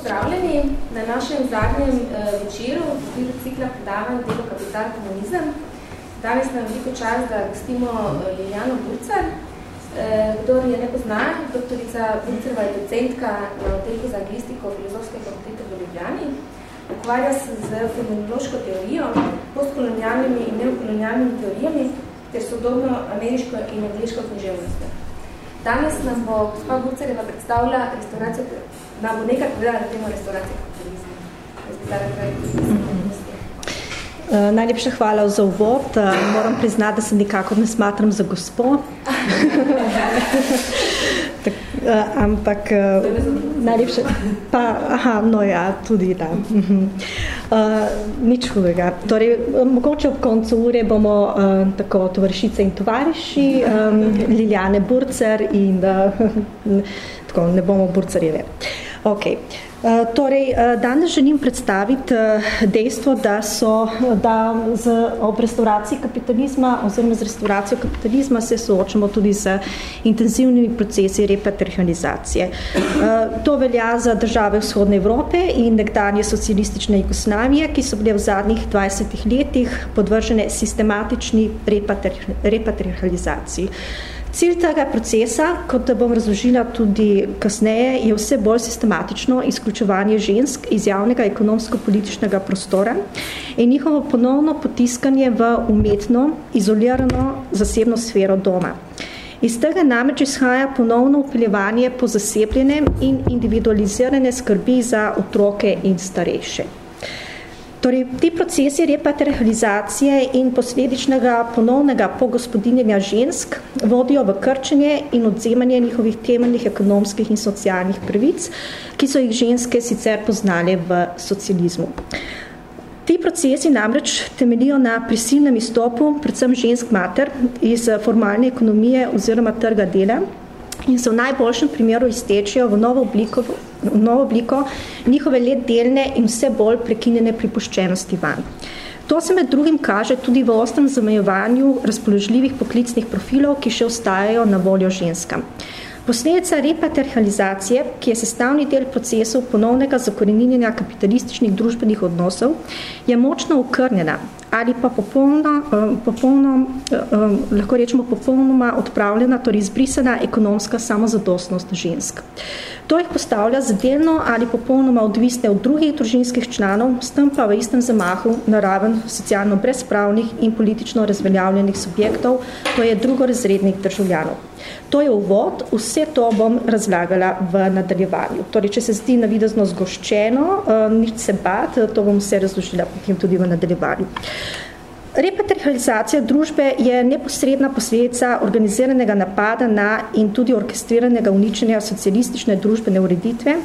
pozdravljeni na našem zadnjem uh, večeru v okviru cikla predavanj Delo kapital komunizem. Danes nam veliko čas, da gostimo uh, Liljano Burcar. Uh, kdor je ne pozna, doktorica Burcarova je docentka na oddelku za anglistiko filozofske fakultete v Ljubljani. Ukvarja se z fenomenološko teorijo, postkolonialnimi in neokolonialnimi teorijami ter sodobno ameriško in angliško književnostjo. Danes nam bo gospa Burcareva predstavila restauracijo nam bo nekaj povedala na temo restauracije kapitalizma. Uh, najlepša hvala za uvod. Uh, moram priznati, da se nikakor ne smatram za gospo. uh, ampak uh, najlepša... Pa, aha, no ja, tudi da. Uh nič hudega. Torej, mogoče ob koncu ure bomo uh, tako tovarišice in tovariši, um, Liljane Burcer in uh, tako, ne bomo Burcerjeve. Uh, Ok. Uh, torej, uh, danes želim predstaviti uh, dejstvo, da so da z, ob restauraciji kapitalizma oziroma z restauracijo kapitalizma se soočamo tudi z intenzivnimi procesi repatrializacije. Uh, to velja za države vzhodne Evrope in nekdanje socialistične Jugoslavije, ki so bile v zadnjih 20 letih podvržene sistematični repatrializaciji. Cilj tega procesa, kot da bom razložila tudi kasneje, je vse bolj sistematično izključevanje žensk iz javnega ekonomsko-političnega prostora in njihovo ponovno potiskanje v umetno, izolirano zasebno sfero doma. Iz tega namreč izhaja ponovno upeljevanje po zasebljene in individualizirane skrbi za otroke in starejše. Torej, ti procesi repatrializacije in posledičnega ponovnega pogospodinjenja žensk vodijo v krčenje in odzemanje njihovih temeljnih ekonomskih in socialnih prvic, ki so jih ženske sicer poznale v socializmu. Ti procesi namreč temelijo na prisilnem izstopu predvsem žensk mater iz formalne ekonomije oziroma trga dela, in se v najboljšem primeru iztečijo v novo obliko, novo obliko njihove let delne in vse bolj prekinjene pripuščenosti van. To se med drugim kaže tudi v ostrem zamejevanju razpoložljivih poklicnih profilov, ki še ostajajo na voljo ženskam. Posledica repatrializacije, ki je sestavni del procesov ponovnega zakoreninjenja kapitalističnih družbenih odnosov, je močno ukrnjena ali pa popolno, eh, popolno, eh, eh, lahko rečemo popolnoma odpravljena, torej izbrisana ekonomska samozadostnost žensk. To jih postavlja zadelno ali popolnoma odvisne od drugih družinskih članov, s tem pa v istem zamahu naraven socialno brezpravnih in politično razveljavljenih subjektov, to je drugorazrednih državljanov. To je uvod, vse to bom razlagala v nadaljevanju. Torej, če se zdi navidezno zgoščeno, nič se bat, to bom vse razložila potem tudi v nadaljevanju. Repatrializacija družbe je neposredna posledica organiziranega napada na in tudi orkestriranega uničenja socialistične družbene ureditve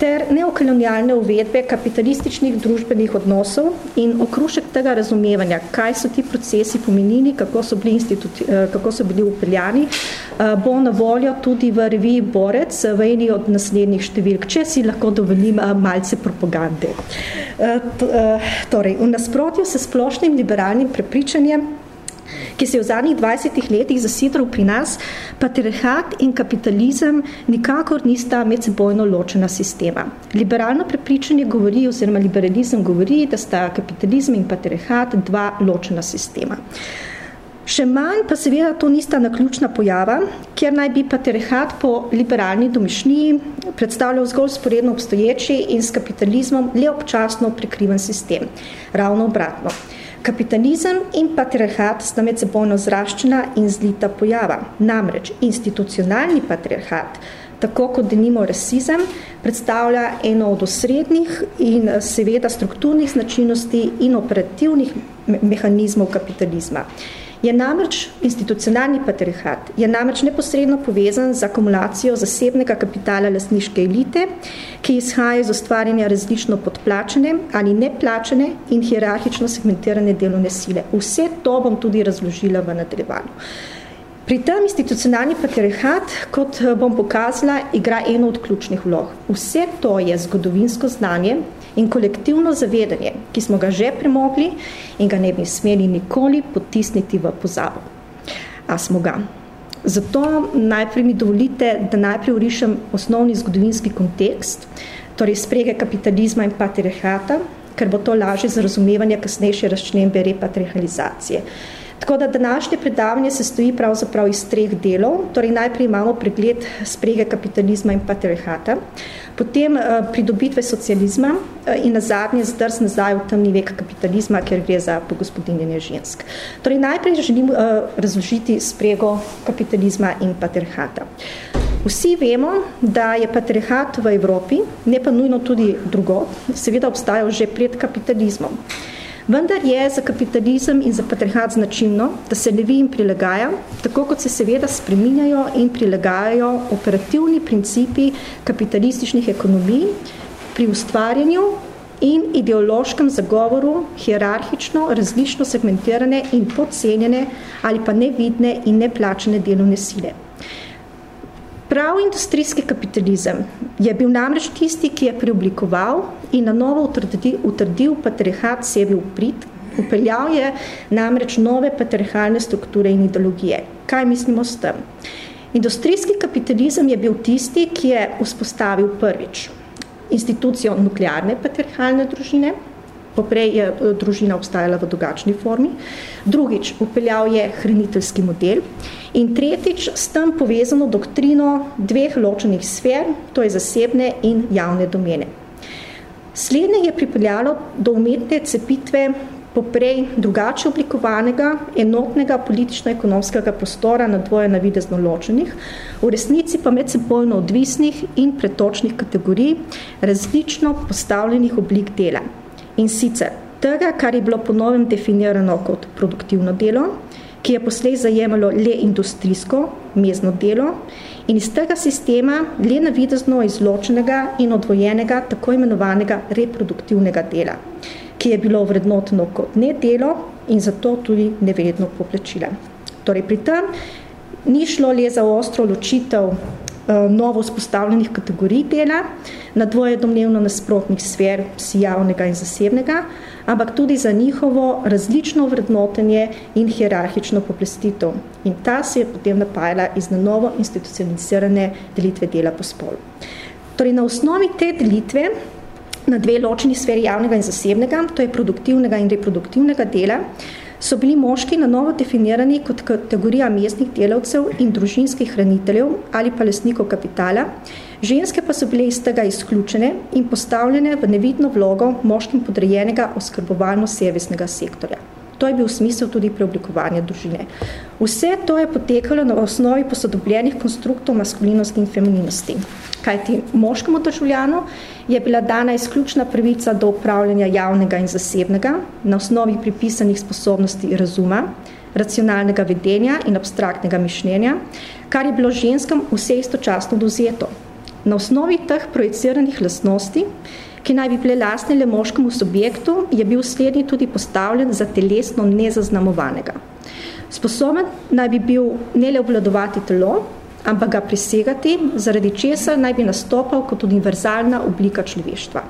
ter neokolonialne uvedbe kapitalističnih družbenih odnosov in okrušek tega razumevanja, kaj so ti procesi pomenili, kako so bili, eh, kako so bili upeljani, eh, bo na voljo tudi v reviji Borec v eni od naslednjih številk, če si lahko dovolim eh, malce propagande. Torej, v nasprotju se splošnim liberalnim prepričanjem ki se je v zadnjih 20 letih zasidral pri nas, patriarhat in kapitalizem nikakor nista medsebojno ločena sistema. Liberalno prepričanje govori, oziroma liberalizem govori, da sta kapitalizem in patriarhat dva ločena sistema. Še manj pa seveda to nista naključna pojava, kjer naj bi patriarhat po liberalni domišljiji predstavljal zgolj sporedno obstoječi in s kapitalizmom le občasno prekriven sistem. Ravno obratno. Kapitalizem in patriarhat sta med sebojno zraščena in zlita pojava. Namreč institucionalni patriarhat, tako kot denimo rasizem, predstavlja eno od osrednjih in seveda strukturnih značilnosti in operativnih mehanizmov kapitalizma je namreč institucionalni patriarhat, je namreč neposredno povezan z akumulacijo zasebnega kapitala lasniške elite, ki izhaja iz ustvarjanja različno podplačene ali neplačene in hierarhično segmentirane delovne sile. Vse to bom tudi razložila v nadaljevanju. Pri tem institucionalni patriarhat, kot bom pokazala, igra eno od ključnih vlog. Vse to je zgodovinsko znanje, in kolektivno zavedanje, ki smo ga že premogli in ga ne bi smeli nikoli potisniti v pozabo. A smo ga. Zato najprej mi dovolite, da najprej urišem osnovni zgodovinski kontekst, torej sprege kapitalizma in patriarhata, ker bo to lažje za razumevanje kasnejše razčnembe repatrializacije. Tako da današnje predavanje se stoji pravzaprav iz treh delov. Torej najprej imamo pregled sprege kapitalizma in patriarhata, potem uh, pridobitve socializma uh, in na zadnje zdrs nazaj v temni vek kapitalizma, ker gre za pogospodinjenje žensk. Torej najprej želim uh, razložiti sprego kapitalizma in patriarhata. Vsi vemo, da je patriarhat v Evropi, ne pa nujno tudi drugo, seveda obstajal že pred kapitalizmom. Vendar je za kapitalizem in za patriarhat značilno, da se levi in prilagaja, tako kot se seveda spreminjajo in prilagajajo operativni principi kapitalističnih ekonomij pri ustvarjanju in ideološkem zagovoru hierarhično, različno segmentirane in podcenjene ali pa nevidne in neplačene delovne sile. Prav industrijski kapitalizem je bil namreč tisti, ki je preoblikoval in na novo utrdil, utrdil patriarhat sebi v prid, upeljal je namreč nove patriarhalne strukture in ideologije. Kaj mislimo s tem? Industrijski kapitalizem je bil tisti, ki je vzpostavil prvič institucijo nuklearne patriarhalne družine, poprej je eh, družina obstajala v drugačni formi, drugič, upeljal je hraniteljski model in tretjič, s tem povezano doktrino dveh ločenih sfer, to je zasebne in javne domene. Slednje je pripeljalo do umetne cepitve poprej drugače oblikovanega, enotnega politično-ekonomskega prostora na dvoje navidezno ločenih, v resnici pa med sebojno odvisnih in pretočnih kategorij različno postavljenih oblik dela. In sicer tega, kar je bilo ponovem definirano kot produktivno delo, ki je poslej zajemalo le industrijsko, mezno delo in iz tega sistema le navidezno izločenega in odvojenega tako imenovanega reproduktivnega dela, ki je bilo vrednotno kot ne delo in zato tudi nevredno poplačila. Torej, pri tem ni šlo le za ostro ločitev novo spostavljenih kategorij dela, na dvoje domnevno nasprotnih sfer, si javnega in zasebnega, ampak tudi za njihovo različno vrednotenje in hierarhično poplestitev. In ta se je potem napajala iz na novo institucionalizirane delitve dela po spolu. Torej, na osnovi te delitve na dve ločeni sferi javnega in zasebnega, to je produktivnega in reproduktivnega dela, so bili moški na novo definirani kot kategorija mestnih delavcev in družinskih hraniteljev ali pa lesnikov kapitala, ženske pa so bile iz tega izključene in postavljene v nevidno vlogo moškim podrejenega oskrbovalno-servisnega sektorja. To je bil smisel tudi preoblikovanja družine. Vse to je potekalo na osnovi posodobljenih konstruktov maskulinosti in femininosti. Kajti moškemu državljanu je bila dana izključna pravica do upravljanja javnega in zasebnega na osnovi pripisanih sposobnosti razuma, racionalnega vedenja in abstraktnega mišljenja, kar je bilo ženskam vse istočasno dozeto. Na osnovi teh projiciranih lastnosti ki naj bi bile lastne le moškemu subjektu, je bil slednji tudi postavljen za telesno nezaznamovanega. Sposoben naj bi bil ne le obvladovati telo, ampak ga presegati, zaradi česa naj bi nastopal kot univerzalna oblika človeštva.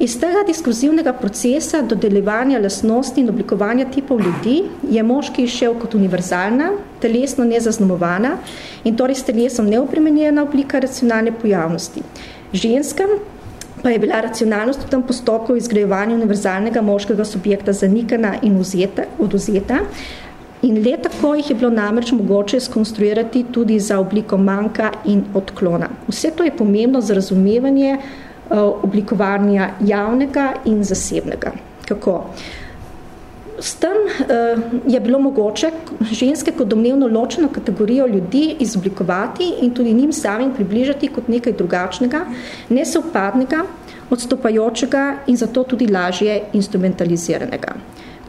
Iz tega diskurzivnega procesa dodeljevanja lastnosti in oblikovanja tipov ljudi je moški šel kot univerzalna, telesno nezaznamovana in torej s telesom neopremenjena oblika racionalne pojavnosti. Ženskam pa je bila racionalnost v tem postopku izgrajevanja univerzalnega moškega subjekta zanikana in vzeta, oduzeta. In le tako jih je bilo namreč mogoče skonstruirati tudi za obliko manjka in odklona. Vse to je pomembno za razumevanje uh, oblikovanja javnega in zasebnega. Kako? S tem uh, je bilo mogoče ženske kot domnevno ločeno kategorijo ljudi izoblikovati in tudi njim samim približati kot nekaj drugačnega, nesovpadnega, odstopajočega in zato tudi lažje instrumentaliziranega.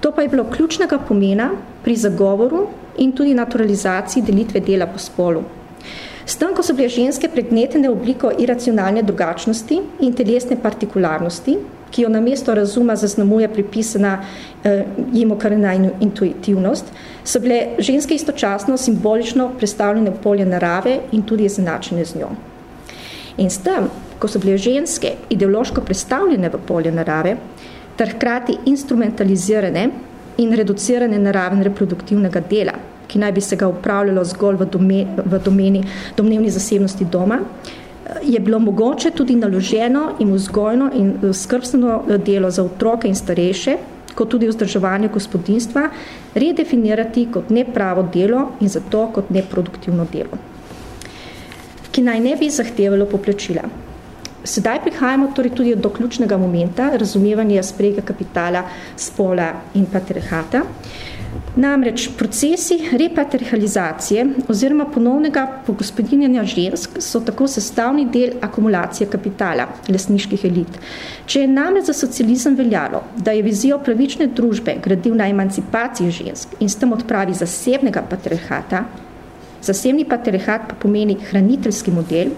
To pa je bilo ključnega pomena pri zagovoru in tudi naturalizaciji delitve dela po spolu. S tem, ko so bile ženske pregnetene obliko iracionalne drugačnosti in telesne partikularnosti, ki jo na mesto razuma zaznamuje pripisana eh, jim okarena in intuitivnost, so bile ženske istočasno simbolično predstavljene v polje narave in tudi izenačene z njo. In s tem, ko so bile ženske ideološko predstavljene v polje narave, ter hkrati instrumentalizirane in reducirane naraven reproduktivnega dela, ki naj bi se ga upravljalo zgolj v, dome, v domeni domnevni zasebnosti doma, je bilo mogoče tudi naloženo in vzgojno in skrbstveno delo za otroke in starejše, kot tudi vzdrževanje gospodinstva, redefinirati kot nepravo delo in zato kot neproduktivno delo, ki naj ne bi zahtevalo poplačila. Sedaj prihajamo torej tudi do ključnega momenta razumevanja sprega kapitala, spola in patriarhata. Namreč procesi repatrializacije oziroma ponovnega pogospodinjanja žensk so tako sestavni del akumulacije kapitala lesniških elit. Če je namreč za socializem veljalo, da je vizijo pravične družbe gradil na emancipaciji žensk in s tem odpravi zasebnega patriarhata, zasebni patriarhat pa pomeni hraniteljski model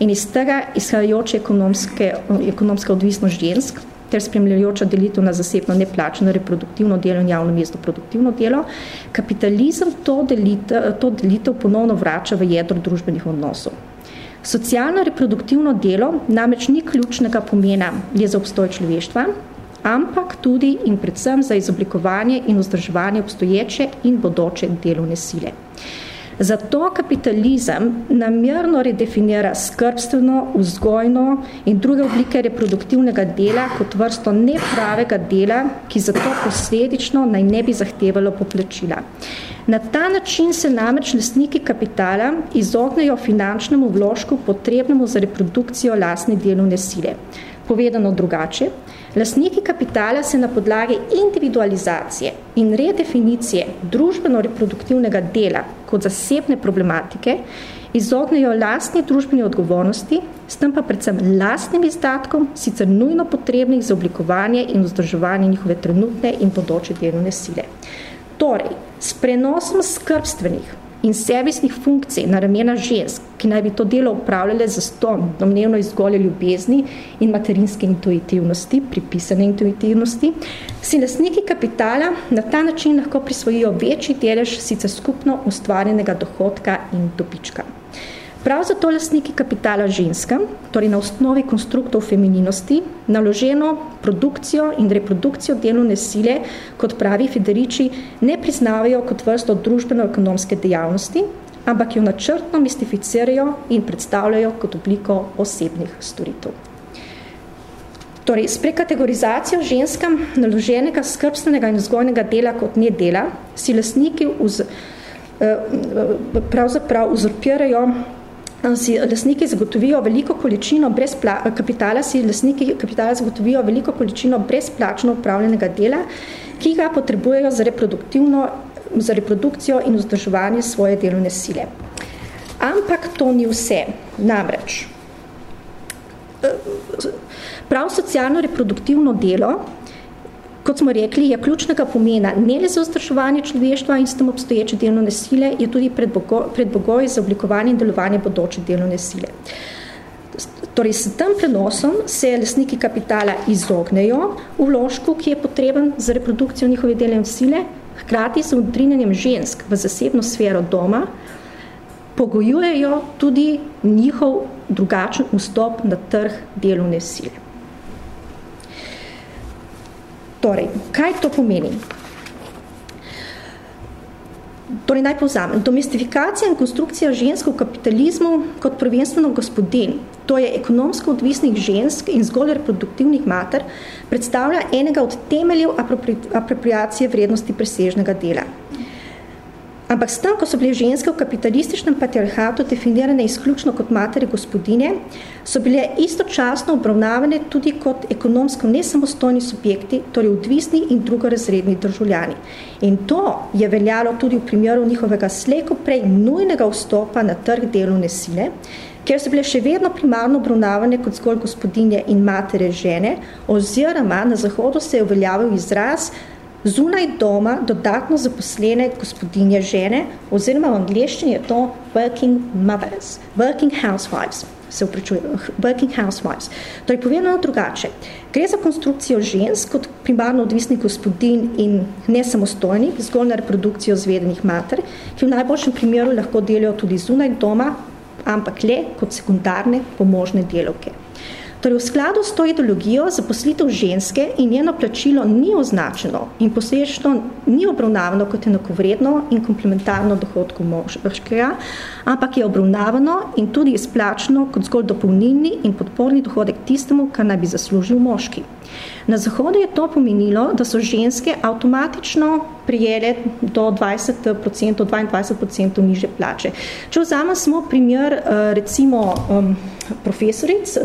in iz tega izhajajoče ekonomske, ekonomska odvisnost žensk, ter spremljajoča delitev na zasebno neplačeno reproduktivno delo in javno mesto produktivno delo, kapitalizem to delitev, to delitev ponovno vrača v jedro družbenih odnosov. Socialno reproduktivno delo namreč ni ključnega pomena le za obstoj človeštva, ampak tudi in predvsem za izoblikovanje in vzdrževanje obstoječe in bodoče delovne sile. Zato kapitalizem namerno redefinira skrbstveno, vzgojno in druge oblike reproduktivnega dela kot vrsto nepravega dela, ki zato posledično naj ne bi zahtevalo poplačila. Na ta način se namreč lastniki kapitala izognejo finančnemu vložku potrebnemu za reprodukcijo lastne delovne sile. Povedano drugače, Lastniki kapitala se na podlagi individualizacije in redefinicije družbeno-reproduktivnega dela kot zasebne problematike izognejo lastni družbeni odgovornosti, s tem pa predvsem lastnim izdatkom, sicer nujno potrebnih za oblikovanje in vzdrževanje njihove trenutne in podoče delovne sile. Torej, s prenosom skrbstvenih in servisnih funkcij na ramena žensk, ki naj bi to delo upravljale za ston, domnevno izgolje ljubezni in materinske intuitivnosti, pripisane intuitivnosti, si lastniki kapitala na ta način lahko prisvojijo večji delež sicer skupno ustvarjenega dohodka in dobička. Prav zato lastniki kapitala ženskam, torej na osnovi konstruktov femininosti, naloženo produkcijo in reprodukcijo delovne sile, kot pravi Federici, ne priznavajo kot vrsto družbeno-ekonomske dejavnosti, ampak jo načrtno mistificirajo in predstavljajo kot obliko osebnih storitev. Torej, s prekategorizacijo ženskam naloženega skrbstvenega in vzgojnega dela kot ne dela, si lastniki uz, eh, pravzaprav uzurpirajo si lastniki zagotovijo veliko količino brez kapitala, si lastniki kapitala zagotovijo veliko količino brezplačno upravljenega dela, ki ga potrebujejo za, reproduktivno, za reprodukcijo in vzdrževanje svoje delovne sile. Ampak to ni vse. Namreč, prav socialno reproduktivno delo Kot smo rekli, je ključnega pomena ne le za vzdrževanje človeštva in s tem obstoječe delovne sile, je tudi predbogoj za oblikovanje in delovanje bodoče delovne sile. Torej, s tem prenosom se lastniki kapitala izognejo v vložku, ki je potreben za reprodukcijo njihove delovne sile, hkrati z odrinjanjem žensk v zasebno sfero doma, pogojujejo tudi njihov drugačen vstop na trg delovne sile. Torej, kaj to pomeni? Torej, naj povzamem. Domestifikacija in konstrukcija žensk v kapitalizmu kot prvenstveno gospodin, to je ekonomsko odvisnih žensk in zgolj reproduktivnih mater, predstavlja enega od temeljev apropriacije vrednosti presežnega dela. Ampak s tem, ko so bile ženske v kapitalističnem patriarhatu definirane izključno kot matere gospodine, so bile istočasno obravnavane tudi kot ekonomsko nesamostojni subjekti, torej odvisni in drugorazredni državljani. In to je veljalo tudi v primeru njihovega slejko prej nujnega vstopa na trg delovne sile, ker so bile še vedno primarno obravnavane kot zgolj gospodinje in matere žene, oziroma na Zahodu se je uveljavil izraz zunaj doma dodatno zaposlene gospodinje žene, oziroma v angliščini je to working mothers, working housewives, se uprečuje, working housewives. Torej, povedano drugače, gre za konstrukcijo žensk kot primarno odvisnih gospodin in nesamostojnih, zgolj na reprodukcijo zvedenih mater, ki v najboljšem primeru lahko delijo tudi zunaj doma, ampak le kot sekundarne pomožne delovke. Torej, v skladu s to ideologijo zaposlitev ženske in njeno plačilo ni označeno in posledično ni obravnavano kot enakovredno in komplementarno dohodku moškega, ampak je obravnavano in tudi izplačeno kot zgolj dopolnilni in podporni dohodek tistemu, kar naj bi zaslužil moški. Na Zahodu je to pomenilo, da so ženske avtomatično prijele do 20%, 22% niže plače. Če vzamem smo primer eh, recimo profesoric,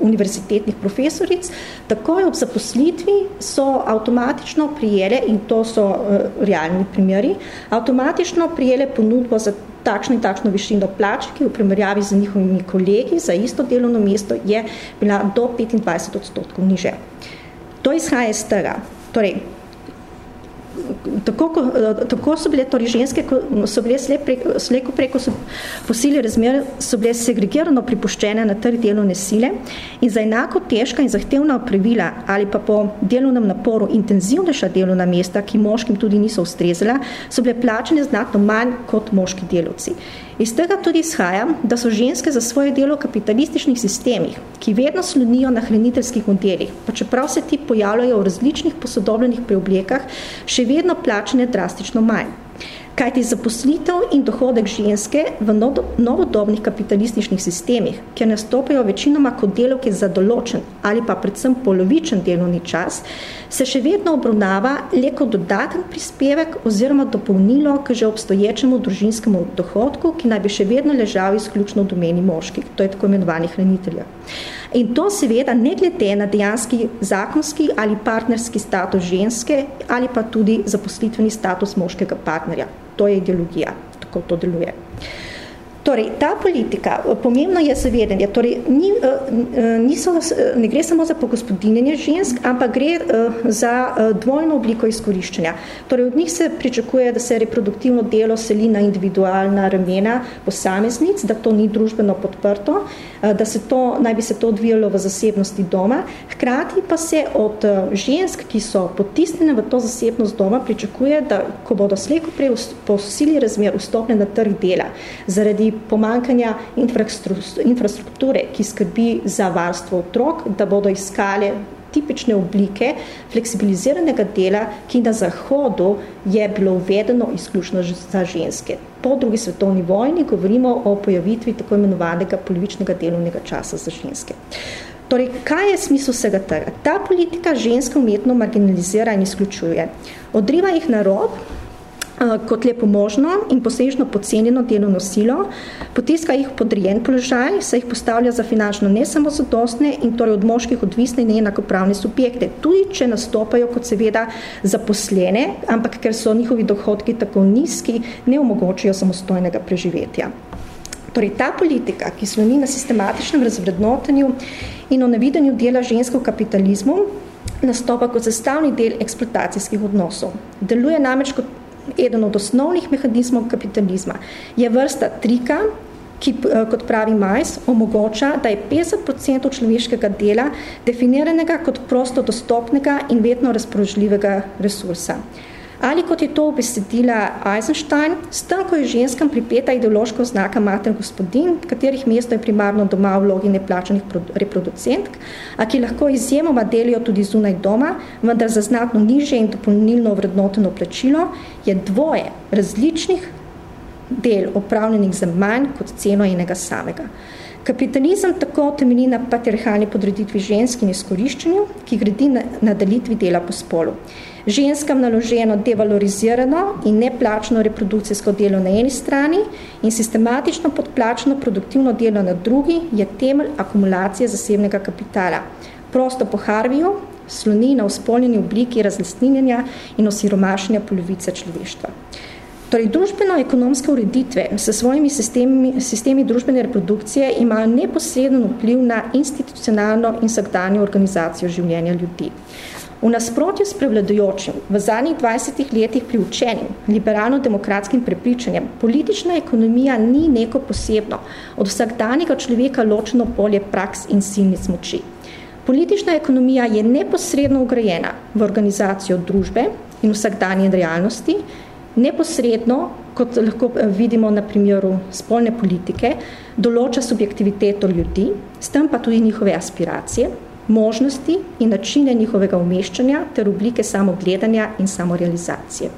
univerzitetnih profesoric, takoj ob zaposlitvi so avtomatično prijele, in to so eh, realni primeri, avtomatično prijele ponudbo za takšno in takšno višino plače, ki v primerjavi z njihovimi kolegi za isto delovno mesto je bila do 25 odstotkov niže. To izhaja iz tega. Torej, tako, tako so bile torej ženske, so bile sleko preko so posili razmer, so bile segregirano pripuščene na trg delovne sile in za enako težka in zahtevna opravila ali pa po delovnem naporu intenzivnejša delovna mesta, ki moškim tudi niso ustrezala, so bile plačene znatno manj kot moški delovci. Iz tega tudi izhaja, da so ženske za svoje delo v kapitalističnih sistemih, ki vedno slonijo na hraniteljskih modelih, pa čeprav se ti pojavljajo v različnih posodobljenih preoblekah, še vedno plačene drastično manj kajti zaposlitev in dohodek ženske v novodobnih kapitalističnih sistemih, kjer nastopajo večinoma kot delovke za določen ali pa predvsem polovičen delovni čas, se še vedno obravnava le kot dodaten prispevek oziroma dopolnilo k že obstoječemu družinskemu dohodku, ki naj bi še vedno ležal izključno v domeni moških, to je tako imenovani hranitelja. In to seveda ne glede na dejanski zakonski ali partnerski status ženske ali pa tudi zaposlitveni status moškega partnerja. To je ideologija, tako to deluje. Torej, ta politika, pomembno je zavedanje, torej, ni, eh, eh, niso, ne gre samo za pogospodinjenje žensk, ampak gre eh, za dvojno obliko izkoriščanja. Torej, od njih se pričakuje, da se reproduktivno delo seli na individualna ramena posameznic, da to ni družbeno podprto, da se to, naj bi se to odvijalo v zasebnosti doma. Hkrati pa se od žensk, ki so potisnjene v to zasebnost doma, pričakuje, da ko bodo sleko prej po sili razmer vstopne na trg dela, zaradi pomankanja infrastrukture, ki skrbi za varstvo otrok, da bodo iskali tipične oblike fleksibiliziranega dela, ki na Zahodu je bilo uvedeno izključno za ženske. Po drugi svetovni vojni govorimo o pojavitvi tako imenovanega polovičnega delovnega časa za ženske. Torej, kaj je smisel vsega tega? Ta politika ženske umetno marginalizira in izključuje. Odriva jih na rob, kot lepo možno in posežno pocenjeno delovno silo, potiska jih podrijen položaj, se jih postavlja za finančno ne samo zadostne in torej od moških odvisne in enakopravne subjekte, tudi če nastopajo kot seveda zaposlene, ampak ker so njihovi dohodki tako nizki, ne omogočijo samostojnega preživetja. Torej, ta politika, ki sloni na sistematičnem razvrednotenju in o navidenju dela žensko kapitalizmu, nastopa kot zastavni del eksploatacijskih odnosov. Deluje namreč kot eden od osnovnih mehanizmov kapitalizma. Je vrsta trika, ki, eh, kot pravi Majs, omogoča, da je 50% človeškega dela definiranega kot prosto dostopnega in vedno razpoložljivega resursa ali kot je to obesedila Eisenstein, s tem, ko je ženskam pripeta ideološko znaka mater gospodin, katerih mesto je primarno doma v vlogi neplačanih reproducentk, a ki lahko izjemoma delijo tudi zunaj doma, vendar za znatno niže in dopolnilno vrednoteno plačilo, je dvoje različnih del opravljenih za manj kot ceno enega samega. Kapitalizem tako temelji na patriarhalni podreditvi žensk in izkoriščenju, ki gredi na, na delitvi dela po spolu ženskam naloženo devalorizirano in neplačno reprodukcijsko delo na eni strani in sistematično podplačno produktivno delo na drugi je temelj akumulacije zasebnega kapitala. Prosto po Harviju sloni na uspoljeni obliki razlastninjenja in osiromašenja polovice človeštva. Torej, družbeno-ekonomske ureditve s svojimi sistemi, sistemi družbene reprodukcije imajo neposreden vpliv na institucionalno in vsakdanjo organizacijo življenja ljudi. V nasprotju s prevladujočim v zadnjih 20 letih priučenim liberalno-demokratskim prepričanjem, politična ekonomija ni neko posebno od vsakdanjega človeka ločeno polje praks in silnic moči. Politična ekonomija je neposredno ugrajena v organizacijo družbe in vsakdanje realnosti, neposredno kot lahko eh, vidimo na primeru spolne politike, določa subjektiviteto ljudi, s tem pa tudi njihove aspiracije, možnosti in načine njihovega umeščanja ter oblike samogledanja in samorealizacije.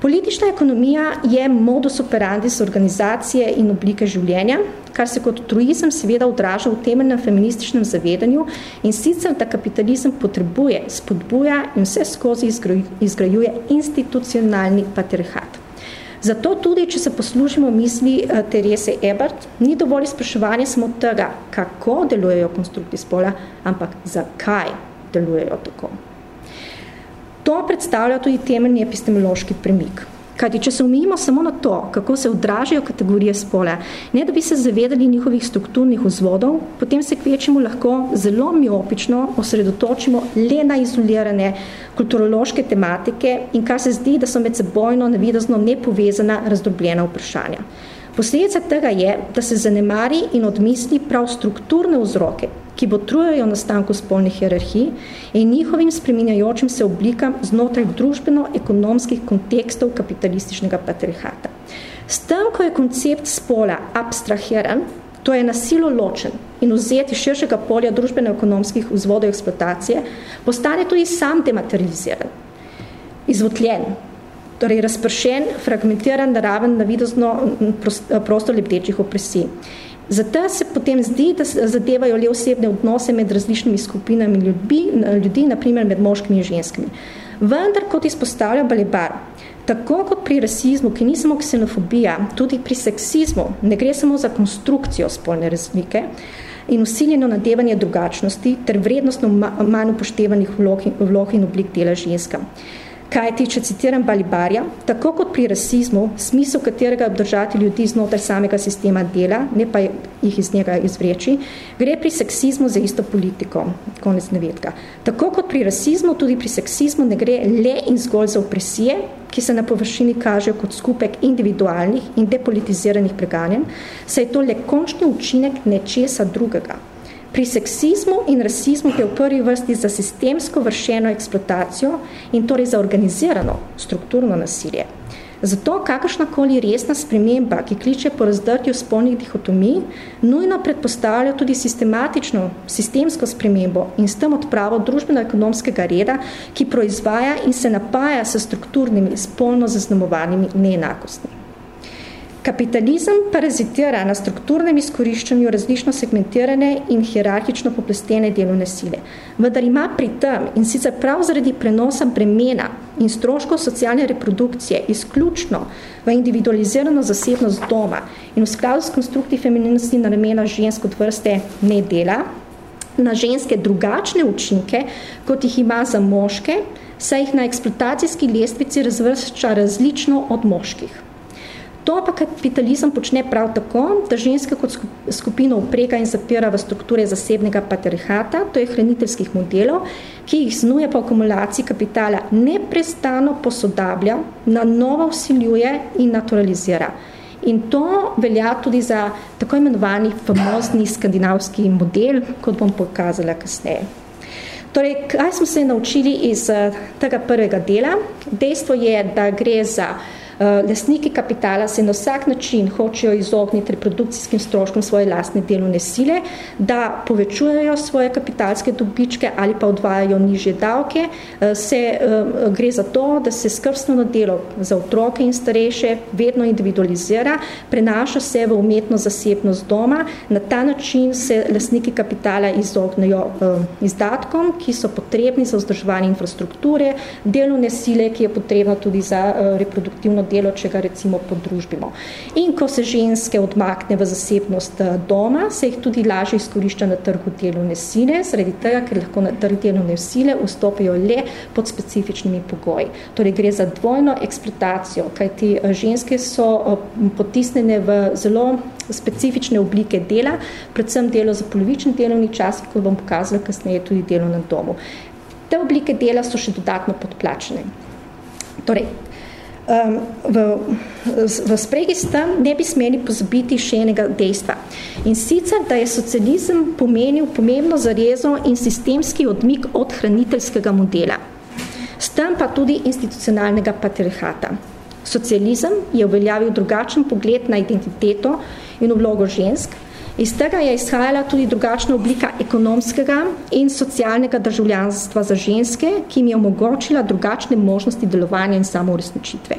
Politična ekonomija je modus operandis organizacije in oblike življenja, kar se kot truizem seveda odraža v temeljnem feminističnem zavedanju in sicer, da kapitalizem potrebuje, spodbuja in vse skozi izgrajuje institucionalni patriarhat. Zato tudi, če se poslužimo misli eh, Terese Ebert, ni dovolj spraševanje samo tega, kako delujejo konstrukti spola, ampak zakaj delujejo tako. To predstavlja tudi temeljni epistemološki premik. Kajti, če se umijemo samo na to, kako se odražajo kategorije spola, ne da bi se zavedali njihovih strukturnih vzvodov, potem se kvečemo lahko zelo miopično osredotočimo le na izolirane kulturološke tematike in kar se zdi, da so med sebojno navidozno nepovezana razdrobljena vprašanja. Posledica tega je, da se zanemari in odmisli prav strukturne vzroke, ki botrujejo nastanku spolnih hierarhij in njihovim spreminjajočim se oblikam znotraj družbeno-ekonomskih kontekstov kapitalističnega patriarhata. S tem, ko je koncept spola abstrahiran, to je nasilo ločen in vzeti širšega polja družbeno-ekonomskih vzvodov eksploatacije, postane tudi sam dematerializiran, izvotljen, torej razpršen, fragmentiran, naraven, navidozno prostor lebdečih opresij. Zato se potem zdi, da zadevajo le osebne odnose med različnimi skupinami ljudi, ljudi, naprimer med moškimi in ženskimi. Vendar, kot izpostavlja Balibar, tako kot pri rasizmu, ki ni samo ksenofobija, tudi pri seksizmu ne gre samo za konstrukcijo spolne razlike in usiljeno nadevanje drugačnosti ter vrednostno manj upoštevanih vlog in oblik dela ženskam. Kaj ti, če citiram Balibarja, tako kot pri rasizmu, smisel katerega obdržati ljudi znotraj samega sistema dela, ne pa jih iz njega izvreči, gre pri seksizmu za isto politiko, konec navedka. Tako kot pri rasizmu, tudi pri seksizmu ne gre le in zgolj za opresije, ki se na površini kažejo kot skupek individualnih in depolitiziranih preganjen, saj je to le končni učinek nečesa drugega, Pri seksizmu in rasizmu je v prvi vrsti za sistemsko vršeno eksploatacijo in torej za organizirano strukturno nasilje. Zato kakršnakoli resna sprememba, ki kliče po razdrtju spolnih dihotomij, nujno predpostavlja tudi sistematično, sistemsko spremembo in s tem odpravo družbeno-ekonomskega reda, ki proizvaja in se napaja s strukturnimi spolno zaznamovanimi neenakostmi. Kapitalizem parazitira na strukturnem izkoriščanju različno segmentirane in hierarhično poplestene delovne sile. Vendar ima pri tem in sicer prav zaradi prenosa bremena in stroškov socialne reprodukcije izključno v individualizirano zasebnost doma in v skladu s konstrukti femininosti namena žensk od vrste ne dela, na ženske drugačne učinke, kot jih ima za moške, saj jih na eksploatacijski lestvici razvršča različno od moških. To pa kapitalizem počne prav tako, da ženske kot skupino uprega in zapira v strukture zasebnega patriarhata, to je hraniteljskih modelov, ki jih znuje po akumulaciji kapitala neprestano posodablja, na novo usiljuje in naturalizira. In to velja tudi za tako imenovani famozni skandinavski model, kot bom pokazala kasneje. Torej, kaj smo se naučili iz eh, tega prvega dela? Dejstvo je, da gre za Eh, lastniki kapitala se na vsak način hočejo izogniti reprodukcijskim stroškom svoje lastne delovne sile, da povečujejo svoje kapitalske dobičke ali pa odvajajo nižje davke. Eh, se, eh, gre za to, da se skrbstveno delo za otroke in starejše vedno individualizira, prenaša se v umetno zasebnost doma. Na ta način se lastniki kapitala izognejo izdatkom, ki so potrebni za vzdrževanje infrastrukture, delovne sile, ki je potrebna tudi za reproduktivno delo, če ga recimo podružbimo. In ko se ženske odmakne v zasebnost eh, doma, se jih tudi lažje izkorišča na trgu delovne sile, zaradi tega, ker lahko na trg delovne sile vstopijo le pod specifičnimi pogoji. Torej gre za dvojno eksploatacijo, kajti eh, ženske so eh, potisnjene v zelo specifične oblike dela, predvsem delo za polovični delovni čas, kot bom pokazala kasneje tudi delo na domu. Te oblike dela so še dodatno podplačene. Torej, v, v spregi s tem ne bi smeli pozabiti še enega dejstva. In sicer, da je socializem pomenil pomembno zarezo in sistemski odmik od hraniteljskega modela. S tem pa tudi institucionalnega patriarhata. Socializem je uveljavil drugačen pogled na identiteto in vlogo žensk, Iz tega je izhajala tudi drugačna oblika ekonomskega in socialnega državljanstva za ženske, ki jim je omogočila drugačne možnosti delovanja in samouresničitve.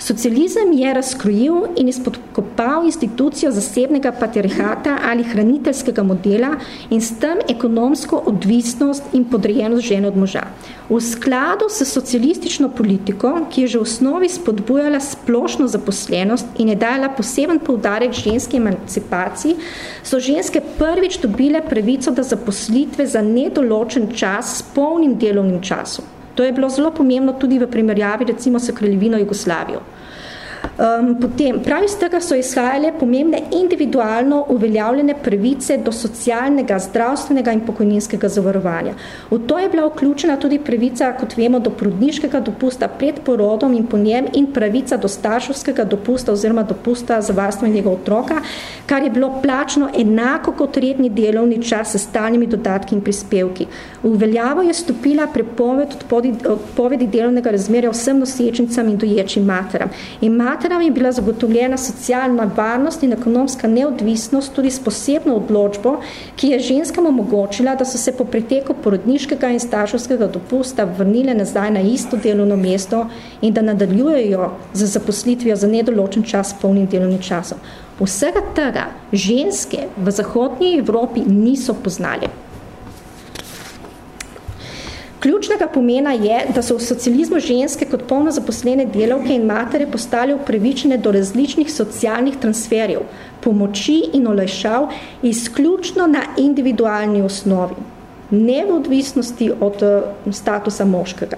Socializem je razkrojil in izpodkopal institucijo zasebnega patriarhata ali hraniteljskega modela in s tem ekonomsko odvisnost in podrejenost žene od moža. V skladu s socialistično politiko, ki je že v osnovi spodbujala splošno zaposlenost in je dala poseben poudarek ženske emancipaciji, so ženske prvič dobile pravico do zaposlitve za nedoločen čas s polnim delovnim časom. To je bilo zelo pomembno tudi v primerjavi recimo s kraljevino Jugoslavijo. Um, potem, prav iz tega so izhajale pomembne individualno uveljavljene pravice do socialnega, zdravstvenega in pokojninskega zavarovanja. V to je bila vključena tudi pravica, kot vemo, do prudniškega dopusta pred porodom in po njem in pravica do starševskega dopusta oziroma dopusta za varstvo njega otroka, kar je bilo plačno enako kot redni delovni čas s stalnimi dodatki in prispevki. V veljavo je stopila prepoved odpovedi delovnega razmerja vsem nosečnicam in doječim materam. In materam je bila zagotovljena socialna varnost in ekonomska neodvisnost tudi s posebno odločbo, ki je ženskam omogočila, da so se po preteku porodniškega in starševskega dopusta vrnile nazaj na isto delovno mesto in da nadaljujejo za zaposlitvijo za nedoločen čas polnim delovnim časom. Vsega tega ženske v zahodnji Evropi niso poznali. Ključnega pomena je, da so v socializmu ženske kot polno zaposlene delavke in matere postali upravičene do različnih socialnih transferjev, pomoči in olajšav izključno na individualni osnovi, ne v odvisnosti od uh, statusa moškega.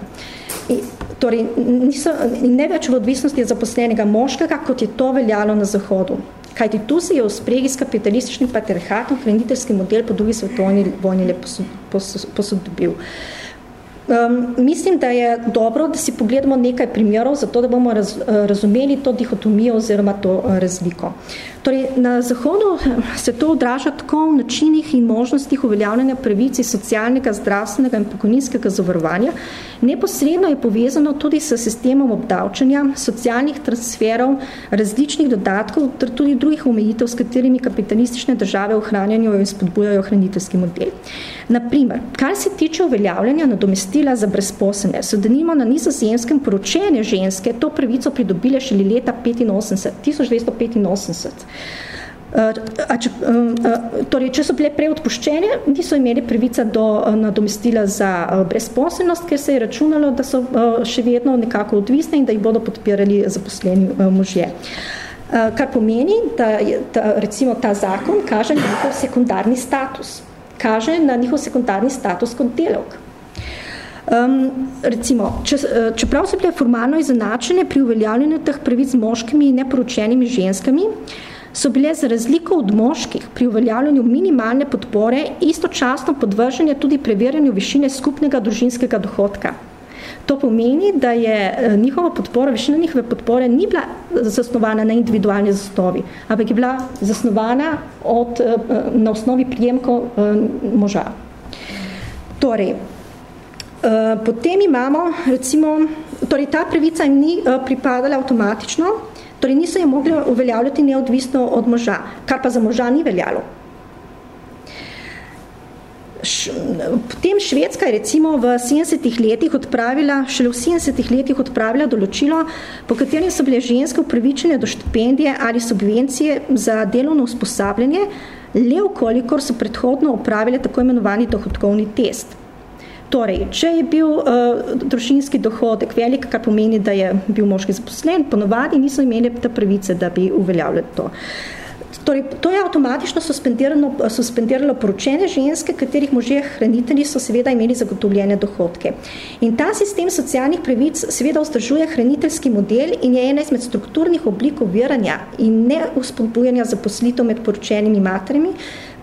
Torej, niso, ne več v odvisnosti od zaposlenega moškega, kot je to veljalo na Zahodu. Kajti tu se je v spregi s kapitalističnim patriarhatom hraniteljski model po drugi svetovni vojni le posodobil. Posod, Um, mislim, da je dobro, da si pogledamo nekaj primerov, zato da bomo raz, razumeli to dihotomijo oziroma to uh, razliko. Torej, na Zahodu eh, se to odraža tako v načinih in možnostih uveljavljanja pravici socialnega, zdravstvenega in pokojninskega zavarovanja. Neposredno je povezano tudi s sistemom obdavčanja, socialnih transferov, različnih dodatkov ter tudi drugih omejitev, s katerimi kapitalistične države ohranjajo in spodbujajo hraniteljski model. Naprimer, kar se tiče uveljavljanja nadomestila za brezposelne, so denimo na nizozemskem poročenje ženske to pravico pridobile šele leta 85, 1285. A če, torej, če so bile prej odpuščene, niso imeli pravica do nadomestila za brezposelnost, ker se je računalo, da so še vedno nekako odvisne in da jih bodo podpirali zaposleni možje. Kar pomeni, da, da recimo ta zakon kaže na njihov sekundarni status. Kaže na njihov sekundarni status kot delovk. Um, recimo, če, čeprav so bile formalno izenačene pri uveljavljanju teh pravic z moškimi in neporočenimi ženskami, so bile za razliko od moških pri uveljavljanju minimalne podpore istočasno podvržene tudi preverjanju višine skupnega družinskega dohodka. To pomeni, da je eh, njihova podpora, višina njihove podpore ni bila zasnovana na individualni zasnovi, ampak je bila zasnovana od, eh, na osnovi prijemkov moža. Torej, potem imamo, recimo, torej ta pravica jim ni pripadala avtomatično, Torej niso je mogli uveljavljati neodvisno od moža, kar pa za moža ni veljalo. Potem Švedska je recimo v 70 letih odpravila, šele v 70 letih odpravila določilo, po katerem so bile ženske upravičene do štipendije ali subvencije za delovno usposabljanje, le ukolikor so predhodno upravile tako imenovani dohodkovni test. Torej, če je bil uh, družinski dohodek velik, kar pomeni, da je bil moški zaposlen, ponovadi niso imeli te pravice, da bi uveljavljali to. Torej, to je avtomatično suspendirano, suspendiralo poročene ženske, katerih možje hranitelji so seveda imeli zagotovljene dohodke. In ta sistem socialnih pravic seveda vzdržuje hraniteljski model in je ena izmed strukturnih oblik oviranja in ne uspodbujanja zaposlitev med poročenimi materami,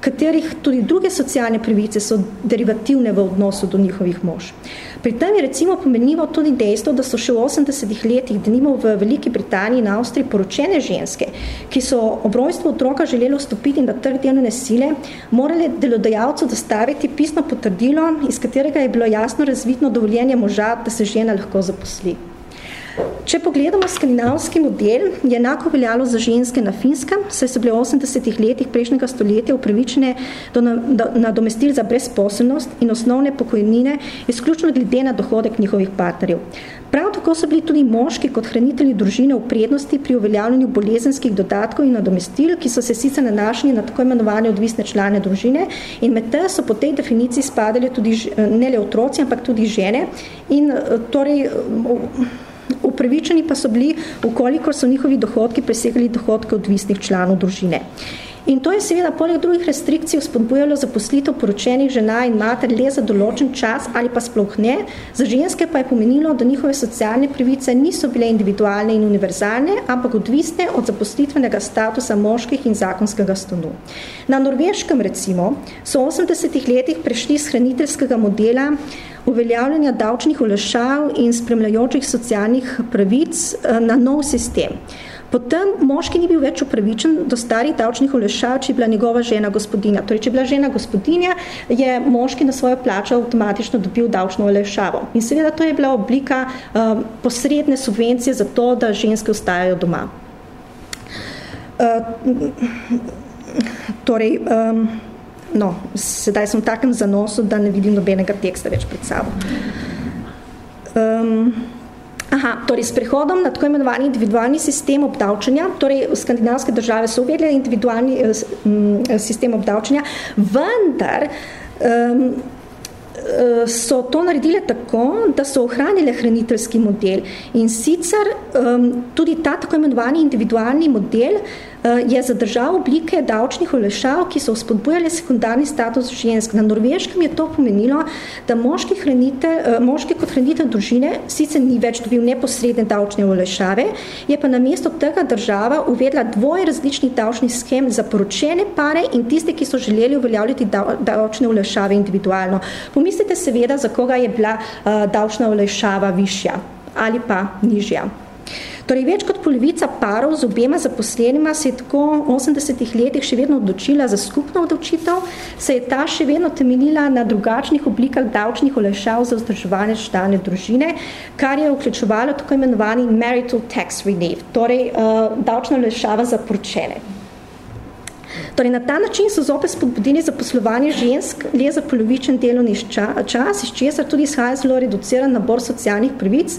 katerih tudi druge socialne pravice so derivativne v odnosu do njihovih mož. Pri tem je recimo pomenljivo tudi dejstvo, da so še v 80 letih, denimo v Veliki Britaniji in Avstriji, poročene ženske, ki so ob rojstvu otroka želeli vstopiti na trg delovne sile, morali delodajalcu dostaviti pisno potrdilo, iz katerega je bilo jasno razvidno dovoljenje moža, da se žena lahko zaposli. Če pogledamo skandinavski model, je enako veljalo za ženske na Finskem, saj so bile v 80 letih prejšnjega stoletja upravičene do nadomestil za brezposobnost in osnovne pokojnine, izključno glede na dohodek njihovih partnerjev. Prav tako so bili tudi moški kot hranitelji družine v prednosti pri uveljavljanju bolezenskih dodatkov in nadomestil, ki so se sicer nanašali na tako imenovane odvisne člane družine in med te so po tej definiciji spadali tudi ne le otroci, ampak tudi žene in torej upravičeni pa so bili, ukolikor so njihovi dohodki presegali dohodke odvisnih članov družine. In to je seveda poleg drugih restrikcij spodbujalo zaposlitev poročenih žena in mater le za določen čas ali pa sploh ne. Za ženske pa je pomenilo, da njihove socialne pravice niso bile individualne in univerzalne, ampak odvisne od zaposlitvenega statusa moških in zakonskega stanu. Na Norveškem recimo so v 80 letih prešli z hraniteljskega modela uveljavljanja davčnih olešav in spremljajočih socialnih pravic eh, na nov sistem. Potem moški ni bil več upravičen do starih davčnih olešav, če je bila njegova žena gospodinja. Torej, če je bila žena gospodinja, je moški na svojo plačo avtomatično dobil davčno olešavo. In seveda to je bila oblika um, posredne subvencije za to, da ženske ostajajo doma. Uh, torej, um, no, sedaj sem v takem zanosu, da ne vidim nobenega teksta več pred sabo. Um, Aha, torej s prehodom na tako imenovani individualni sistem obdavčanja, torej skandinavske države so uvedle individualni uh, sistem obdavčanja, vendar um, so to naredile tako, da so ohranile hraniteljski model in sicer um, tudi ta tako imenovani individualni model uh, je zadržal oblike davčnih olešav, ki so spodbujali sekundarni status žensk. Na Norveškem je to pomenilo, da moški, hranite, uh, moški kot hranitelj družine sicer ni več dobil neposredne davčne olešave, je pa namesto tega država uvedla dvoje različnih davčnih schem za poročene pare in tiste, ki so želeli uveljavljati davčne olešave individualno. Pomislite mislite seveda, za koga je bila uh, davčna olajšava višja ali pa nižja. Torej, več kot polovica parov z obema zaposlenima se je tako v 80 letih še vedno odločila za skupno odločitev, se je ta še vedno temeljila na drugačnih oblikah davčnih olajšav za vzdrževanje člane družine, kar je vključevalo tako imenovani marital tax relief, torej uh, davčna olajšava za poročene. Torej, na ta način so zopet spodbudili za poslovanje žensk le za polovičen delovni čas, iz česar tudi izhaja zelo reduciran nabor socialnih pravic,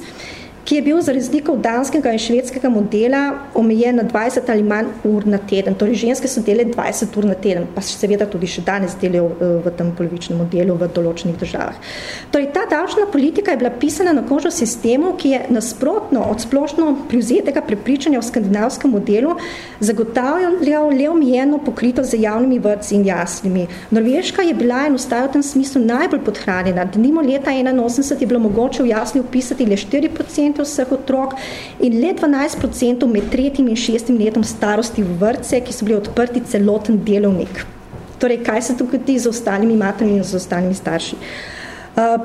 ki je bil za razliko od danskega in švedskega modela omejen na 20 ali manj ur na teden. Torej, ženske so dele 20 ur na teden, pa seveda tudi še danes delajo eh, v tem polovičnem modelu v določenih državah. Torej, ta davčna politika je bila pisana na kožo sistemu, ki je nasprotno od splošno privzetega prepričanja v skandinavskem modelu zagotavljal le omejeno pokrito z javnimi vrtci in jaslimi. Norveška je bila in ostaja v tem smislu najbolj podhranjena. Denimo leta 81 je bilo mogoče v jasli upisati le 4% vseh otrok in le 12% med tretjim in šestim letom starosti v vrtce, ki so bili odprti celoten delovnik. Torej, kaj se tukaj z ostalimi matrami in z ostalimi starši? Uh,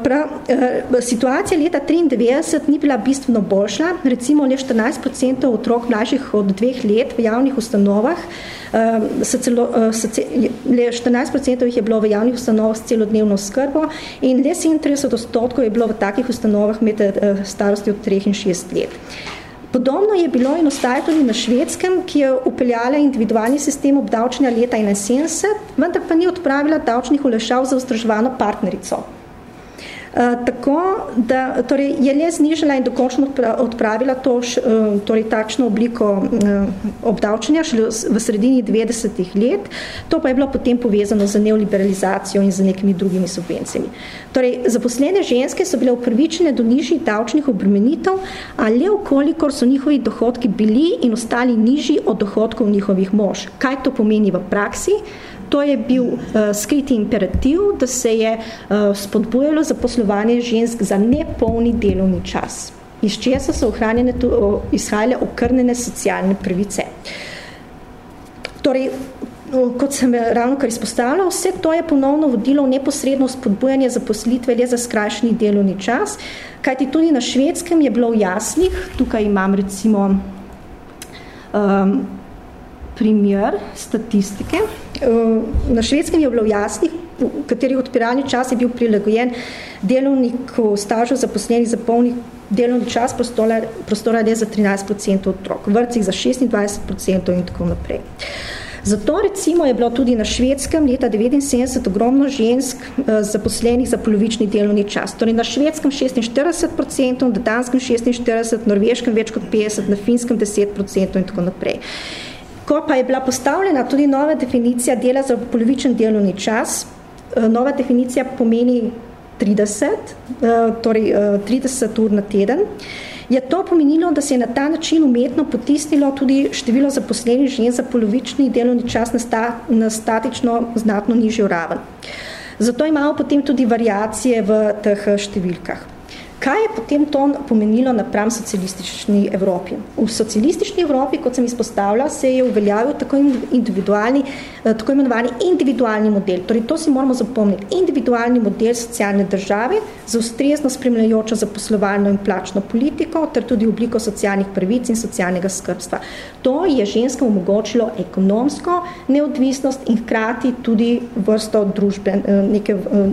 pra, uh, situacija leta 93 ni bila bistveno boljša, recimo le 14% otrok mlajših od dveh let v javnih ustanovah Ehm, se celo, eh, se ce, le 14% jih je bilo v javnih ustanovah s celodnevno skrbo in le 37 odstotkov je bilo v takih ustanovah med eh, starosti od 3 in 6 let. Podobno je bilo in ostaje tudi na švedskem, ki je upeljala individualni sistem obdavčenja leta 71, vendar pa ni odpravila davčnih olešav za ustraževano partnerico. Eh, tako, da torej, je le znižala in dokončno odpravila to, š, uh, torej, takšno obliko uh, obdavčenja šele v sredini 90-ih let, to pa je bilo potem povezano z neoliberalizacijo in z nekimi drugimi subvencijami. Torej, zaposlene ženske so bile upravičene do nižjih davčnih obremenitev, ali ukolikor so njihovi dohodki bili in ostali nižji od dohodkov njihovih mož. Kaj to pomeni v praksi? To je bil uh, skriti imperativ, da se je uh, spodbujalo zaposlovanje žensk za nepolni delovni čas, iz česa so ohranjene tu, uh, izhajale okrnene socialne pravice. Torej, kot sem ravno kar izpostavila, vse to je ponovno vodilo v neposredno spodbujanje zaposlitve le za skrajšni delovni čas, kajti tudi na švedskem je bilo jasnih, tukaj imam recimo um, primer statistike, na švedskem je bilo jasnih, kateri odpiralni čas je bil prilagojen delovniku stažu zaposlenih za polnih delovni čas prostora, prostora je za 13% otrok, vrcih za 26% in tako naprej. Zato recimo je bilo tudi na švedskem leta 79 ogromno žensk eh, zaposlenih za polovični delovni čas. Torej na švedskem 46%, na danskem 46%, na norveškem več kot 50%, na finskem 10% in tako naprej. Ko pa je bila postavljena tudi nova definicija dela za polovičen delovni čas, eh, nova definicija pomeni 30, eh, torej 30 ur na teden, je to pomenilo, da se je na ta način umetno potisnilo tudi število zaposlenih žen za polovični delovni čas na, sta, na statično znatno nižjo raven. Zato imamo potem tudi variacije v teh številkah. Kaj je potem to pomenilo napram socialistični Evropi? V socialistični Evropi, kot sem izpostavila, se je uveljavil tako, individualni, eh, tako imenovani individualni model. Torej, to si moramo zapomniti. Individualni model socialne države za ustrezno spremljajočo zaposlovalno in plačno politiko ter tudi obliko socialnih pravic in socialnega skrbstva. To je ženskam omogočilo ekonomsko neodvisnost in hkrati tudi vrsto družbe, eh, neke, eh,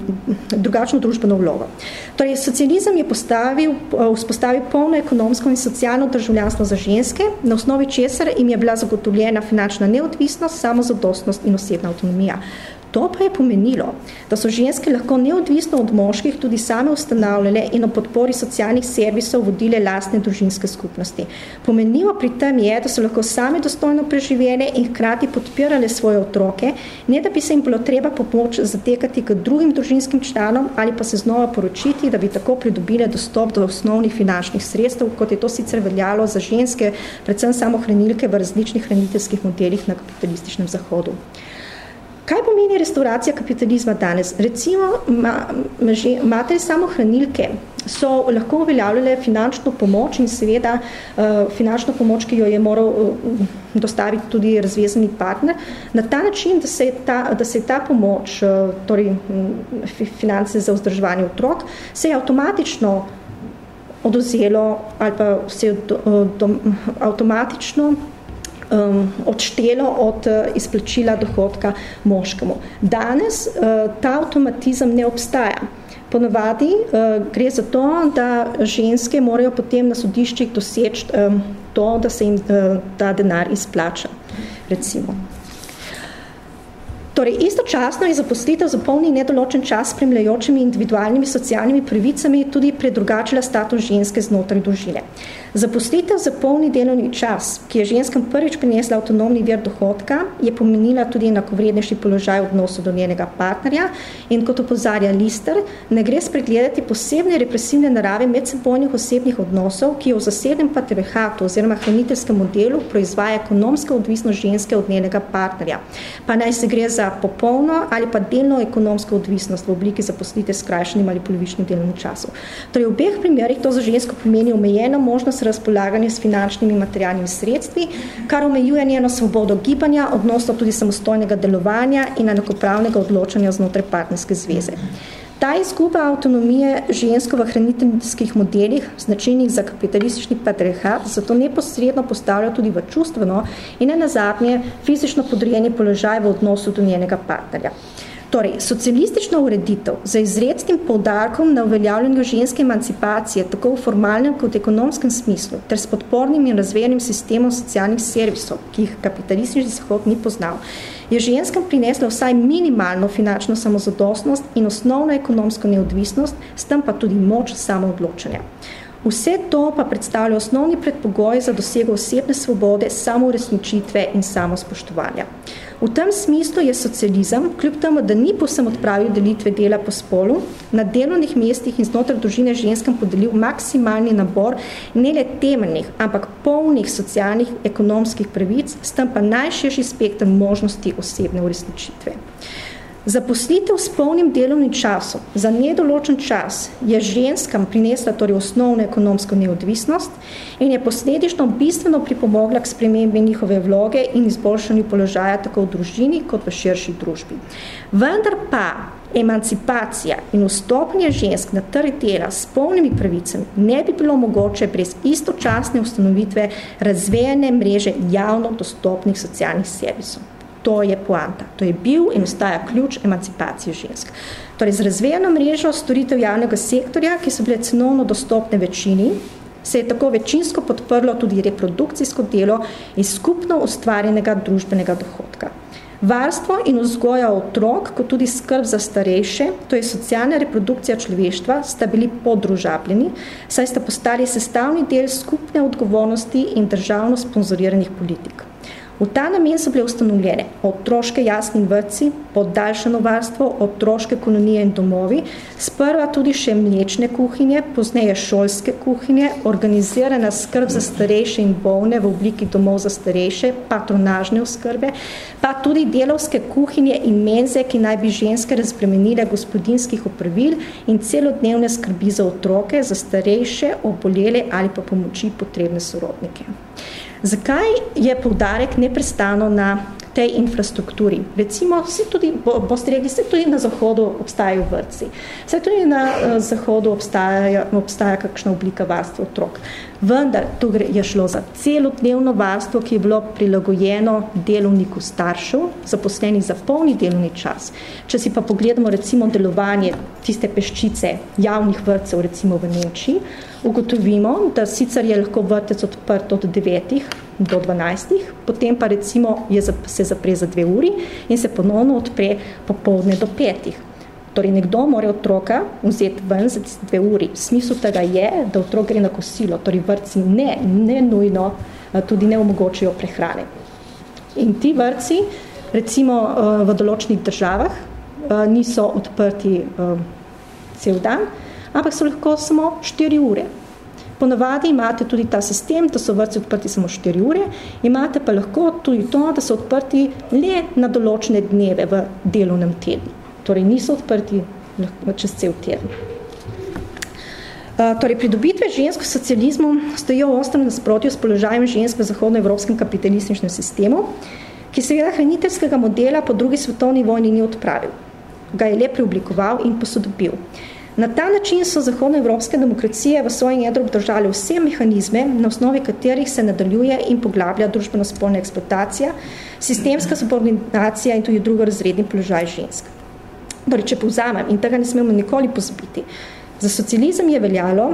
drugačno družbeno vlogo. Torej, socializem je postavil, eh, vzpostavil polno ekonomsko in socialno državljanstvo za ženske, na osnovi česar jim je bila zagotovljena finančna neodvisnost, samozadostnost in osebna avtonomija. To pa je pomenilo, da so ženske lahko neodvisno od moških tudi same ustanavljale in o podpori socialnih servisov vodile lastne družinske skupnosti. Pomenilo pri tem je, da so lahko same dostojno preživele in hkrati podpirale svoje otroke, ne da bi se jim bilo treba pomoč zatekati k drugim družinskim članom ali pa se znova poročiti, da bi tako pridobile dostop do osnovnih finančnih sredstev, kot je to sicer veljalo za ženske, predvsem samohranilke v različnih hraniteljskih modelih na kapitalističnem zahodu. Kaj pomeni restauracija kapitalizma danes? Recimo, ma, že, matere samohranilke so lahko uveljavljale finančno pomoč in seveda uh, finančno pomoč, ki jo je moral uh, dostaviti tudi razvezani partner, na ta način, da se je ta, da se je ta pomoč, uh, torej finance za vzdrževanje otrok, se je avtomatično odozelo ali pa se je do, do, avtomatično um, odštelo od uh, izplačila dohodka moškemu. Danes uh, ta avtomatizem ne obstaja. Ponovadi uh, gre za to, da ženske morajo potem na sodiščih doseči um, to, da se jim uh, ta denar izplača, recimo. Torej, istočasno je zaposlitev za polni nedoločen čas s spremljajočimi individualnimi socialnimi pravicami tudi predrugačila status ženske znotraj družine. Zaposlitev za polni delovni čas, ki je ženskam prvič prinesla avtonomni vir dohodka, je pomenila tudi enakovrednejši položaj v odnosu do njenega partnerja in kot opozarja Lister, ne gre spregledati posebne represivne narave medsebojnih osebnih odnosov, ki jo v zasebnem patriarhatu oziroma hraniteljskem modelu proizvaja ekonomska odvisnost ženske od njenega partnerja. Pa naj se gre za popolno ali pa delno ekonomsko odvisnost v obliki zaposlite s krajšanjem ali polovičnim delovnim časom. Torej, v obeh primerih to za žensko pomeni omejeno možnost razpolaganje s finančnimi materialnimi sredstvi, kar omejuje njeno svobodo gibanja, odnosno tudi samostojnega delovanja in enakopravnega odločanja znotraj partnerske zveze. Ta izguba avtonomije žensko v hraniteljskih modelih, značilnih za kapitalistični patriarhat, zato neposredno postavlja tudi v čustveno in ne nazadnje fizično podrejeni položaj v odnosu do njenega partnerja. Torej, socialistična ureditev za izrednim poudarkom na uveljavljanju ženske emancipacije tako v formalnem kot ekonomskem smislu ter s podpornim in razvejenim sistemom socialnih servisov, ki jih kapitalistični zahod ni poznal, je ženskam prinesla vsaj minimalno finančno samozadostnost in osnovno ekonomsko neodvisnost, s tem pa tudi moč samoodločanja. Vse to pa predstavlja osnovni predpogoj za dosego osebne svobode, samouresničitve in samospoštovanja. V tem smislu je socializem, kljub temu, da ni povsem odpravil delitve dela po spolu, na delovnih mestih in znotraj družine ženskem podelil maksimalni nabor ne le temeljnih, ampak polnih socialnih ekonomskih pravic, s tem pa najširši spektr možnosti osebne uresničitve. Zaposlitev s polnim delovnim časom za nedoločen čas je ženskam prinesla torej osnovno ekonomsko neodvisnost in je posledično bistveno pripomogla k spremembi njihove vloge in izboljšanju položaja tako v družini kot v širši družbi. Vendar pa emancipacija in vstopanje žensk na trg dela s polnimi pravicami ne bi bilo mogoče brez istočasne ustanovitve razvejene mreže javno dostopnih socialnih servisov. To je poanta. To je bil in ostaja ključ emancipacije žensk. Torej, z razvejeno mrežo storitev javnega sektorja, ki so bile cenovno dostopne večini, se je tako večinsko podprlo tudi reprodukcijsko delo iz skupno ustvarjenega družbenega dohodka. Varstvo in vzgoja otrok, kot tudi skrb za starejše, to je socialna reprodukcija človeštva, sta bili podružabljeni, saj sta postali sestavni del skupne odgovornosti in državno sponzoriranih politik. V ta namen so bile ustanovljene otroške jasni vrci, podaljšano varstvo, otroške kolonije in domovi, sprva tudi še mlečne kuhinje, pozneje šolske kuhinje, organizirana skrb za starejše in bolne v obliki domov za starejše, patronažne oskrbe, pa tudi delovske kuhinje in menze, ki naj bi ženske razbremenile gospodinskih opravil in celodnevne skrbi za otroke, za starejše, obolele ali pa pomoči potrebne sorodnike. Zakaj je poudarek neprestano na tej infrastrukturi? Recimo, vsi tudi, bo, boste rekli, vse tudi na zahodu obstajajo vrtci, vse tudi na uh, zahodu obstaja, obstaja kakšna oblika varstva otrok. Vendar, tu je šlo za celodnevno varstvo, ki je bilo prilagojeno delovniku staršev, zaposlenih za polni delovni čas. Če si pa pogledamo recimo delovanje tiste peščice javnih vrtcev, recimo v Nemčiji, ugotovimo, da sicer je lahko vrtec odprt od 9 do 12, potem pa recimo je, se zapre za dve uri in se ponovno odpre popoldne do 5. Torej, nekdo mora otroka vzeti ven za dve uri. Smisel tega je, da otrok gre na kosilo, torej vrtci ne, ne nujno tudi ne omogočijo prehrane. In ti vrtci, recimo v določenih državah, niso odprti cel dan, ampak so lahko samo 4 ure. Ponavadi imate tudi ta sistem, da so vrtci odprti samo 4 ure, imate pa lahko tudi to, da so odprti le na določene dneve v delovnem tednu. Torej niso odprti čez cel teden. Torej, pridobitve žensk v socializmu stojijo v ostrem nasprotju s položajem žensk v zahodnoevropskem kapitalističnem sistemu, ki seveda hraniteljskega modela po drugi svetovni vojni ni odpravil. Ga je le preoblikoval in posodobil. Na ta način so zahodnoevropske demokracije v svojem jedru obdržali vse mehanizme, na osnovi katerih se nadaljuje in poglablja družbeno-spolna eksploatacija, sistemska subordinacija in tudi drugorazredni položaj žensk. Torej, če povzamem, in tega ne smemo nikoli pozabiti, za socializem je veljalo,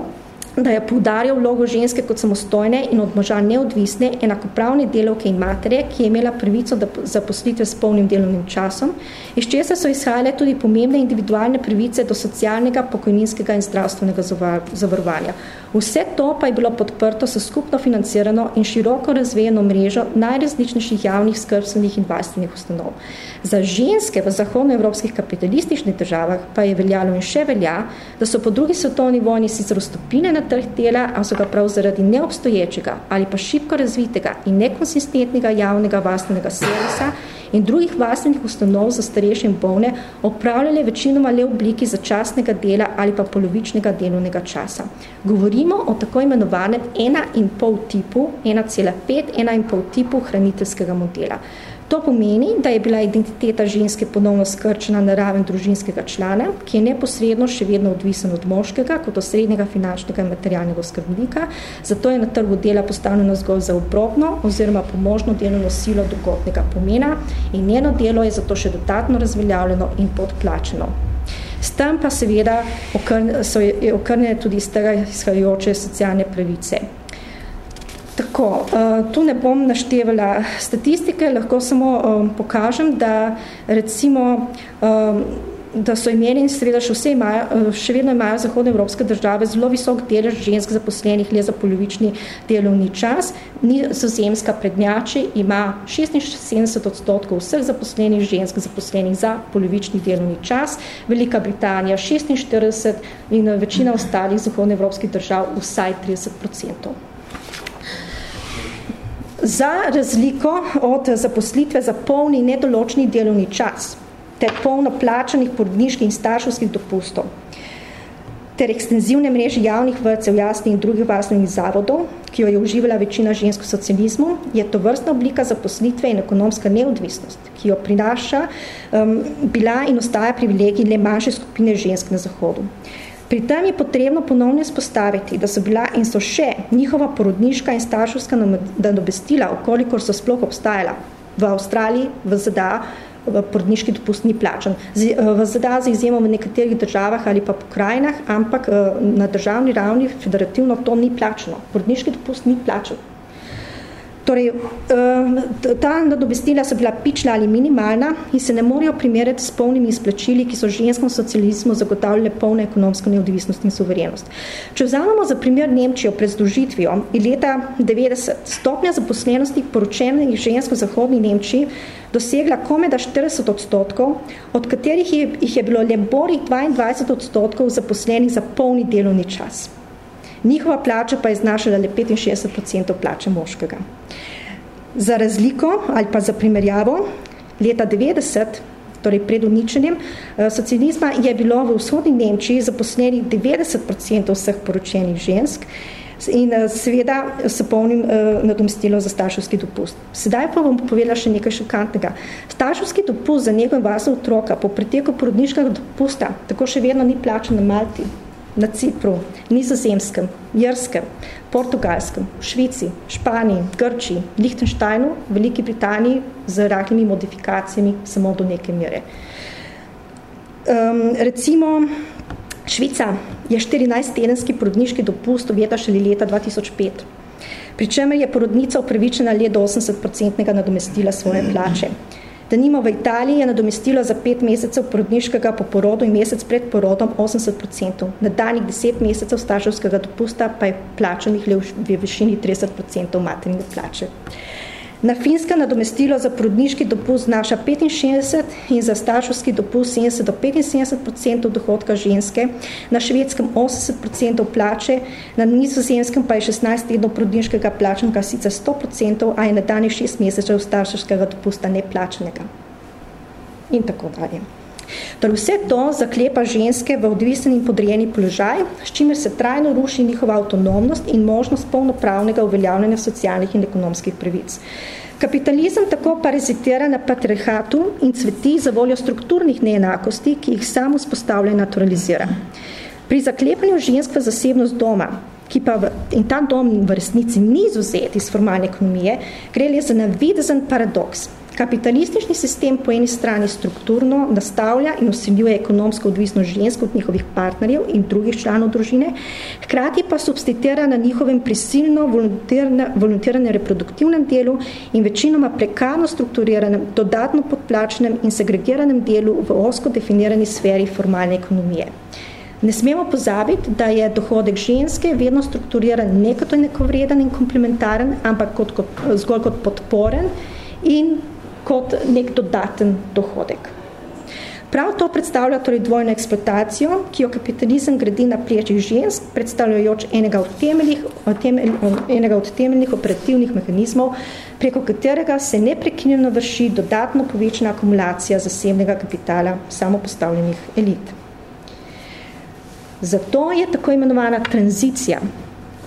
da je poudarjal vlogo ženske kot samostojne in od moža neodvisne, enakopravne delovke in matere, ki je imela prvico zaposlitve s polnim delovnim časom, iz česa so izhajale tudi pomembne individualne pravice do socialnega, pokojninskega in zdravstvenega zavarovanja. Vse to pa je bilo podprto s skupno financirano in široko razvejeno mrežo najrazličnejših javnih skrbstvenih in varstvenih ustanov. Za ženske v zahodnoevropskih kapitalističnih državah pa je veljalo in še velja, da so po drugi svetovni vojni sicer vstopile na trg dela, a so ga prav zaradi neobstoječega ali pa šibko razvitega in nekonsistentnega javnega varstvenega servisa in drugih varstvenih ustanov za starejše in bolne opravljale večinoma le v obliki začasnega dela ali pa polovičnega delovnega časa. Govorimo o tako imenovanem 1,5 tipu, 1,5, 1,5 tipu hraniteljskega modela. To pomeni, da je bila identiteta ženske ponovno skrčena na raven družinskega člana, ki je neposredno še vedno odvisen od moškega kot osrednjega finančnega in materialnega skrbnika, zato je na trgu dela postavljeno zgolj za obrobno oziroma pomožno delovno silo dogotnega pomena in njeno delo je zato še dodatno razveljavljeno in podplačeno. S tem pa seveda so okrnjene tudi iz tega izhajajoče socialne pravice. Tako, uh, tu ne bom naštevala statistike, lahko samo um, pokažem, da recimo, um, da so imeli in seveda še, vse imajo, še vedno imajo zahodne evropske države zelo visok delež žensk zaposlenih le za polovični delovni čas. Nizozemska prednjači ima 76 odstotkov vseh zaposlenih žensk zaposlenih za polovični delovni čas, Velika Britanija 46 in večina ostalih zahodne evropskih držav vsaj 30 procentov. Za razliko od zaposlitve za polni nedoločni delovni čas ter polno plačanih porodniških in starševskih dopustov ter ekstenzivne mreže javnih vrtcev, jasnih in drugih varstvenih zavodov, ki jo je uživala večina žensk v socializmu, je to vrstna oblika zaposlitve in ekonomska neodvisnost, ki jo prinaša, um, bila in ostaja privilegij le manjše skupine žensk na Zahodu. Pri tem je potrebno ponovno izpostaviti, da so bila in so še njihova porodniška in starševska nadobestila, okolikor so sploh obstajala, V Avstraliji, v ZDA, porodniški dopust ni plačan. V ZDA za izjemo v nekaterih državah ali pa pokrajinah, ampak na državni ravni federativno to ni plačano. Porodniški dopust ni plačan. Torej, ta nadomestila so bila pična ali minimalna in se ne morejo primerjati s polnimi izplačili, ki so ženskom socializmu zagotavljale polno ekonomsko neodvisnost in suverenost. Če vzamemo za primer Nemčijo pred združitvijo in leta 90 stopnja zaposlenosti poročenih žensk v zahodni Nemčiji dosegla komeda 40 odstotkov, od katerih je, jih je bilo le borih 22 odstotkov zaposlenih za polni delovni čas. Njihova plača pa je znašala le 65% plače moškega. Za razliko ali pa za primerjavo, leta 90, torej pred uničenjem eh, socializma, je bilo v vzhodni Nemčiji zaposlenih 90% vseh poročenih žensk in eh, seveda s polnim eh, nadomestilo za starševski dopust. Sedaj pa bom povedala še nekaj šokantnega. Starševski dopust za njegov vasov otroka po preteku porodniškega dopusta tako še vedno ni plačen na Malti na Cipru, Nizozemskem, Jerskem, Portugalskem, Švici, Španiji, Grčiji, Lichtensteinu, Veliki Britaniji z rahlimi modifikacijami samo do neke mere. Um, recimo, Švica je 14-tedenski porodniški dopust uvedla šele leta 2005, pri čemer je porodnica upravičena le do 80% nadomestila svoje plače. Da nimo v Italiji je nadomestilo za pet mesecev porodniškega po porodu in mesec pred porodom 80%. Na danih deset mesecev starševskega dopusta pa je plačanih le v višini 30% materne plače. Na finska nadomestilo za porodniški dopust znaša 65 in za starševski dopust 70 do 75 dohodka ženske, na švedskem 80 plače, na nizozemskem pa je 16 tednov porodniškega plačanka sicer 100 a je na danih 6 mesecev starševskega dopusta neplačenega. In tako dalje. Torej vse to zaklepa ženske v odvisen in podrejeni položaj, s čimer se trajno ruši njihova avtonomnost in možnost polnopravnega uveljavljanja socialnih in ekonomskih pravic. Kapitalizem tako parazitira na patriarhatu in cveti za voljo strukturnih neenakosti, ki jih samo spostavlja in naturalizira. Pri zaklepanju žensk v zasebnost doma, ki pa v, in ta dom v resnici ni izuzet iz formalne ekonomije, gre le za navidezen paradoks. Kapitalistični sistem po eni strani strukturno nastavlja in usiljuje ekonomsko odvisnost žensk od njihovih partnerjev in drugih članov družine, hkrati pa substitira na njihovem prisilno volontirane reproduktivnem delu in večinoma prekarno strukturiranem, dodatno podplačenem in segregiranem delu v osko definirani sferi formalne ekonomije. Ne smemo pozabiti, da je dohodek ženske vedno strukturiran ne kot nekovreden in komplementaren, ampak kot, kot, zgolj kot podporen in kot nek dodaten dohodek. Prav to predstavlja torej dvojno eksploatacijo, ki jo kapitalizem gradi na plečih žensk, predstavljajoč enega od, temeljih, temelj, enega od temeljnih operativnih mehanizmov, preko katerega se neprekinjeno vrši dodatno povečna akumulacija zasebnega kapitala samopostavljenih elit. Zato je tako imenovana tranzicija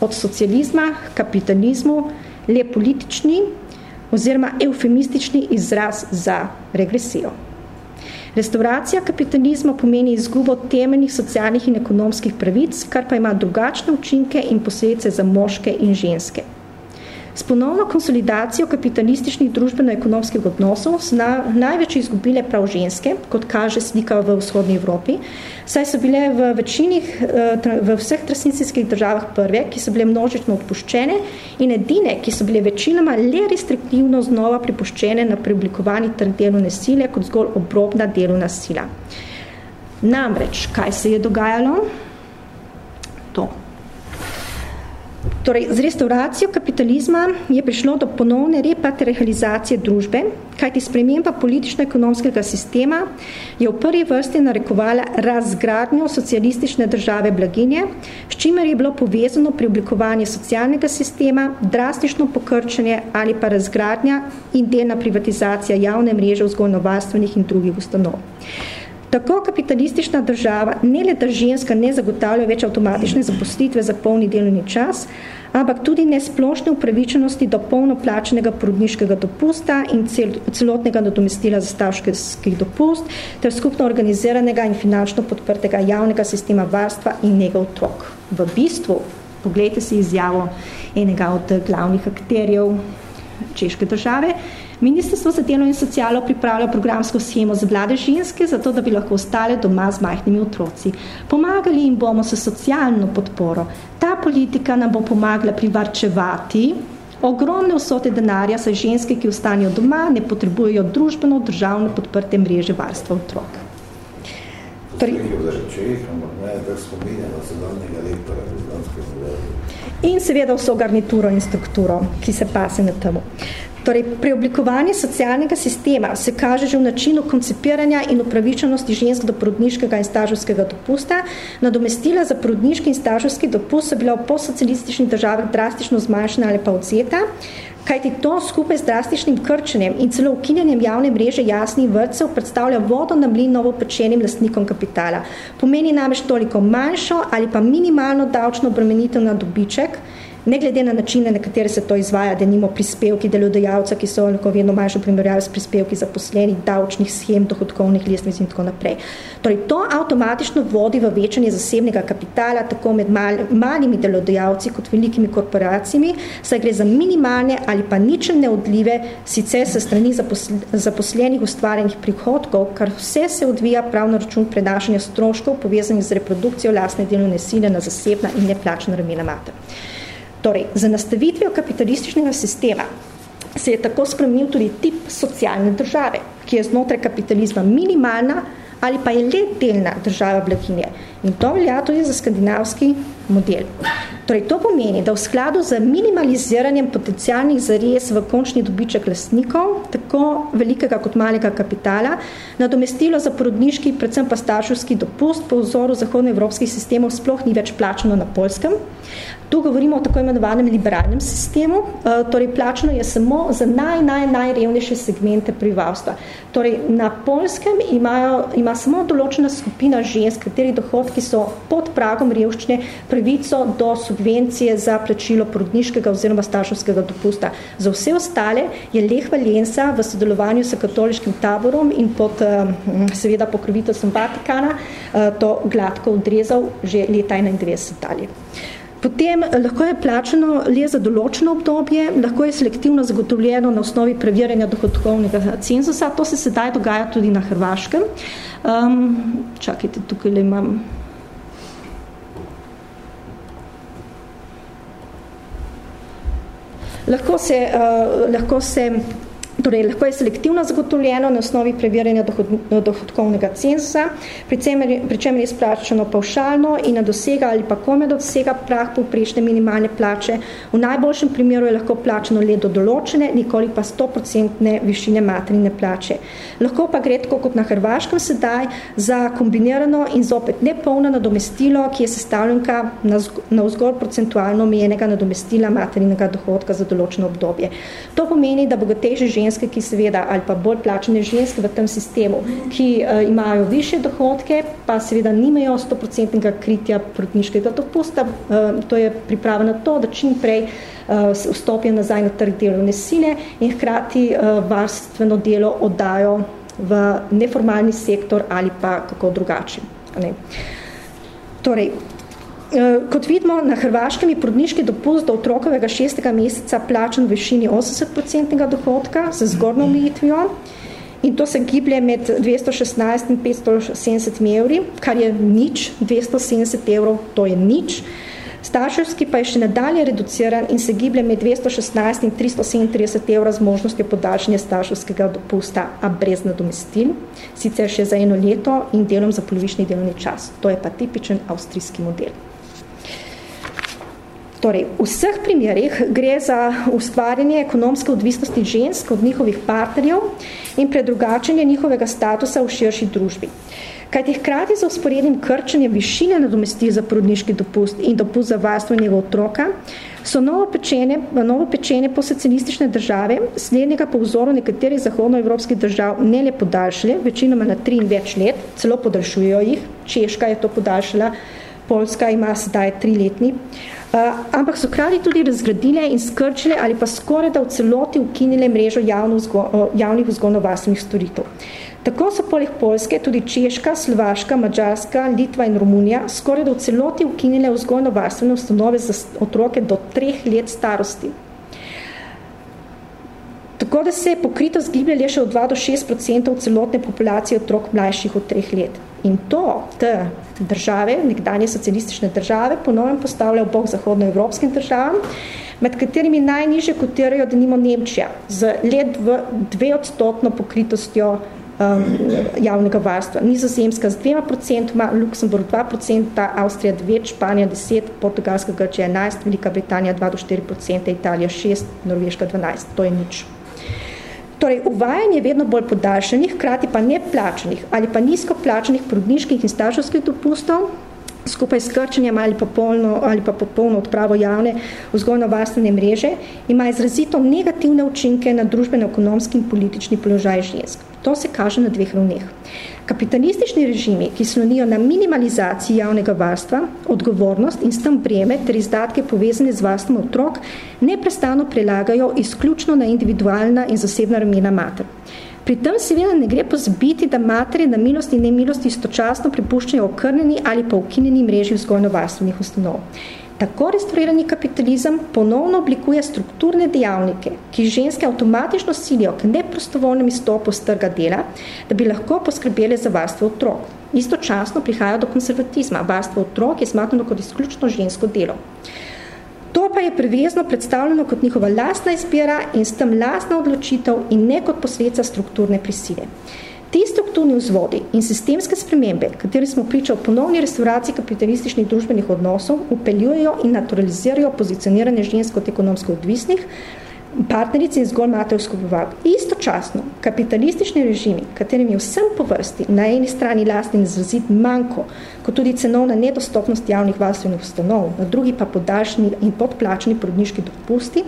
od socializma k kapitalizmu le politični oziroma eufemistični izraz za regresijo. Restauracija kapitalizma pomeni izgubo temeljnih socialnih in ekonomskih pravic, kar pa ima drugačne učinke in posledice za moške in ženske. S ponovno konsolidacijo kapitalističnih družbeno-ekonomskih odnosov so na, največ izgubile prav ženske, kot kaže slika v vzhodni Evropi, saj so bile v večinih, eh, v vseh transnicijskih državah prve, ki so bile množično odpuščene in edine, ki so bile večinoma le restriktivno znova pripuščene na preoblikovani trg delovne sile kot zgolj obrobna delovna sila. Namreč, kaj se je dogajalo? To. Torej, z restauracijo kapitalizma je prišlo do ponovne repatrializacije družbe, kajti sprememba politično-ekonomskega sistema je v prvi vrsti narekovala razgradnjo socialistične države blaginje, s čimer je bilo povezano pri oblikovanju socialnega sistema, drastično pokrčenje ali pa razgradnja in delna privatizacija javne mreže vzgojno-varstvenih in drugih ustanov. Tako kapitalistična država ne le da ženska ne zagotavlja več avtomatične zaposlitve za polni delovni čas, ampak tudi ne splošne upravičenosti do polno plačenega porodniškega dopusta in cel, celotnega nadomestila za stavških dopust, ter skupno organiziranega in finančno podprtega javnega sistema varstva in njega otrok. V bistvu, pogledajte si izjavo enega od glavnih akterjev češke države, Ministrstvo za delo in socialo pripravlja programsko schemo za mlade ženske, zato da bi lahko ostale doma z majhnimi otroci. Pomagali jim bomo s socialno podporo. Ta politika nam bo pomagala privarčevati ogromne vsote denarja, saj ženske, ki ostanijo doma, ne potrebujejo družbeno, državno podprte mreže varstva otrok. Torej, in seveda vso garnituro in strukturo, ki se pase na temu. Torej, preoblikovanje socialnega sistema se kaže že v načinu koncipiranja in upravičenosti žensk do porodniškega in stažovskega dopusta. Nadomestila za porodniški in stažovski dopust so bila v postsocialističnih državah drastično zmanjšana ali pa odseta, kajti to skupaj z drastičnim krčenjem in celo ukinjanjem javne mreže jasnih vrtcev predstavlja vodo na mlin novopečenim lastnikom kapitala. Pomeni namreč toliko manjšo ali pa minimalno davčno obremenitev na dobiček, ne glede na načine, na katere se to izvaja, da nimo prispevki delodajalca, ki so lahko vedno manjšo primerjavi s prispevki zaposlenih, davčnih schem, dohodkovnih lestvic in tako naprej. Torej, to avtomatično vodi v večanje zasebnega kapitala, tako med mal, malimi delodajalci kot velikimi korporacijami, saj gre za minimalne ali pa ničem neodljive, sicer se strani zaposlenih ustvarjenih prihodkov, kar vse se odvija prav na račun prenašanja stroškov povezanih z reprodukcijo lastne delovne sile na zasebna in neplačna ramena mater. Torej, za nastavitvijo kapitalističnega sistema se je tako spremenil tudi tip socialne države, ki je znotraj kapitalizma minimalna ali pa je le delna država blaginje. In to velja tudi za skandinavski model. Torej, to pomeni, da v skladu z minimaliziranjem potencialnih zares v končni dobiček lastnikov, tako velikega kot malega kapitala, nadomestilo za porodniški, predvsem pa starševski dopust po vzoru zahodnoevropskih sistemov sploh ni več plačano na Poljskem, Tu govorimo o tako imenovanem liberalnem sistemu, eh, torej plačno je samo za naj, naj, najrevnejše segmente prebivalstva. Torej, na Polskem imajo, ima samo določena skupina žensk, kateri dohodki so pod pragom revščine, pravico do subvencije za plačilo porodniškega oziroma starševskega dopusta. Za vse ostale je Leh Valensa v sodelovanju s katoliškim taborom in pod eh, seveda pokroviteljstvom Vatikana eh, to gladko odrezal že leta 91 dalje. Potem eh, lahko je plačeno le za določeno obdobje, lahko je selektivno zagotovljeno na osnovi preverjanja dohodkovnega cenzusa. To se sedaj dogaja tudi na Hrvaškem. Um, čakajte, tukaj le imam... Lahko se, uh, lahko se Torej, lahko je selektivno zagotovljeno na osnovi preverjanja dohod, dohodkovnega cenzusa, pri čem je izplačeno pavšalno in na dosega ali pa kome dosega prah povprečne minimalne plače. V najboljšem primeru je lahko plačeno le do določene, nikoli pa 100% višine materine plače. Lahko pa gre tako kot na Hrvaškem sedaj za kombinirano in zopet nepolno nadomestilo, ki je sestavljenka na, vzgor procentualno omejenega nadomestila materinega dohodka za določeno obdobje. To pomeni, da bogatejše ženske ženske, ki seveda, ali pa bolj plačene ženske v tem sistemu, ki uh, imajo više dohodke, pa seveda nimajo 100% kritja protniškega dopusta. Uh, to je priprava na to, da čim prej uh, vstopijo nazaj na trg delovne sile in hkrati uh, varstveno delo oddajo v neformalni sektor ali pa kako drugače. Ne. Torej, kot vidimo, na Hrvaškem je porodniški dopust do otrokovega šestega meseca plačen v višini 80% dohodka z zgornjo omejitvijo in to se giblje med 216 in 570 evri, kar je nič, 270 evrov, to je nič. Starševski pa je še nadalje reduciran in se giblje med 216 in 337 evrov z možnostjo podaljšanja starševskega dopusta, a brez nadomestil, sicer še za eno leto in delom za polovični delovni čas. To je pa tipičen avstrijski model. Torej, v vseh primerih gre za ustvarjanje ekonomske odvisnosti žensk od njihovih partnerjev in predrugačenje njihovega statusa v širši družbi. Kajti hkrati za usporednim krčenjem višine nadomesti za porodniški dopust in dopust za varstvo njega otroka, so novo pečene, novo pečene posocialistične države, slednjega po vzoru nekaterih zahodnoevropskih držav ne le podaljšale, večinoma na tri in več let, celo podaljšujejo jih, Češka je to podaljšala, Poljska ima sedaj triletni, uh, ampak so krali tudi razgradile in skrčile ali pa skoraj da v celoti ukinile mrežo javno vzgo, uh, javnih vzgojno-varstvenih storitev. Tako so poleg Poljske tudi Češka, Slovaška, Mađarska, Litva in Romunija skoraj da v celoti ukinile vzgojno-varstvene ustanove za otroke do treh let starosti. Tako da se je pokritost giblje še od 2 do 6 celotne populacije otrok mlajših od 3 let. In to, te države, nekdanje socialistične države, ponovno postavljajo bog zahodnoevropskim državam, med katerimi najniže kotirajo, da nimo Nemčija, z let v dve odstotno pokritostjo um, javnega varstva. Nizozemska z dvema procentoma, Luksemburg 2 procenta, Avstrija 9, Španija 10, Portugalska Grčija 11, Velika Britanija 2 do 4 procenta, Italija 6, Norveška 12. To je nič. Torej, uvajanje vedno bolj podaljšanih, krati pa neplačanih ali pa nizko plačanih porodniških in starševskih dopustov, skupaj s krčenjem ali pa, polno, ali pa popolno odpravo javne vzgojno-varstvene mreže, ima izrazito negativne učinke na družbeno-ekonomski in politični položaj žensk. To se kaže na dveh ravneh. Kapitalistični režimi, ki slonijo na minimalizaciji javnega varstva, odgovornost in s tem breme ter izdatke povezane z varstvom otrok, neprestano prelagajo izključno na individualna in zasebna ramena mater. Pri tem seveda ne gre pozbiti, da matere na milost in nemilost istočasno prepuščajo okrnjeni ali pa ukinjeni mreži vzgojno-varstvenih ustanov. Tako restaurirani kapitalizem ponovno oblikuje strukturne dejavnike, ki ženske avtomatično silijo k neprostovoljnem izstopu z trga dela, da bi lahko poskrbeli za varstvo otrok. Istočasno prihaja do konservatizma. Varstvo otrok je smatrano kot izključno žensko delo. To pa je prevezno predstavljeno kot njihova lastna izbira in s tem lastna odločitev in ne kot posledica strukturne prisile. Ti strukturni vzvodi in sistemske spremembe, kateri smo pričali o ponovni restauraciji kapitalističnih družbenih odnosov, upeljujejo in naturalizirajo pozicioniranje žensk kot ekonomsko odvisnih, partnerici in zgolj matersko bivalk. Istočasno, kapitalistični režimi, katerim je vsem po vrsti na eni strani lastni izrazit manjko, kot tudi cenovna nedostopnost javnih varstvenih ustanov, na drugi pa podaljšni in podplačni porodniški dopusti,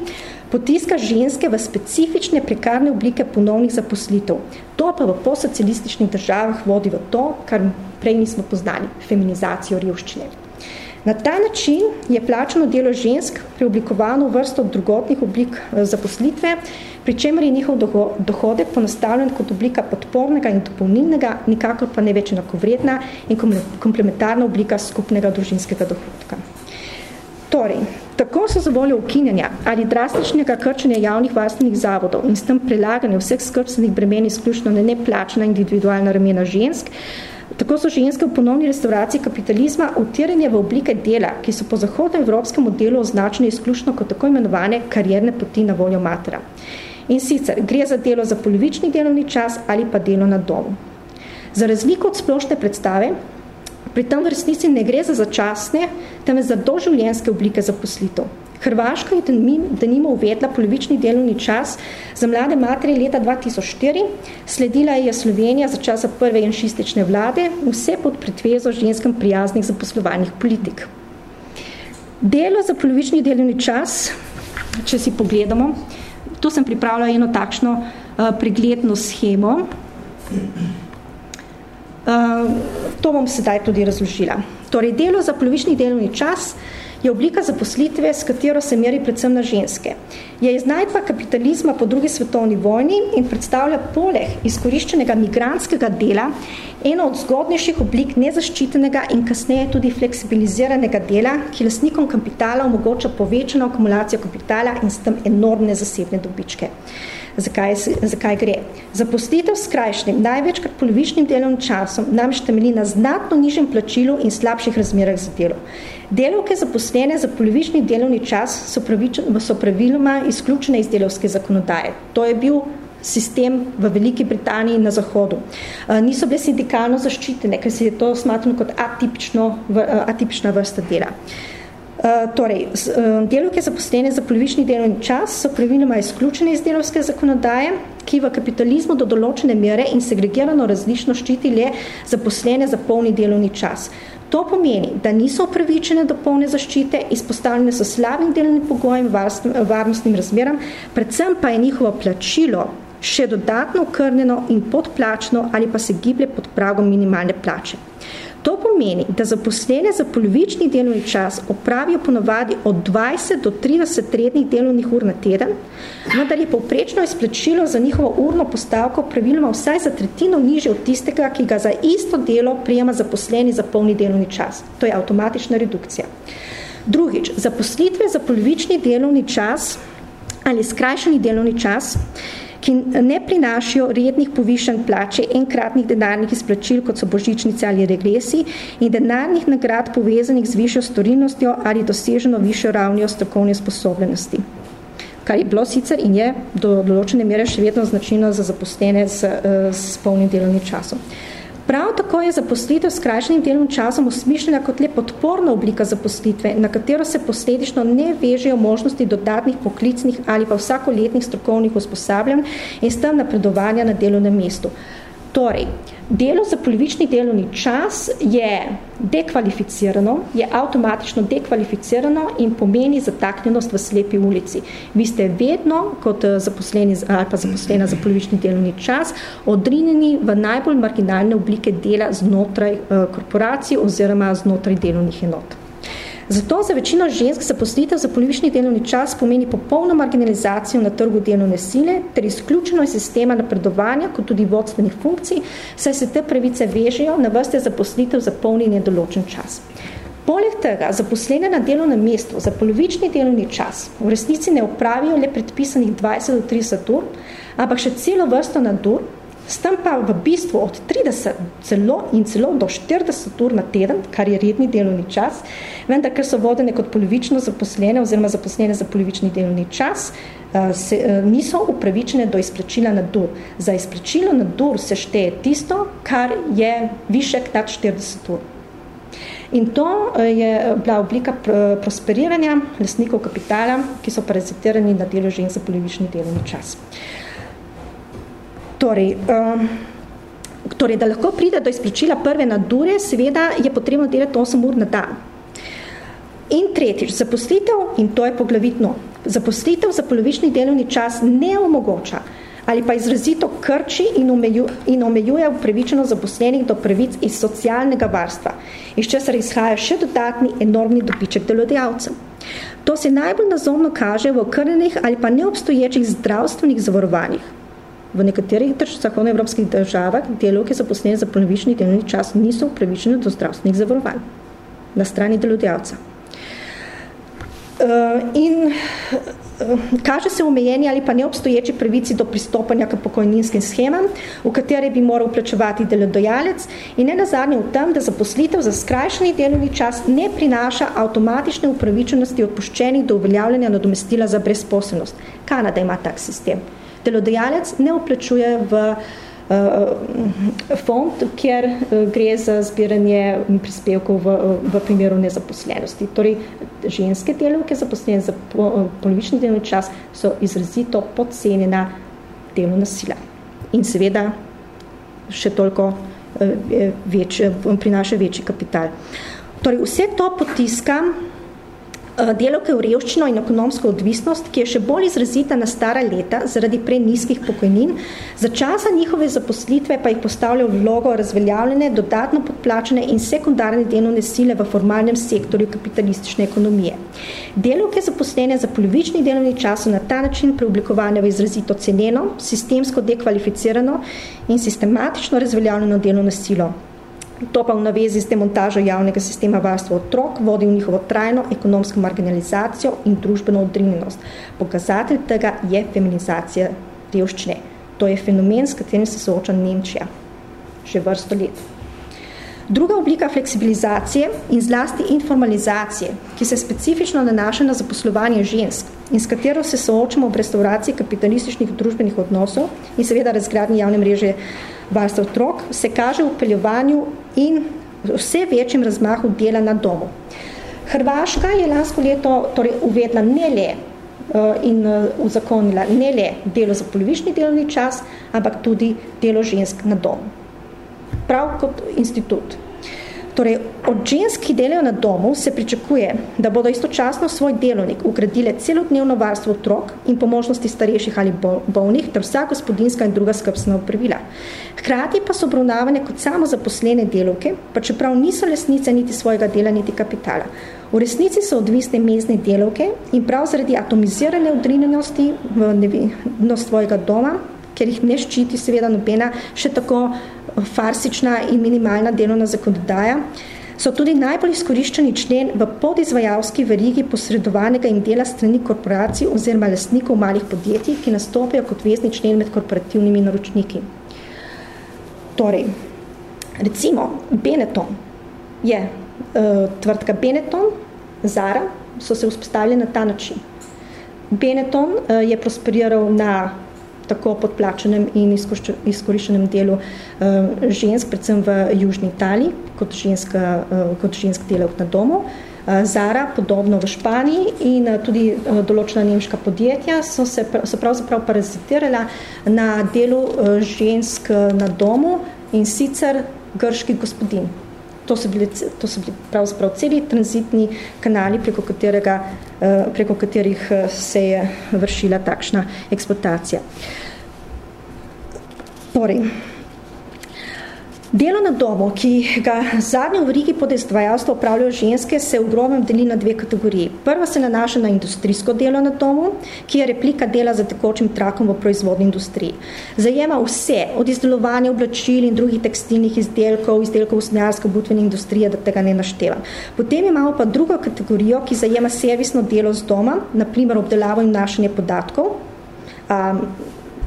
potiska ženske v specifične prekarne oblike ponovnih zaposlitev. To pa v posocialističnih državah vodi v to, kar prej nismo poznali, feminizacijo revščine. Na ta način je plačano delo žensk preoblikovano v vrsto drugotnih oblik eh, zaposlitve, pri čemer je njihov dohodek ponastavljen kot oblika podpornega in dopolnilnega, nikakor pa ne več enakovredna in komplementarna oblika skupnega družinskega dohodka. Torej, tako so za voljo ukinjanja ali drastičnega krčenja javnih varstvenih zavodov in s tem prelaganje vseh skrbstvenih bremen izključno na neplačna individualna ramena žensk, Tako so ženske v ponovni restauraciji kapitalizma utiranje v oblike dela, ki so po zahodnem evropskem modelu označene izključno kot tako imenovane karierne poti na voljo matera. In sicer gre za delo za polovični delovni čas ali pa delo na domu. Za razliko od splošne predstave, pri tem v resnici ne gre za začasne, temveč za doživljenjske oblike zaposlitev. Hrvaška je denimo uvedla polovični delovni čas za mlade matere leta 2004, sledila je Slovenija za časa prve in šistične vlade, vse pod pretvezo ženskem prijaznih zaposlovanih politik. Delo za polovični delovni čas, če si pogledamo, tu sem pripravila eno takšno uh, pregledno schemo. Uh, to bom sedaj tudi razložila. Torej, delo za polovični delovni čas uh, je oblika zaposlitve, s katero se meri predvsem na ženske. Je iznajdva kapitalizma po drugi svetovni vojni in predstavlja poleg izkoriščenega migranskega dela eno od zgodnejših oblik nezaščitenega in kasneje tudi fleksibiliziranega dela, ki lasnikom kapitala omogoča povečano akumulacijo kapitala in s tem enormne zasebne dobičke zakaj, zakaj gre. Zaposlitev s krajšnjim, največkrat polovičnim delovnim časom nam štemeli na znatno nižjem plačilu in slabših razmerah za delo. Delovke zaposlene za polovični delovni čas so, so praviloma izključene iz delovske zakonodaje. To je bil sistem v Veliki Britaniji na Zahodu. Niso bile sindikalno zaščitene, ker se je to smatrano kot atipično, atipična vrsta dela. Eh, torej, uh, delovke zaposlene za polovični delovni čas so praviloma izključene iz delovske zakonodaje, ki v kapitalizmu do določene mere in segregirano različno ščiti le zaposlene za polni delovni čas. To pomeni, da niso upravičene do polne zaščite, izpostavljene so slabim delovnim pogojem, varnostnim razmeram, predvsem pa je njihovo plačilo še dodatno okrnjeno in podplačno ali pa se giblje pod pragom minimalne plače. To pomeni, da zaposlene za polovični delovni čas opravijo ponovadi od 20 do 30 rednih delovnih ur na teden, vendar je povprečno izplačilo za njihovo urno postavko praviloma vsaj za tretjino niže od tistega, ki ga za isto delo prijema zaposleni za polni delovni čas. To je avtomatična redukcija. Drugič, zaposlitve za polovični delovni čas ali skrajšani delovni čas ki ne prinašajo rednih povišanj plače, enkratnih denarnih izplačil, kot so božičnice ali regresi, in denarnih nagrad povezanih z višjo storilnostjo ali doseženo višjo ravnjo strokovne sposobnosti kar je bilo sicer in je do določene mere še vedno značilno za zaposlene s, eh, s polnim delovnim časom. Prav tako je zaposlitev s krajšnjim delovnim časom usmišljena kot le podporna oblika zaposlitve, na katero se posledično ne vežejo možnosti dodatnih poklicnih ali pa vsakoletnih strokovnih usposabljanj in s tem napredovanja na delovnem mestu. Torej, delo za polovični delovni čas je dekvalificirano, je avtomatično dekvalificirano in pomeni zataknjenost v slepi ulici. Vi ste vedno, kot eh, zaposleni ali pa zaposlena za polovični delovni čas, odrinjeni v najbolj marginalne oblike dela znotraj eh, korporacij oziroma znotraj delovnih enot. Zato za večino žensk zaposlitev za polovični delovni čas pomeni popolno marginalizacijo na trgu delovne sile ter izključeno iz sistema napredovanja kot tudi vodstvenih funkcij, saj se te pravice vežejo na vrste zaposlitev za polni nedoločen čas. Poleg tega zaposlene na delovnem mestu za polovični delovni čas v resnici ne upravijo le predpisanih 20 do 30 ur, ampak še celo vrsto nadur, S tem pa v bistvu od 30 celo in celo do 40 ur na teden, kar je redni delovni čas, vendar ker so vodene kot polovično zaposlene oziroma zaposlene za polovični delovni čas, eh, se, eh, niso upravičene do izplačila na dur. Za izplačilo na dur se šteje tisto, kar je višek nad 40 ur. In to eh, je bila oblika prosperiranja lesnikov kapitala, ki so parazitirani na delo žen za polovični delovni čas. Torej, um, torej, da lahko pride do izplačila prve nadure, seveda je potrebno delati 8 ur na dan. In tretjič, zaposlitev, in to je poglavitno, zaposlitev za polovični delovni čas ne omogoča ali pa izrazito krči in, omeju, in omejuje upravičeno zaposlenih do pravic iz socialnega varstva, iz česar izhaja še dodatni enormni dobiček delodajalcev. To se najbolj nazorno kaže v okrnenih ali pa neobstoječih zdravstvenih zavarovanjih, V nekaterih zahodnoevropskih državah delovke zaposlene za polovični delovni čas niso upravičene do zdravstvenih zavarovanj na strani delodajalca. Uh, in uh, kaže se omejeni ali pa neobstoječi pravici do pristopanja k pokojninskim schemam, v katere bi moral plačevati delodajalec in ne nazadnje v tem, da zaposlitev za skrajšani delovni čas ne prinaša avtomatične upravičenosti odpuščenih do uveljavljanja nadomestila za brezposobnost. Kanada ima tak sistem delodajalec ne uplačuje v uh, fond, kjer uh, gre za zbiranje prispevkov v, v primeru nezaposlenosti. Torej, ženske delovke zaposlene za po, polovični delovni čas so izrazito podcenjena delovna sila. In seveda še toliko več, prinaša večji kapital. Torej, vse to potiskam Eh, delovke v revščino in ekonomsko odvisnost, ki je še bolj izrazita na stara leta zaradi prej nizkih pokojnin, za časa njihove zaposlitve pa jih postavlja vlogo razveljavljene, dodatno podplačene in sekundarne delovne sile v formalnem sektorju kapitalistične ekonomije. Delovke zaposlene za polovični delovni čas so na ta način preoblikovane v izrazito ceneno, sistemsko dekvalificirano in sistematično razveljavljeno delovno silo. To pa v navezi z demontažo javnega sistema varstva otrok vodi v njihovo trajno ekonomsko marginalizacijo in družbeno odrinjenost. Pokazatelj tega je feminizacija revščine. To je fenomen, s katerim se sooča Nemčija že vrsto let. Druga oblika fleksibilizacije in zlasti informalizacije, ki se specifično nanaša na zaposlovanje žensk in s katero se soočamo v restauraciji kapitalističnih družbenih odnosov in seveda razgradnji javne mreže varstva otrok, se kaže v upeljovanju in vse večjim razmahu dela na domu. Hrvaška je lansko leto torej uvedla ne le uh, in uh, uzakonila ne le delo za polovični delovni čas, ampak tudi delo žensk na domu. Prav kot institut. Torej, od žensk, ki delajo na domu, se pričakuje, da bodo istočasno svoj delovnik ugradile celodnevno varstvo otrok in po možnosti starejših ali bolnih, ter vsa gospodinska in druga skrbstvena upravila. Hkrati pa so obravnavane kot samo zaposlene delovke, pa čeprav niso lesnice niti svojega dela, niti kapitala. V resnici so odvisne mezne delovke in prav zaradi atomizirane odrinjenosti v nevidnost svojega doma, ker jih ne ščiti seveda nobena še tako farsična in minimalna delovna zakonodaja, so tudi najbolj izkoriščeni člen v podizvajalski verigi posredovanega in dela strani korporacij oziroma lastnikov malih podjetij, ki nastopajo kot vezni člen med korporativnimi naročniki. Torej, recimo Benetton je uh, tvrdka Benetton, Zara, so se vzpostavili na ta način. Benetton uh, je prosperiral na tako podplačenem in izkoriščenem delu uh, žensk, predvsem v Južni Italiji, kot, ženska, uh, kot žensk delavk na domu. Uh, Zara, podobno v Španiji in uh, tudi uh, določena nemška podjetja so se so pravzaprav parazitirala na delu uh, žensk na domu in sicer grški gospodin. To so bili, to so bili pravzaprav celi tranzitni kanali, preko, katerega, eh, preko katerih eh, se je vršila takšna eksploatacija. Torej, Delo na domu, ki ga zadnje v verigi podezdvajalstvo upravljajo ženske, se v grobem deli na dve kategoriji. Prva se nanaša na industrijsko delo na domu, ki je replika dela za tekočim trakom v proizvodni industriji. Zajema vse, od izdelovanja oblačil in drugih tekstilnih izdelkov, izdelkov usnjarske obutvene industrije, da tega ne naštevam. Potem imamo pa drugo kategorijo, ki zajema servisno delo z doma, naprimer obdelavo in našanje podatkov, um,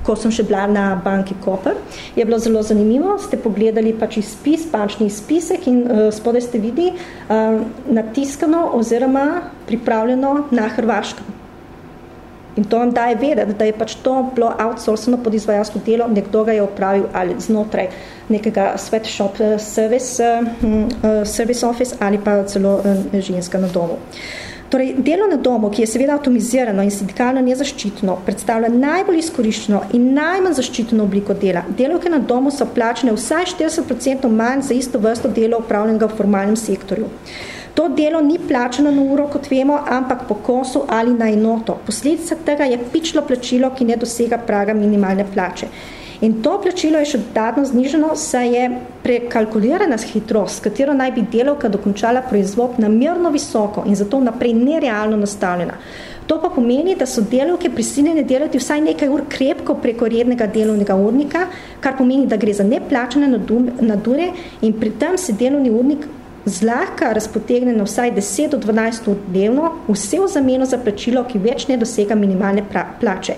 ko sem še bila na banki Koper, je bilo zelo zanimivo, ste pogledali pač izpis, bančni izpisek in uh, spodaj ste vidi uh, natiskano oziroma pripravljeno na Hrvaškem. In to vam daje vedeti, da je pač to bilo outsourceno pod izvajalsko delo, nekdo ga je opravil ali znotraj nekega sweatshop uh, service, uh, service office ali pa celo uh, ženska na domu. Uh, Torej, delo na domu, ki je seveda atomizirano in sindikalno nezaščitno, predstavlja najbolj izkoriščeno in najmanj zaščiteno obliko dela. Delovke na domu so plačene vsaj 40% manj za isto vrsto delo upravljenega v formalnem sektorju. To delo ni plačeno na uro, kot vemo, ampak po kosu ali na enoto. Posledica tega je pičlo plačilo, ki ne dosega praga minimalne plače. In to plačilo je še dodatno zniženo, saj je prekalkulirana hitrost, s katero naj bi delovka dokončala proizvod namerno visoko in zato naprej nerealno nastavljena. To pa pomeni, da so delovke prisiljene delati vsaj nekaj ur krepko preko rednega delovnega urnika, kar pomeni, da gre za neplačane nadure in pri tem se delovni urnik zlahka razpotegne na vsaj 10 do 12 ur dnevno, vse v zameno za plačilo, ki več ne dosega minimalne plače.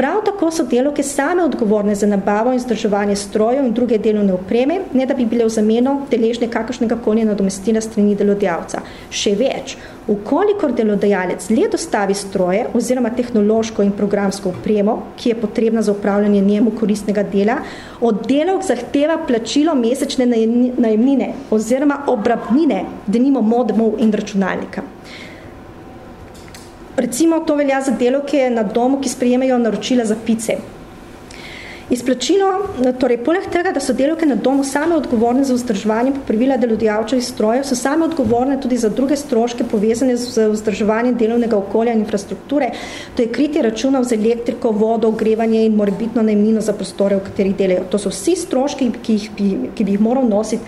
Prav tako so delovke same odgovorne za nabavo in zdrževanje strojev in druge delovne opreme, ne da bi bile v zameno deležne kakršnega koli nadomestila strani delodajalca. Še več, ukolikor delodajalec le dostavi stroje oziroma tehnološko in programsko opremo, ki je potrebna za upravljanje njemu koristnega dela, od delovk zahteva plačilo mesečne najemnine oziroma obrabnine, da nimo modemov in računalnika. Recimo to velja za delovke na domu, ki sprejemajo naročila za pice. Izplačilo, torej poleg tega, da so delovke na domu same odgovorne za vzdrževanje popravila delodajalčevih strojev, so same odgovorne tudi za druge stroške povezane z vzdrževanjem delovnega okolja in infrastrukture, to je kritje računov za elektriko, vodo, ogrevanje in morebitno najemnino za prostore, v katerih delajo. To so vsi stroški, ki, jih, ki bi jih moral nositi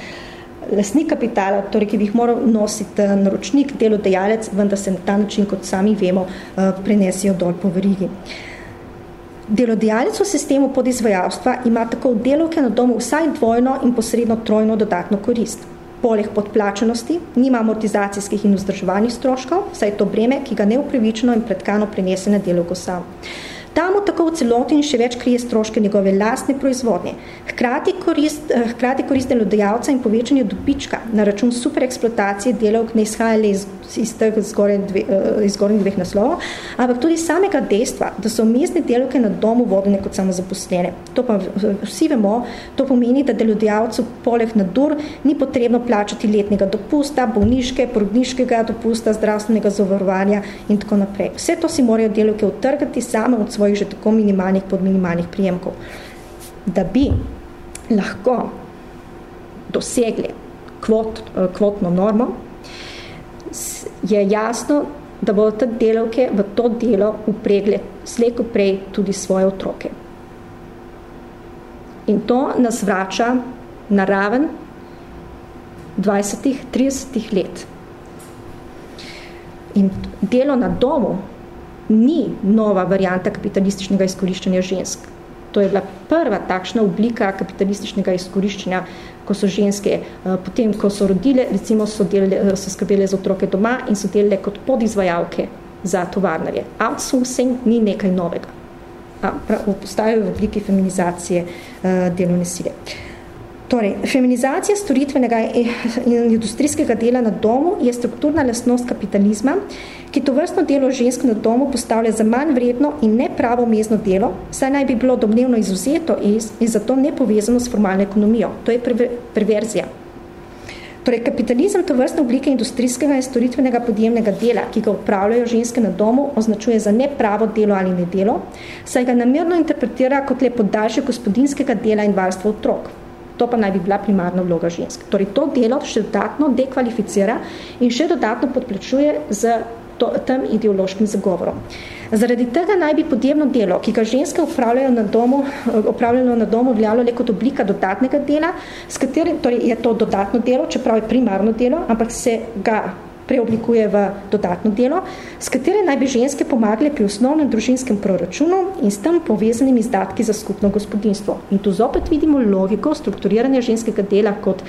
lasnik kapitala, torej, ki bi jih moral nositi naročnik, delodajalec, vendar se na ta način, kot sami vemo, eh, prenesijo dol po verigi. Delodajalec v sistemu podizvajalstva ima tako v delovke na domu vsaj dvojno in posredno trojno dodatno korist. Poleg podplačenosti nima amortizacijskih in vzdrževanih stroškov, saj je to breme, ki ga neupravičeno in predkano prenese na delovko sam. Ta mu tako v celoti in še več krije stroške njegove lastne proizvodnje. Hkrati korist, eh, hkrati korist delodajalca in povečanje dobička na račun supereksploatacije delovk ne izhaja le iz, iz teh zgornjih dve, uh, dveh naslovov, ampak tudi samega dejstva, da so mestne delovke na domu vodene kot samozaposlene. To pa vsi vemo, to pomeni, da delodajalcu poleg nadur ni potrebno plačati letnega dopusta, bolniške, porodniškega dopusta, zdravstvenega zavarovanja in tako naprej. Vse to si morajo delovke utrgati same od svojih že tako minimalnih pod minimalnih prijemkov. Da bi lahko dosegli kvot, eh, kvotno normo, je jasno, da bodo te delavke v to delo upregle slejko prej tudi svoje otroke. In to nas vrača na raven 20-30 let. In delo na domu ni nova varianta kapitalističnega izkoriščanja žensk. To je bila prva takšna oblika kapitalističnega izkoriščanja ko so ženske, uh, potem, ko so rodile, recimo so, delale, so skrbele za otroke doma in so delale kot podizvajalke za tovarnarje. Outsourcing ni nekaj novega. Postajajo v obliki feminizacije uh, delovne sile. Torej, feminizacija storitvenega in industrijskega dela na domu je strukturna lastnost kapitalizma, ki to vrstno delo žensk na domu postavlja za manj vredno in nepravo mezno delo, saj naj bi bilo domnevno izuzeto iz, in zato nepovezano s formalno ekonomijo. To je perverzija. Torej, kapitalizem to vrstne oblike industrijskega in storitvenega podjemnega dela, ki ga upravljajo ženske na domu, označuje za nepravo delo ali nedelo, saj ga namerno interpretira kot le podaljše gospodinskega dela in varstva otrok. To pa naj bi bila primarna vloga žensk. Torej, to delo še dodatno dekvalificira in še dodatno podplačuje z to, tem ideološkim zagovorom. Zaradi tega naj bi podjemno delo, ki ga ženske upravljajo na domu, upravljeno na domu, vljalo le kot oblika dodatnega dela, s katerim, torej je to dodatno delo, čeprav je primarno delo, ampak se ga preoblikuje v dodatno delo, s katere naj bi ženske pomagale pri osnovnem družinskem proračunu in s tem povezanim izdatki za skupno gospodinstvo. In tu zopet vidimo logiko strukturiranja ženskega dela kot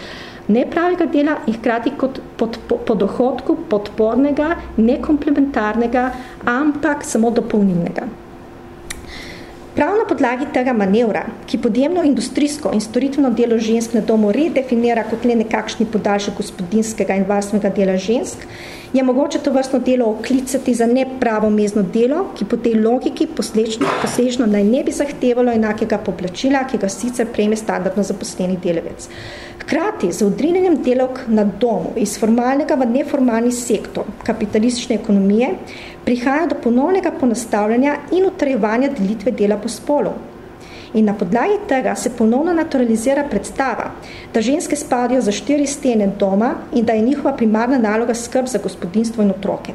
nepravega dela in hkrati kot pod, po, po dohodku podpornega, nekomplementarnega, ampak samo dopolnilnega. Prav na podlagi tega manevra, ki podjemno industrijsko in storitveno delo žensk na domu redefinira kot le nekakšni podaljšek gospodinskega in varstvenega dela žensk, je mogoče to vrstno delo oklicati za nepravo mezno delo, ki po tej logiki poslečno, poslečno naj ne bi zahtevalo enakega poplačila, ki ga sicer prejme standardno zaposleni delavec. Hkrati z odrinjenjem delovk na domu iz formalnega v neformalni sektor kapitalistične ekonomije prihaja do ponovnega ponastavljanja in utrjevanja delitve dela po spolu. In na podlagi tega se ponovno naturalizira predstava, da ženske spadijo za štiri stene doma in da je njihova primarna naloga skrb za gospodinstvo in otroke.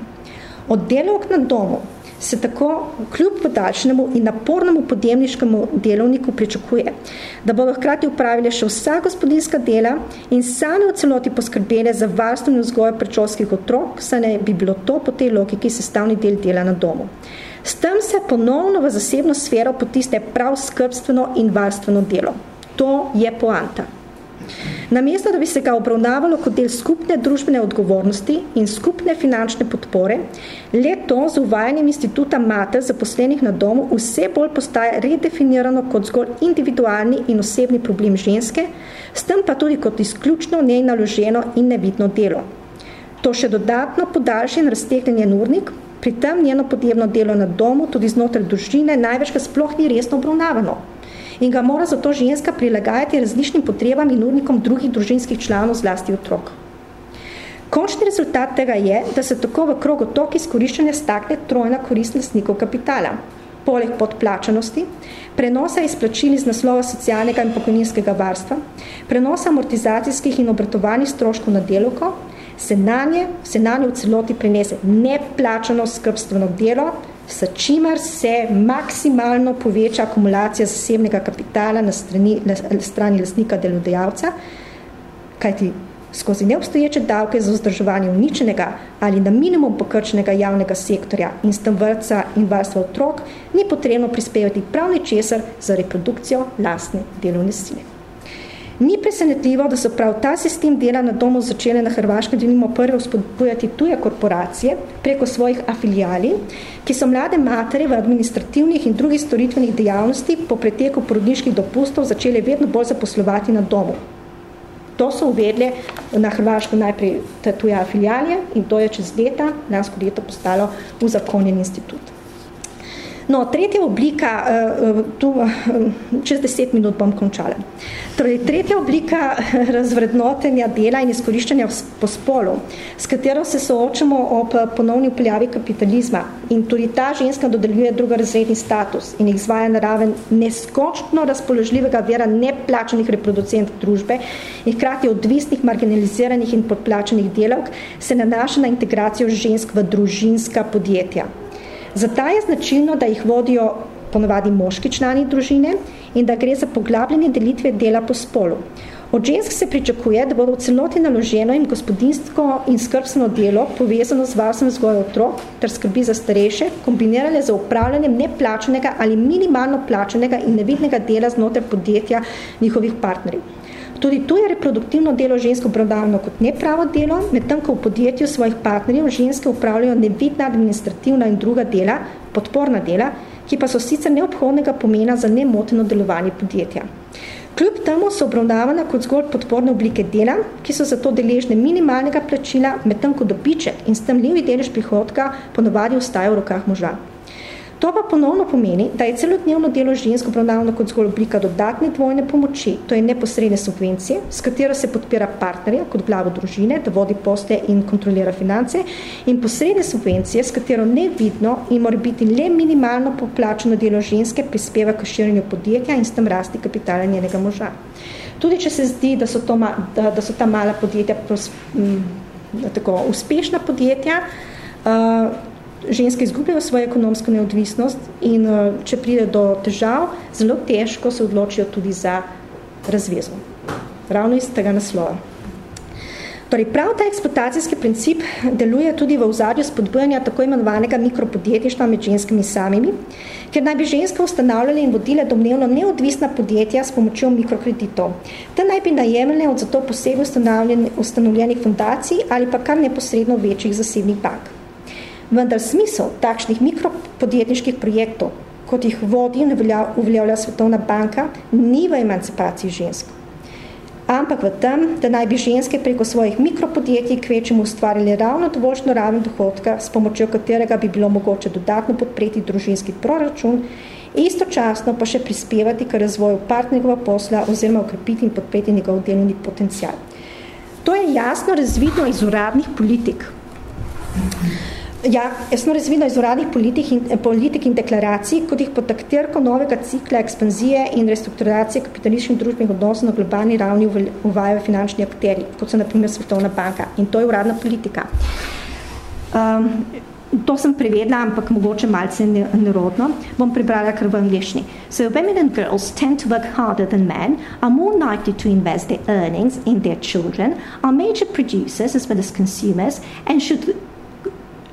Od delovk na domu se tako kljub podaljšnemu in napornemu podjemniškemu delovniku pričakuje, da bodo hkrati upravili še vsa gospodinska dela in sami v celoti poskrbele za varstvo in vzgojo prečovskih otrok, saj ne bi bilo to po tej logiki sestavni del dela na domu. S tem se ponovno v zasebno sfero potisne prav skrbstveno in varstveno delo. To je poanta. Namesto, da bi se ga obravnavalo kot del skupne družbene odgovornosti in skupne finančne podpore, le to z uvajanjem instituta mater zaposlenih na domu vse bolj postaje redefinirano kot zgolj individualni in osebni problem ženske, s tem pa tudi kot izključno njej naloženo in nevidno delo. To še dodatno podaljši in raztegnjen urnik, pri tem njeno podjemno delo na domu, tudi znotraj družine, največkrat sploh ni resno obravnavano in ga mora zato ženska prilagajati različnim potrebam in urnikom drugih družinskih članov zlasti otrok. Končni rezultat tega je, da se tako v krogu tok izkoriščanja stakne trojna korist lastnikov kapitala. Poleg podplačanosti, prenosa izplačil iz naslova socialnega in pokojninskega varstva, prenosa amortizacijskih in obratovanih stroškov na delovko, se na nje, se na nje v celoti prenese neplačano skrbstveno delo, s čimer se maksimalno poveča akumulacija zasebnega kapitala na strani, na strani lastnika delodajalca, kajti skozi neobstoječe davke za vzdrževanje uničenega ali na minimum pokrčenega javnega sektorja in s tem vrca in varstva otrok ni potrebno prispevati prav ničesar za reprodukcijo lastne delovne sile. Ni presenetljivo, da so prav ta sistem dela na domu začele na Hrvaškem denimo prve vzpodbujati tuje korporacije preko svojih afilijali, ki so mlade matere v administrativnih in drugih storitvenih dejavnosti po preteku porodniških dopustov začele vedno bolj zaposlovati na domu. To so uvedle na Hrvaško najprej tuje afilijalje in to je čez leta, lansko leto postalo v zakonjen institut. No, tretja oblika, uh, tu uh, čez deset minut bom končala. Torej, tretja oblika razvrednotenja dela in izkoriščanja po spolu, s katero se soočamo ob ponovni upeljavi kapitalizma in tudi ta ženska dodeljuje drugorazredni status in izvaja naraven neskočno razpoložljivega vera neplačanih reproducentov družbe in hkrati odvisnih, marginaliziranih in podplačanih delavk, se nanaša na integracijo žensk v družinska podjetja. Za ta je značilno, da jih vodijo ponovadi moški člani družine in da gre za poglabljanje delitve dela po spolu. Od žensk se pričakuje, da bodo v celoti naloženo in gospodinsko in skrbstveno delo povezano z varstvom vzgoja otrok ter skrbi za starejše, kombinirale za upravljanjem neplačenega ali minimalno plačenega in nevidnega dela znotraj podjetja njihovih partnerjev. Tudi tu je reproduktivno delo žensko obravnavano kot nepravo delo, medtem ko v podjetju svojih partnerjev ženske upravljajo nevidna administrativna in druga dela, podporna dela, ki pa so sicer neobhodnega pomena za nemoteno delovanje podjetja. Kljub temu so obravnavane kot zgolj podporne oblike dela, ki so zato deležne minimalnega plačila, medtem ko dobiček in s tem levi delež prihodka ponovadi ostaja v rokah moža. To pa ponovno pomeni, da je celodnevno delo žensko obravnavno kot zgolj oblika dodatne dvojne pomoči, to je neposredne subvencije, s katero se podpira partnerja kot glavo družine, da vodi poste in kontrolira finance, in posredne subvencije, s katero nevidno in mora biti le minimalno poplačeno delo ženske prispeva k širjenju podjetja in s tem rasti kapitala njenega moža. Tudi če se zdi, da so, to ma, da, da so ta mala podjetja pros, m, tako, uspešna podjetja, uh, ženske izgubljajo svojo ekonomsko neodvisnost in eh, če pride do težav, zelo težko se odločijo tudi za razvezo. Ravno iz tega naslova. Torej, prav ta eksploatacijski princip deluje tudi v vzadju spodbujanja tako imenovanega mikropodjetništva med ženskimi samimi, ker naj bi ženske ustanavljale in vodile domnevno neodvisna podjetja s pomočjo mikrokreditov. Te naj bi najemljene od zato posebej ustanovljenih fundacij ali pa kar neposredno večjih zasebnih bank. Vendar smisel takšnih mikropodjetniških projektov, kot jih vodi in uveljavlja Svetovna banka, ni v emancipaciji žensk. Ampak v tem, da naj bi ženske preko svojih mikropodjetij kvečemu ustvarili ravno dovoljšno raven dohodka, s pomočjo katerega bi bilo mogoče dodatno podpreti družinski proračun, istočasno pa še prispevati k razvoju partnerjega posla oziroma ukrepiti in podpreti njegov delovni potencial. To je jasno razvidno iz uradnih politik. Ja, jasno razvidno iz uradnih politik in, politik in deklaracij, kot jih pod taktirko novega cikla ekspanzije in restrukturacije kapitalističnih družbenih odnosov na globalni ravni uvajajo finančni akteri, kot so na primer Svetovna banka. In to je uradna politika. Um, to sem prevedla, ampak mogoče malce nerodno. Bom prebrala kar v angliščini. So women and girls tend to work harder than men, are more likely to invest their earnings in their children, are major producers as well as consumers, and should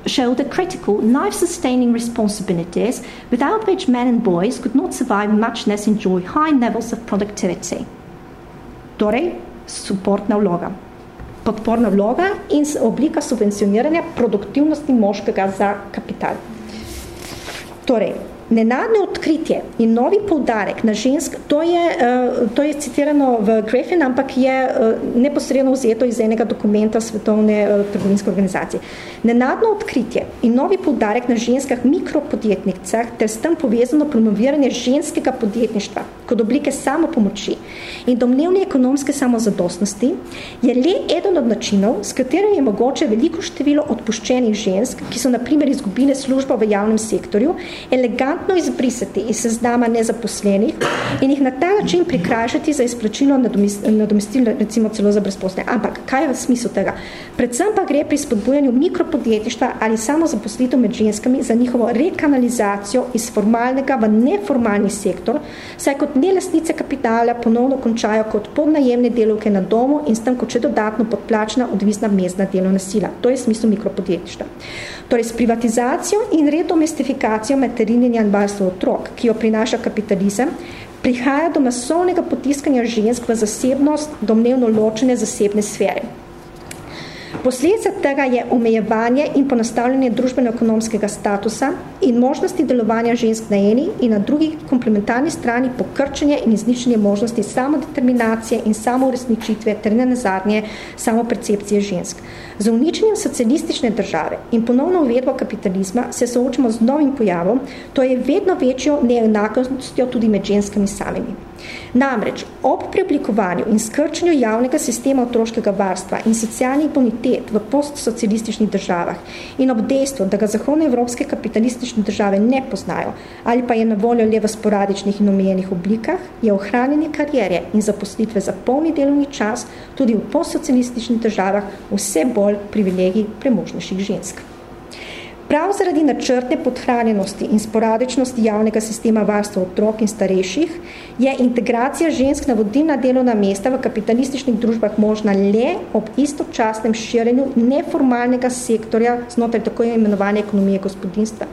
shoulder critical, life-sustaining responsibilities without which men and boys could not survive much less enjoy high levels of productivity. Torej, supportna vloga. Podporna vloga in oblika subvencioniranja produktivnosti moškega za kapital. Torej, Nenadno odkritje in novi poudarek na žensk, to je, uh, to je citirano v Griffin, ampak je uh, neposredno vzeto iz enega dokumenta Svetovne uh, trgovinske organizacije. Nenadno odkritje in novi poudarek na ženskah mikropodjetnicah ter s tem povezano promoviranje ženskega podjetništva kot oblike samopomoči in domnevne ekonomske samozadostnosti je le eden od načinov, s katerim je mogoče veliko število odpuščenih žensk, ki so na primer izgubile službo v javnem sektorju, elegantno izbrisati iz seznama nezaposlenih in jih na ta način prikrajšati za izplačilo nadomestil, recimo celo za brezposle. Ampak, kaj je v smislu tega? Predvsem pa gre pri spodbujanju mikropodjetništva ali samo zaposlitev med ženskami za njihovo rekanalizacijo iz formalnega v neformalni sektor, saj kot nelastnice kapitala ponovno končajo kot podnajemne delovke na domu in s tem kot še dodatno podplačna odvisna mezna delovna sila. To je smisel mikropodjetništva. Torej, s privatizacijo in redomestifikacijo materinjenja in varstva otrok, ki jo prinaša kapitalizem, prihaja do masovnega potiskanja žensk v zasebnost domnevno ločene zasebne sfere. Posledica tega je omejevanje in ponastavljanje družbeno-ekonomskega statusa in možnosti delovanja žensk na eni in na drugi komplementarni strani pokrčenje in izničenje možnosti samodeterminacije in samouresničitve ter ne nazadnje samopercepcije žensk. Za uničenjem socialistične države in ponovno uvedbo kapitalizma se soočamo z novim pojavom, to je vedno večjo neenakostjo tudi med ženskami samimi. Namreč, ob preoblikovanju in skrčenju javnega sistema otroškega varstva in socialnih bonitet v postsocialističnih državah in ob dejstvu, da ga zahodnoevropske kapitalistične države ne poznajo ali pa je na voljo le v sporadičnih in omejenih oblikah, je ohranjanje karjere in zaposlitve za polni delovni čas tudi v postsocialističnih državah vse bolj privilegij premožnejših žensk. Prav zaradi načrtne podhranjenosti in sporadičnosti javnega sistema varstva otrok in starejših je integracija žensk na vodilna delovna mesta v kapitalističnih družbah možna le ob istočasnem širjenju neformalnega sektorja znotraj tako imenovane ekonomije gospodinstva.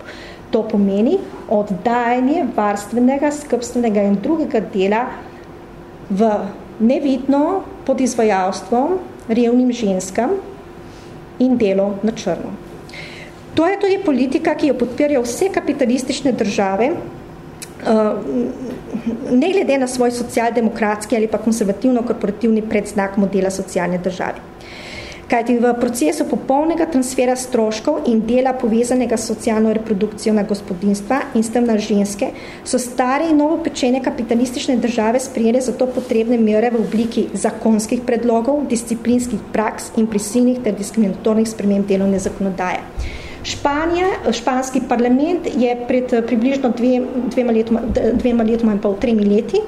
To pomeni oddajanje varstvenega, skrbstvenega in drugega dela v nevidno pod izvajalstvom revnim ženskam in delo na črno. To je tudi politika, ki jo podpirajo vse kapitalistične države, uh, ne glede na svoj socialdemokratski ali pa konservativno-korporativni predznak modela socialne države. Kajti v procesu popolnega transfera stroškov in dela povezanega s socialno reprodukcijo na gospodinstva in s tem na ženske, so stare in novopečene kapitalistične države sprijele za to potrebne mere v obliki zakonskih predlogov, disciplinskih praks in prisilnih ter diskriminatornih sprememb delovne zakonodaje. Španija, španski parlament je pred približno dve, dvema, letoma, dvema letoma in pol tremi leti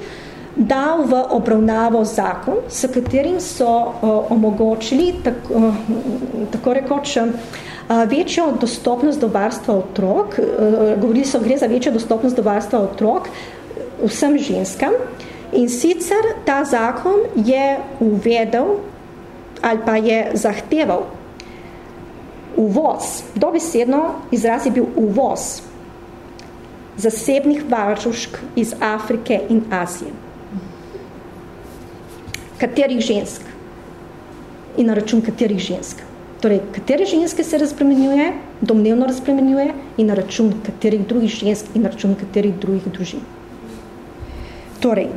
dal v obravnavo zakon, s katerim so uh, omogočili tako, uh, tako rekoč večjo dostopnost do varstva otrok, govorili so, gre za večjo dostopnost do varstva otrok vsem ženskam in sicer ta zakon je uvedel ali pa je zahteval uvoz, dobesedno izraz je bil uvoz zasebnih varušk iz Afrike in Azije. Katerih žensk? In na račun katerih žensk? Torej, katere ženske se razpremenjuje, domnevno razpremenjuje in na račun katerih drugih žensk in na račun katerih drugih družin. Torej,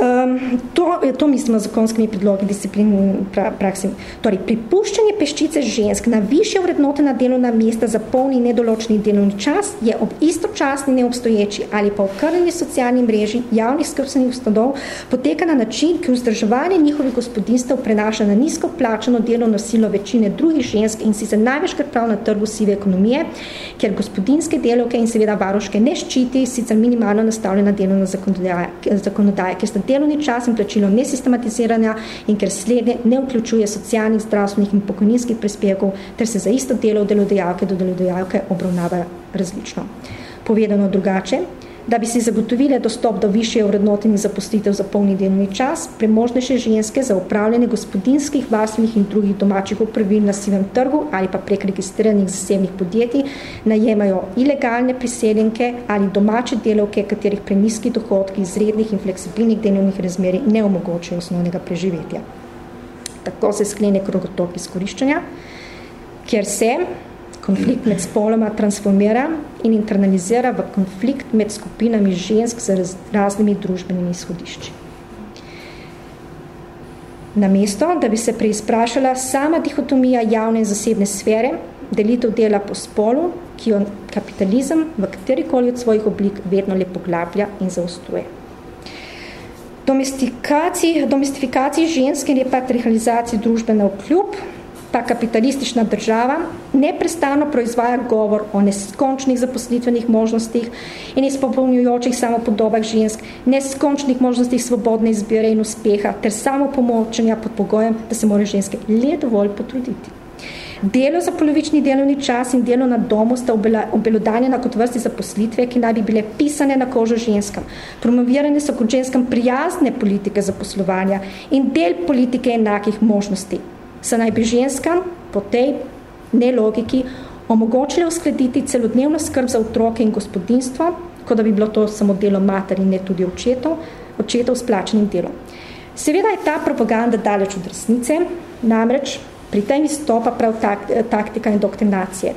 Um, to, to mislimo z zakonskimi predlogi disciplin pra, praksi. Torej, pripuščanje peščice žensk na više vrednotena delovna mesta za polni nedoločni delovni čas je ob istočasni neobstoječi ali pa okrnjeni socialni mreži javnih skrbstvenih ustanov poteka na način, ki vzdrževanje njihovih gospodinstv prenaša na nizko plačano delovno silo večine drugih žensk in si se največkrat prav na trgu sive ekonomije, ker gospodinske delovke in seveda varoške ne ščiti sicer minimalno nastavljena delovna zakonodaja, zakonodaja ker sta delovni čas in plačilo nesistematiziranja in ker slednje ne vključuje socialnih, zdravstvenih in pokojninskih prispevkov, ter se za isto delo delodajalke do delodajalke obravnava različno. Povedano drugače, da bi si zagotovile dostop do višje vrednotenih zaposlitev za polni delovni čas, premožnejše ženske za upravljanje gospodinskih, varstvenih in drugih domačih upravil na sivem trgu ali pa prek registriranih zasebnih podjetij najemajo ilegalne priseljenke ali domače delovke, katerih preniski dohodki izrednih in fleksibilnih delovnih razmerij ne omogočajo osnovnega preživetja. Tako se sklene krogotok izkoriščanja, kjer se konflikt med spoloma transformira in internalizira v konflikt med skupinami žensk z raz, raznimi družbenimi izhodišči. Namesto, da bi se preizprašala sama dihotomija javne in zasebne sfere, delitev dela po spolu, ki jo kapitalizem v katerikoli od svojih oblik vedno le poglablja in zaostruje. Domestifikaciji ženske in repatrializaciji družbene obkljub ta kapitalistična država neprestano proizvaja govor o neskončnih zaposlitvenih možnostih in izpopolnjujočih samopodobah žensk, neskončnih možnostih svobodne izbire in uspeha ter samopomočenja pod pogojem, da se mora ženske le dovolj potruditi. Delo za polovični delovni čas in delo na domu sta obelodanjena kot vrsti zaposlitve, ki naj bi bile pisane na kožo ženskam. Promovirane so kot ženskam prijazne politike zaposlovanja in del politike enakih možnosti se naj bi ženskam po tej nelogiki omogočili uskladiti celodnevno skrb za otroke in gospodinstvo, kot da bi bilo to samo delo mater in ne tudi očetov, očetov s plačenim delom. Seveda je ta propaganda daleč od resnice, namreč pri tem izstopa prav tak, taktika indoktrinacije.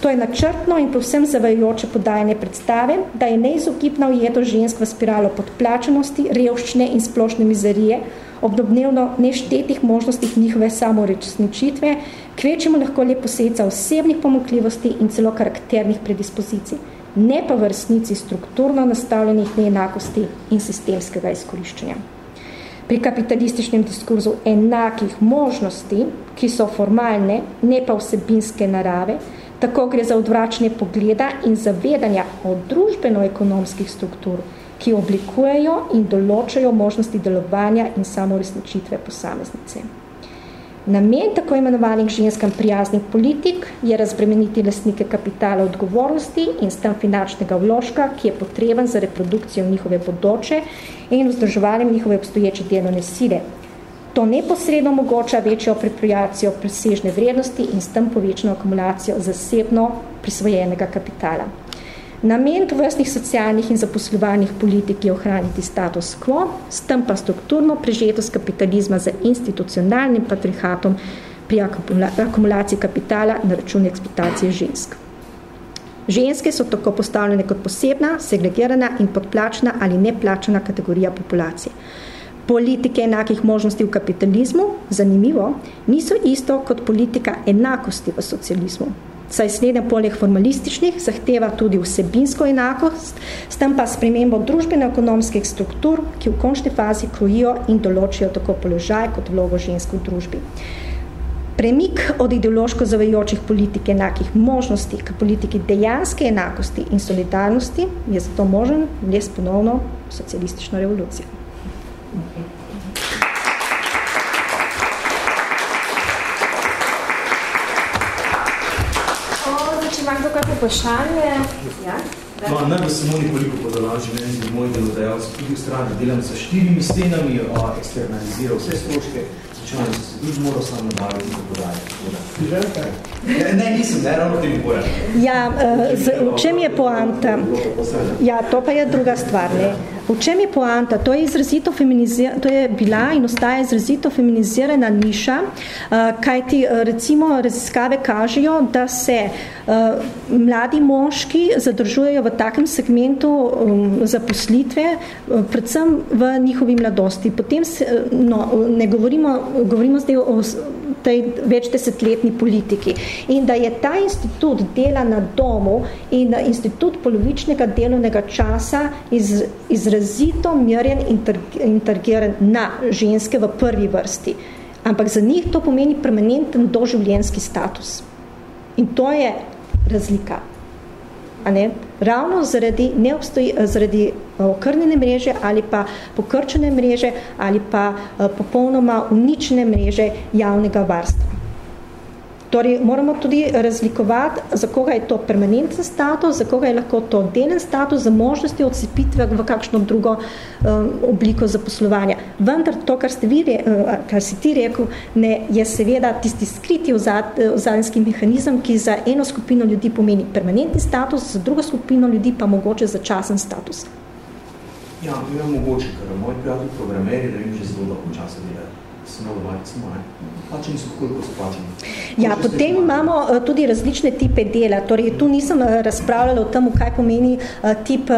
To je načrtno in povsem zavajajoče podajanje predstave, da je neizogibna ujeto žensk v spiralo podplačenosti, revščine in splošne mizerije, ob dobnevno neštetih možnostih njihove samorečničitve, kvečemo lahko le poseca osebnih pomokljivosti in celo karakternih predispozicij, ne pa v resnici strukturno nastavljenih neenakosti in sistemskega izkoriščanja. Pri kapitalističnem diskurzu enakih možnosti, ki so formalne, ne pa vsebinske narave, tako gre za odvračanje pogleda in zavedanja o družbeno-ekonomskih struktur, ki oblikujejo in določajo možnosti delovanja in samoresničitve posameznice. Namen tako imenovanih ženskam prijaznih politik je razbremeniti lastnike kapitala odgovornosti in s tem finančnega vložka, ki je potreben za reprodukcijo njihove bodoče in vzdrževanjem njihove obstoječe delovne sile. To neposredno omogoča večjo apropriacijo presežne vrednosti in s tem povečano akumulacijo zasebno prisvojenega kapitala. Namen vrstnih socialnih in zaposlovanih politik je ohraniti status quo, s tem pa strukturno prežetost kapitalizma za institucionalnim patrihatom pri akumulaciji kapitala na račun eksploatacije žensk. Ženske so tako postavljene kot posebna, segregirana in podplačna ali neplačana kategorija populacije. Politike enakih možnosti v kapitalizmu, zanimivo, niso isto kot politika enakosti v socializmu. Saj slednja poleg formalističnih zahteva tudi vsebinsko enakost, s tem pa spremembo družbeno-ekonomskih struktur, ki v končni fazi krojijo in določijo tako položaj kot vlogo žensk v družbi. Premik od ideološko zavajočih politik enakih možnosti k politiki dejanske enakosti in solidarnosti je zato možen le s ponovno socialistično revolucijo. Če ima kdo kakve vprašanje? Ja? No, ne bo samo nekoliko podalaži, ne z moj delodajalci, tudi v strani delam sa štirimi stenami, eksternaliziral vse stroške, računali so se tudi moral sam nabaviti in tako dalje. Ne, nisem, ne, ravno tem pojem. Ja, uh, z, v čem je poanta? Ja, to pa je druga stvar, ne. V čem je poanta? To je, izrazito to je bila in ostaja izrazito feminizirana niša, uh, kajti recimo raziskave kažejo, da se uh, mladi moški zadržujejo v takem segmentu zaposlitve, predvsem v njihovi mladosti. Potem se, no, ne govorimo, govorimo zdaj o tej več desetletni politiki. In da je ta institut dela na domu in institut polovičnega delovnega časa iz, izrazito merjen in intergiran na ženske v prvi vrsti. Ampak za njih to pomeni permanenten doživljenjski status. In to je razlika a ne, ravno zaradi, neobstoji, zaradi eh, okrnjene mreže ali pa pokrčene mreže ali pa eh, popolnoma uničene mreže javnega varstva. Torej, moramo tudi razlikovati, za koga je to permanenten status, za koga je lahko to delen status, za možnosti odcepitve v kakšno drugo um, obliko zaposlovanja. Vendar to, kar, ste vi, uh, kar si ti rekel, ne, je seveda tisti skriti ozadnjski mehanizem, ki za eno skupino ljudi pomeni permanentni status, za drugo skupino ljudi pa mogoče začasen status. Ja, je mogoče, ker moj prijatelj programeri, da jim že zelo dolgo časa delajo. Samo ne. Plačeni so koliko so plačeni. Ja, potem imamo uh, tudi različne tipe dela. Torej, tu nisem uh, razpravljala o tem, kaj pomeni uh, tip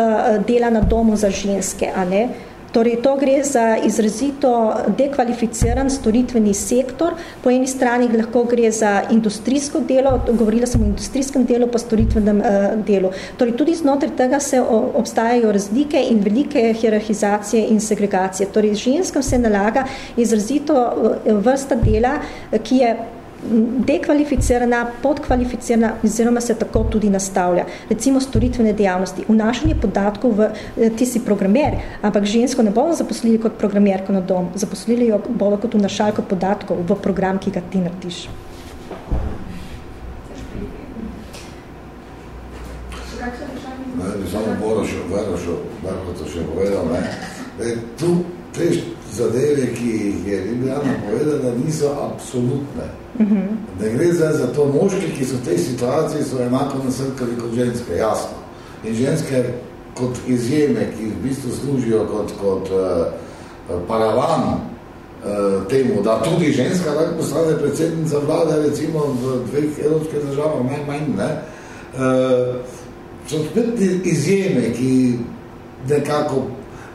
dela na domu za ženske. A ne? Torej, to gre za izrazito dekvalificiran storitveni sektor. Po eni strani lahko gre za industrijsko delo, govorila sem o industrijskem delu, pa storitvenem uh, delu. Torej, tudi znotraj tega se obstajajo razlike in velike hierarhizacije in segregacije. Torej, ženskam se nalaga izrazito uh, vrsta dela, ki je dekvalificirana, podkvalificirana, oziroma se tako tudi nastavlja. Recimo storitvene dejavnosti, vnašanje podatkov v, eh, ti si programer, ampak žensko ne bomo zaposlili kot programerko na dom, zaposlili jo bodo kot vnašalko podatkov v program, ki ga ti narediš. Samo Boroš, Boroš, Boroš, še povedal, ne. E, tu te zadeve, ki jih je Ljubljana povedala, niso absolutne. -hmm. Ne gre zdaj za to moški, ki so v tej situaciji, so enako nasrkali kot ženske, jasno. In ženske kot izjeme, ki v bistvu služijo kot, kot uh, paravan uh, temu, da tudi ženska tako postane predsednica vlade, recimo v dveh evropskih državah, najmanj, ne, uh, so spet izjeme, ki nekako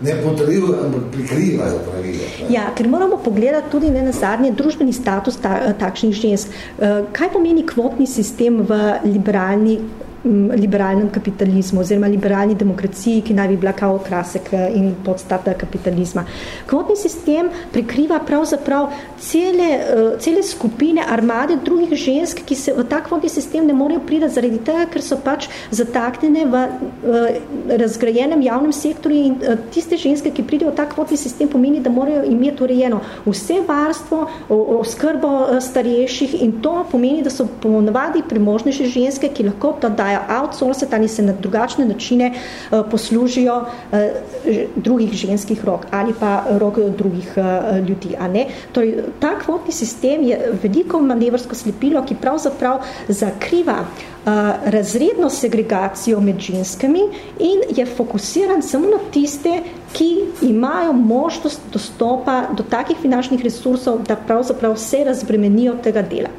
ne potrjujejo, ampak prikrivajo pravila. Ja, ker moramo pogledati tudi ne na zadnje družbeni status ta, takšnih žensk. Eh, kaj pomeni kvotni sistem v liberalni liberalnem kapitalizmu oziroma liberalni demokraciji, ki naj bi bila kao krasek eh, in podstata kapitalizma. Kvotni sistem prikriva pravzaprav cele, eh, cele skupine armade drugih žensk, ki se v ta kvotni sistem ne morejo pridati zaradi tega, ker so pač zataknjene v razgrajenem javnem sektorju in eh, tiste ženske, ki pridejo v ta kvotni sistem, pomeni, da morajo imeti urejeno vse varstvo, oskrbo starejših in to pomeni, da so ponovadi premožnejše ženske, ki lahko to dajo outsourcati ali se na drugačne načine uh, poslužijo uh, drugih ženskih rok ali pa rok drugih uh, ljudi. A ne? Torej, ta kvotni sistem je veliko manevrsko slepilo, ki pravzaprav zakriva razredno segregacijo med ženskami in je fokusiran samo na tiste, ki imajo možnost dostopa do takih finančnih resursov, da pravzaprav vse razbremenijo tega dela.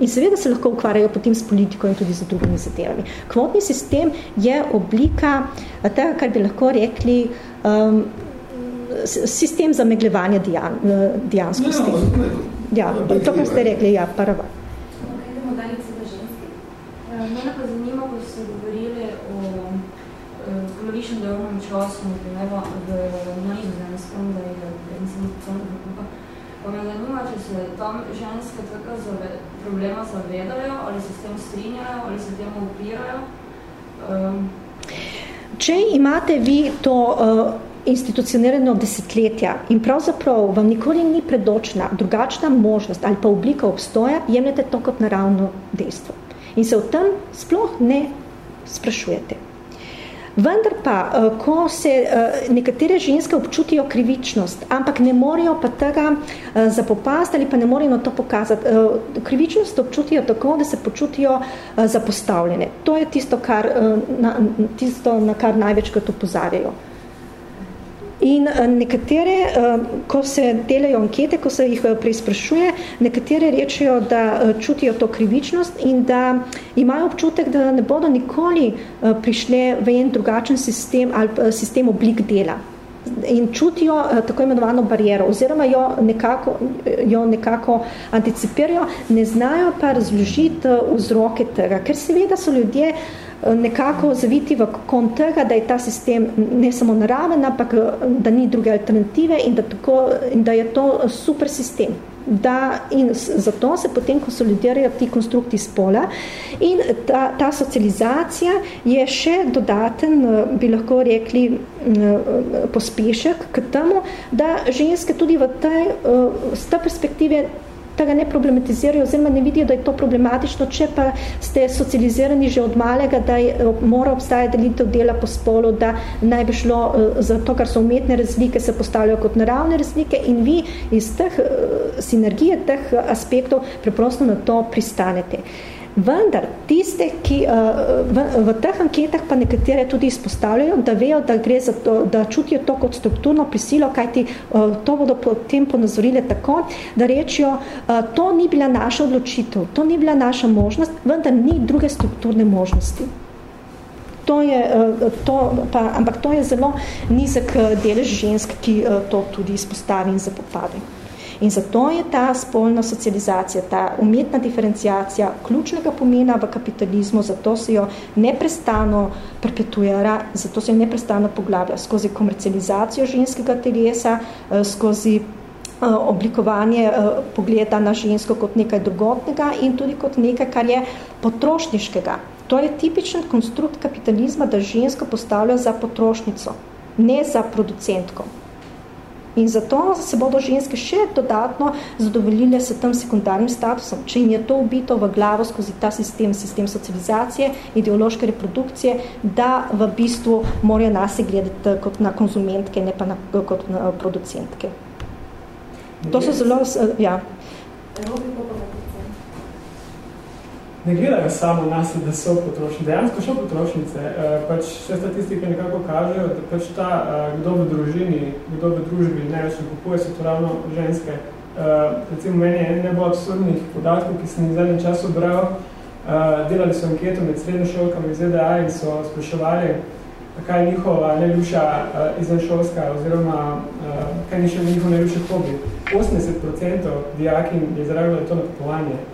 In seveda se lahko ukvarjajo potem s politiko in tudi z drugimi zadevami. Kvotni sistem je oblika tega, kar bi lahko rekli, um, sistem za meglevanje dijan, dijanskosti. Ne, no, ne, ne. Ja, to, kar ste rekli, ja, prva. Mene pa zanima, ko ste govorili o polovičnem delovnem času, na v nizozemskem, da je Pa me zanima, če se tam ženske tega zave, problema zavedajo, ali se s tem strinjajo, ali se temu upirajo. Um. Če imate vi to uh, institucionirano desetletja in pravzaprav vam nikoli ni predočna drugačna možnost ali pa oblika obstoja, jemljete to kot naravno dejstvo. In se v tem sploh ne sprašujete. Vendar pa, eh, ko se eh, nekatere ženske občutijo krivičnost, ampak ne morejo pa tega eh, zapopasti ali pa ne morejo to pokazati, krivičnost občutijo tako, da se počutijo zapostavljene. To je tisto, kar, na, tisto na kar največkrat upozarjajo. In eh, nekatere, eh, ko se delajo ankete, ko se jih eh, preizprašuje, nekatere rečejo, da čutijo to krivičnost in da imajo občutek, da ne bodo nikoli prišle v en drugačen sistem ali sistem oblik dela. In čutijo tako imenovano bariero oziroma jo nekako, jo nekako anticipirajo, ne znajo pa razložiti vzroke tega, ker seveda so ljudje uh, nekako zaviti v kon tega, da je ta sistem ne samo naraven, ampak da ni druge alternative in da, tako, in da je to super sistem. Da, in zato se potem konsolidirajo ti konstrukti spola in ta, ta socializacija je še dodaten, bi lahko rekli, pospešek k temu, da ženske tudi v tej, z te perspektive tega ne problematizirajo oziroma ne vidijo, da je to problematično, če pa ste socializirani že od malega, da je, eh, mora obstajati delitev dela po spolu, da naj bi šlo uh, za to, kar so umetne razlike, se postavljajo kot naravne razlike in vi iz teh uh, sinergije, teh aspektov preprosto na to pristanete. Uh, Vendar, tiste, ki uh, v, v teh anketah pa nekatere tudi izpostavljajo, da vejo, da gre za to, da čutijo to kot strukturno prisilo, kajti uh, to bodo potem ponazorile tako, da rečijo, uh, to ni bila naša odločitev, to ni bila naša možnost, vendar ni druge strukturne možnosti. To je, to, pa, ampak to je zelo nizek delež žensk, ki to tudi izpostavi in zapopade. In zato je ta spolna socializacija, ta umetna diferencijacija ključnega pomena v kapitalizmu, zato se jo neprestano perpetuira, zato se jo neprestano poglavlja skozi komercializacijo ženskega telesa, eh, skozi eh, oblikovanje eh, pogleda na žensko kot nekaj drugotnega in tudi kot nekaj, kar je potrošniškega. To je tipičen konstrukt kapitalizma, da žensko postavlja za potrošnico, ne za producentko. In zato se bodo ženske še dodatno zadovoljile s tem sekundarnim statusom, če jim je to ubito v glavo skozi ta sistem, sistem socializacije, ideološke reprodukcije, da v bistvu morajo nas gledati kot na konzumentke, ne pa na, kot na producentke. To so zelo... Ja ne gledajo samo nas, da so potrošnice. Dejansko so potrošnice. Eh, pač vse statistike nekako kažejo, da pač ta, eh, kdo v družini, kdo v družbi največ kupuje, so to ravno ženske. Eh, recimo meni je en nebo absurdnih podatkov, ki sem jih zadnji čas obral. Delali so anketo med srednjošolkami iz ZDA in so spraševali, kaj je njihova najljubša izvenšolska oziroma kaj je njihov najljubši hobi. 80% dijakin je zaravilo to nakupovanje.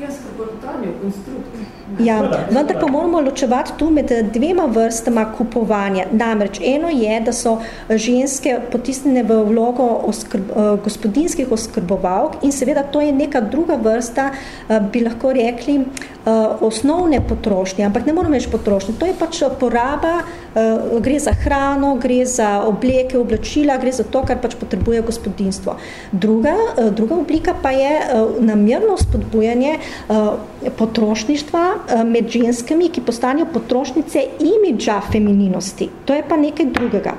Я сказала Таню, инструктор. Ja, vendar pa moramo ločevati tu med dvema vrstama kupovanja. Namreč eno je, da so ženske potisnjene v vlogo oskrb, eh, gospodinskih oskrbovalk in seveda to je neka druga vrsta, eh, bi lahko rekli, eh, osnovne potrošnje, ampak ne moramo več potrošnje. To je pač poraba, gre za hrano, gre za obleke, oblačila, gre za to, kar pač potrebuje gospodinstvo. Druga, druga oblika pa je namerno spodbujanje Eh, potrošništva med ženskami, ki postanejo potrošnice imidža femininosti. To je pa nekaj drugega.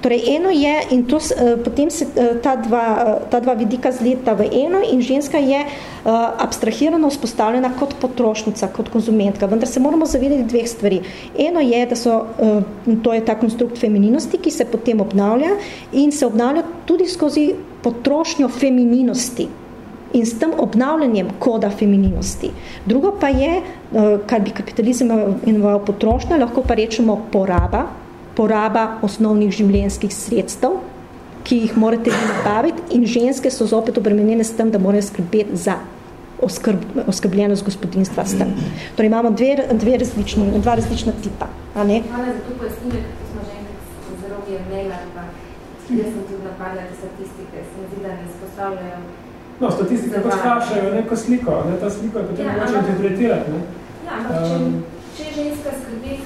Torej, eno je, in to, uh, potem se uh, ta, dva, ta dva vidika zleta v eno in ženska je abstrahirano vzpostavljena kot potrošnica, kot konzumentka. Vendar se moramo zavedati dveh stvari. Eno je, da so, to je ta konstrukt femininosti, ki se potem obnavlja in se obnavlja tudi skozi potrošnjo femininosti in s tem obnavljanjem koda femininosti. Drugo pa je, eh, kar bi kapitalizem imenoval potrošnja, lahko pa rečemo poraba, poraba osnovnih življenjskih sredstev, ki jih morate vi nabaviti in ženske so zopet obremenjene s tem, da morajo skrbeti za oskrb, oskrbljenost gospodinstva s tem. Torej imamo dve, dve različni, dva različna tipa. A ne? Hvala za to pojasnile, kako smo že enkrat zelo je maila, pa jaz sem tudi napadla te statistike, se mi zdi, da ne izpostavljajo No, statistike pač kažejo neko sliko, ne, ta sliko je potem ja, mogoče interpretirati. Ne. Ja, ampak če, um, če ženska skrbi,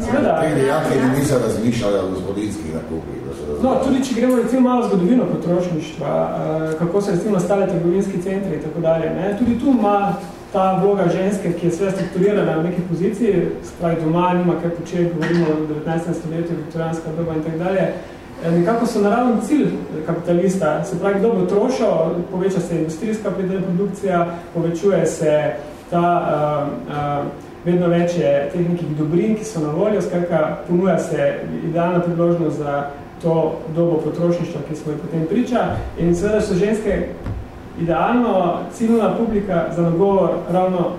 Sveda. Te jake ja. niso razmišljali o gospodinskih nakupih. No, tudi če gremo recimo malo zgodovino potrošništva, uh, kako se recimo nastale trgovinski centri in tako dalje, ne, tudi tu ima ta vloga ženske, ki je sve strukturirana v neki poziciji, spravi doma, nima kaj početi, govorimo o 19. stoletju, viktorijanska doba in tako dalje, Eh, nekako so naravni cilj kapitalista, se pravi, kdo bo trošil, poveča se industrijska produkcija, povečuje se ta uh, uh, vedno večje teh nekih dobrin, ki so na voljo, skratka, ponuja se idealna priložnost za to dobo potrošništva, ki smo jih potem priča in seveda so ženske idealno ciljna publika za nagovor ravno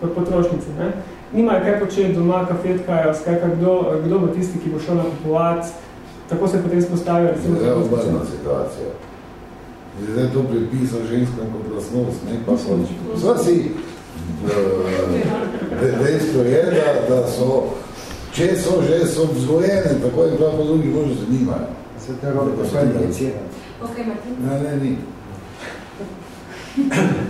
kot potrošnice. Ne? Nimajo kaj početi doma, kafetkajo, skratka, kdo, kdo bo tisti, ki bo šel nakupovati, tako se potem spostavijo. Zdaj je obrna situacija. Zdaj je to pripisal ženskom kot lasnost, ne pa so Zdaj si, dejstvo je, da, da so, če so že so vzgojene, tako in prav po drugi možno zanimajo. Se te rodi poslednje. Ok, Martin. Ne, ne, ni.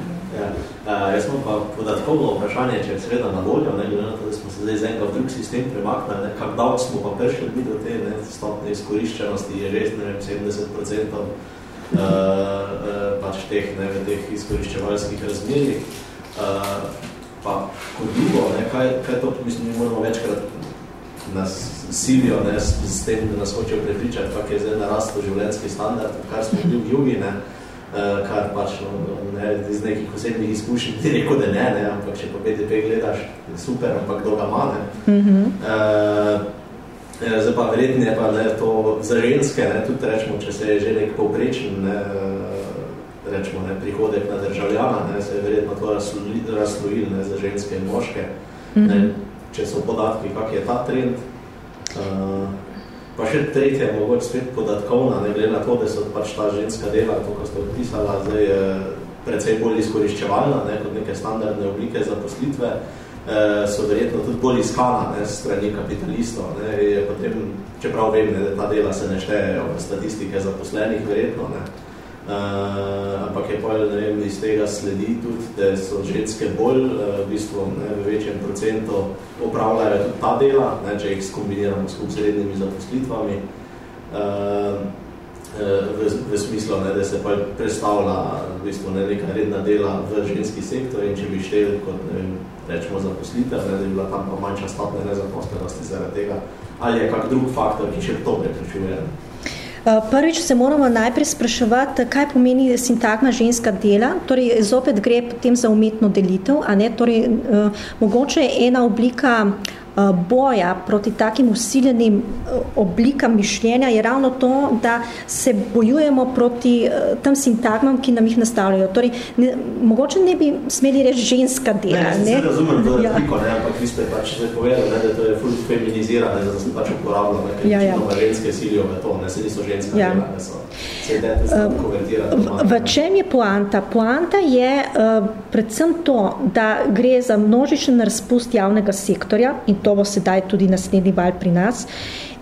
Ja. Uh, jaz smo pa podatkovno vprašanje, če je seveda na voljo, ne, glede na to, da smo se zdaj z enega v drug sistem premaknili, kak dal smo pa prišli bi do te ne, stopne izkoriščenosti, je že ne vem, 70% uh, uh, pač teh, ne, teh izkoriščevalskih razmerih. Uh, pa kot drugo, ne, kaj, kaj to, mislim, mi moramo večkrat nas silijo ne, s, s tem, da nas hočejo prepričati, kak je zdaj narastlo življenjski standard, kar smo bili v jugi, ne, uh, kar pač no, ne, iz nekih osebnih izkušenj ti rekel, da ne, ne, ampak če po BDP gledaš, je super, ampak kdo ga ima, ne. Mm -hmm. uh, zdaj pa verjetno je pa ne, to za ženske, ne, tudi rečemo, če se je že nek povprečen, ne, rečemo, ne, prihodek na državljana, ne, se je verjetno to razslojil ne, za ženske in moške. Mm -hmm. ne, če so podatki, kak je ta trend, uh, Pa še tretje, mogoče spet podatkovna, ne glede na to, da so pač ta ženska dela, to, ko ste odpisala, zdaj je precej bolj izkoriščevalna, ne, kot neke standardne oblike zaposlitve, eh, so verjetno tudi bolj iskana ne, strani kapitalistov. Ne, je potem, čeprav vem, ne, da ta dela se ne štejejo v statistike zaposlenih, verjetno, ne, Uh, ampak je pa, ne vem, iz tega sledi tudi, da so ženske bolj uh, v bistvu ne, v večjem procentu opravljajo tudi ta dela, ne, če jih skombiniramo s srednjimi zaposlitvami, uh, v, v smislu, ne, da se pa predstavlja v bistvu ne, neka redna dela v ženski sektor in če bi šteli kot, ne vem, rečemo zaposlitev, ne, da bi bila tam pa manjša stopne nezaposlenosti zaradi tega, ali je kak drug faktor, ki še to prepričuje. Eh, prvič se moramo najprej spraševati, kaj pomeni sintagma ženska dela, torej zopet gre potem za umetno delitev, a ne, torej uh, mogoče je ena oblika Eh, boja proti takim usiljenim eh, oblikam mišljenja je ravno to, da se bojujemo proti eh, tem sintagmam, ki nam jih nastavljajo. Torej, ne, mogoče ne bi smeli reči ženska dela. Ne, ne, ne razumem to ja. repliko, ne, ampak vi ste pač zdaj povedali, ne, da to je ful feminizirane, da se pač uporabljamo, ker ja, ja. ženske silijo v to, ne, se niso ženska ja. dela, ne so. V čem je poanta? Poanta je uh, predvsem to, da gre za množičen razpust javnega sektorja in to bo sedaj tudi naslednji val pri nas.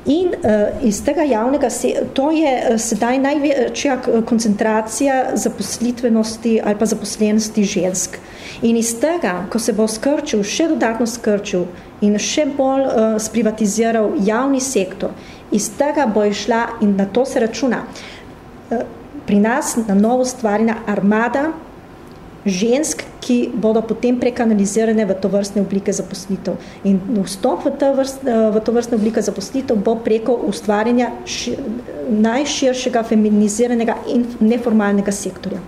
In uh, iz tega javnega, se, to je uh, sedaj največja koncentracija zaposlitvenosti ali pa zaposlenosti žensk. In iz tega, ko se bo skrčil, še dodatno skrčil in še bolj uh, sprivatiziral javni sektor, iz tega bo išla in na to se računa uh, pri nas na novo stvarjena armada žensk, ki bodo potem prekanalizirane v to vrstne oblike zaposlitev. In vstop v to, vrst, v to vrstne oblike zaposlitev bo preko ustvarjanja ši, najširšega feminiziranega in neformalnega sektorja.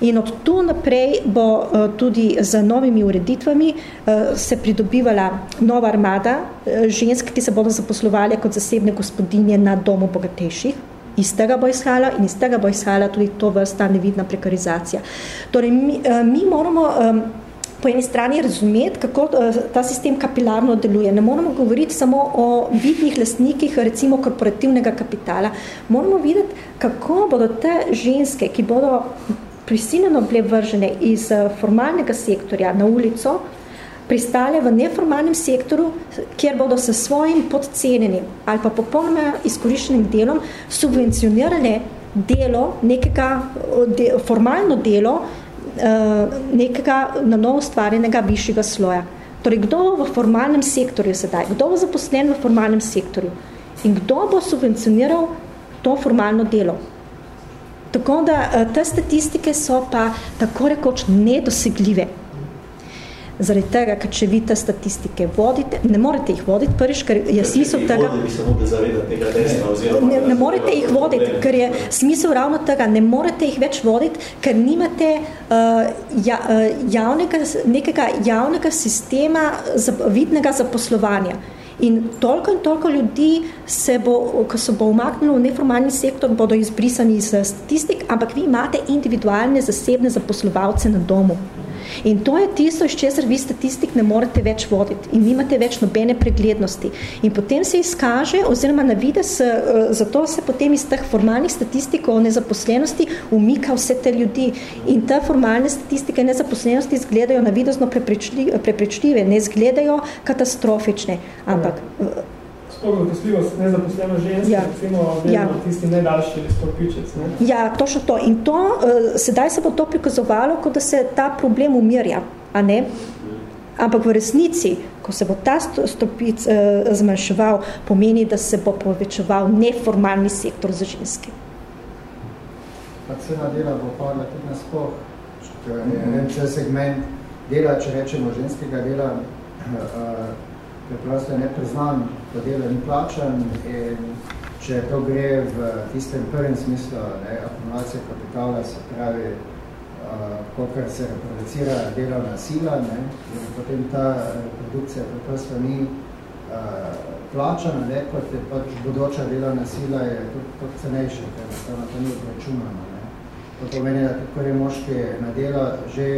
In od tu naprej bo uh, tudi z novimi ureditvami uh, se pridobivala nova armada žensk, ki se bodo zaposlovali kot zasebne gospodinje na domu bogatejših, iz tega bo izhajala in iz tega bo izhajala tudi to vrsta nevidna prekarizacija. Torej, mi, eh, mi moramo um, po eni strani razumeti, kako uh, ta sistem kapilarno deluje. Ne moramo govoriti samo o vidnih lastnikih, recimo korporativnega kapitala. Moramo videti, kako bodo te ženske, ki bodo prisiljeno bile vržene iz formalnega sektorja na ulico, pristale v neformalnem sektoru, kjer bodo se svojim podcenenim ali pa popolnoma izkoriščenim delom subvencionirale delo, nekega de, formalno delo uh, nekega na novo stvarjenega višjega sloja. Torej, kdo v formalnem sektorju sedaj? Kdo bo zaposlen v formalnem sektorju? In kdo bo subvencioniral to formalno delo? Tako da uh, te statistike so pa tako rekoč nedosegljive. Zaradi tega, ker če vi te statistike vodite, ne morete jih voditi prviš, ker je smisel tega... Ne, ne morete jih voditi, ker je smisel ravno tega, ne morete jih več voditi, ker nimate uh, ja, uh, javnega, nekega javnega sistema za, vidnega zaposlovanja. In toliko in toliko ljudi se bo, ko se bo umaknilo v neformalni sektor, bodo izbrisani iz statistik, ampak vi imate individualne zasebne zaposlovalce na domu. In to je tisto, iz česar vi statistik ne morete več voditi in nimate več nobene preglednosti. In potem se izkaže, oziroma na vides, eh, zato se potem iz teh formalnih statistikov o nezaposlenosti umika vse te ljudi. In te formalne statistike nezaposlenosti izgledajo na videzno preprečljive, ne izgledajo katastrofične, ampak sploh zaposljivost nezaposleno ženske, ja. recimo vedno ja. tisti najdaljši stolpičec. Ne? Ja, točno to. In to, uh, sedaj se bo to prikazovalo, kot da se ta problem umirja, a ne? Ampak v resnici, ko se bo ta stolpic uh, zmanjševal, pomeni, da se bo povečeval neformalni sektor za ženske. Pa cena dela bo padla tudi na sploh. Mm -hmm. segment dela, če rečemo ženskega dela, uh, preprosto je nepriznan, da delo ni plačan in če to gre v tistem prvem smislu, ne, akumulacija kapitala se pravi, uh, kolikor se reproducira delovna sila, ne, in potem ta reprodukcija preprosto ni uh, plačana, ne, kot je pač bodoča delovna sila, je tudi, tudi cenejša, ker to ni obračunano. Ne. To pomeni, da tudi, ko je moški na delo, že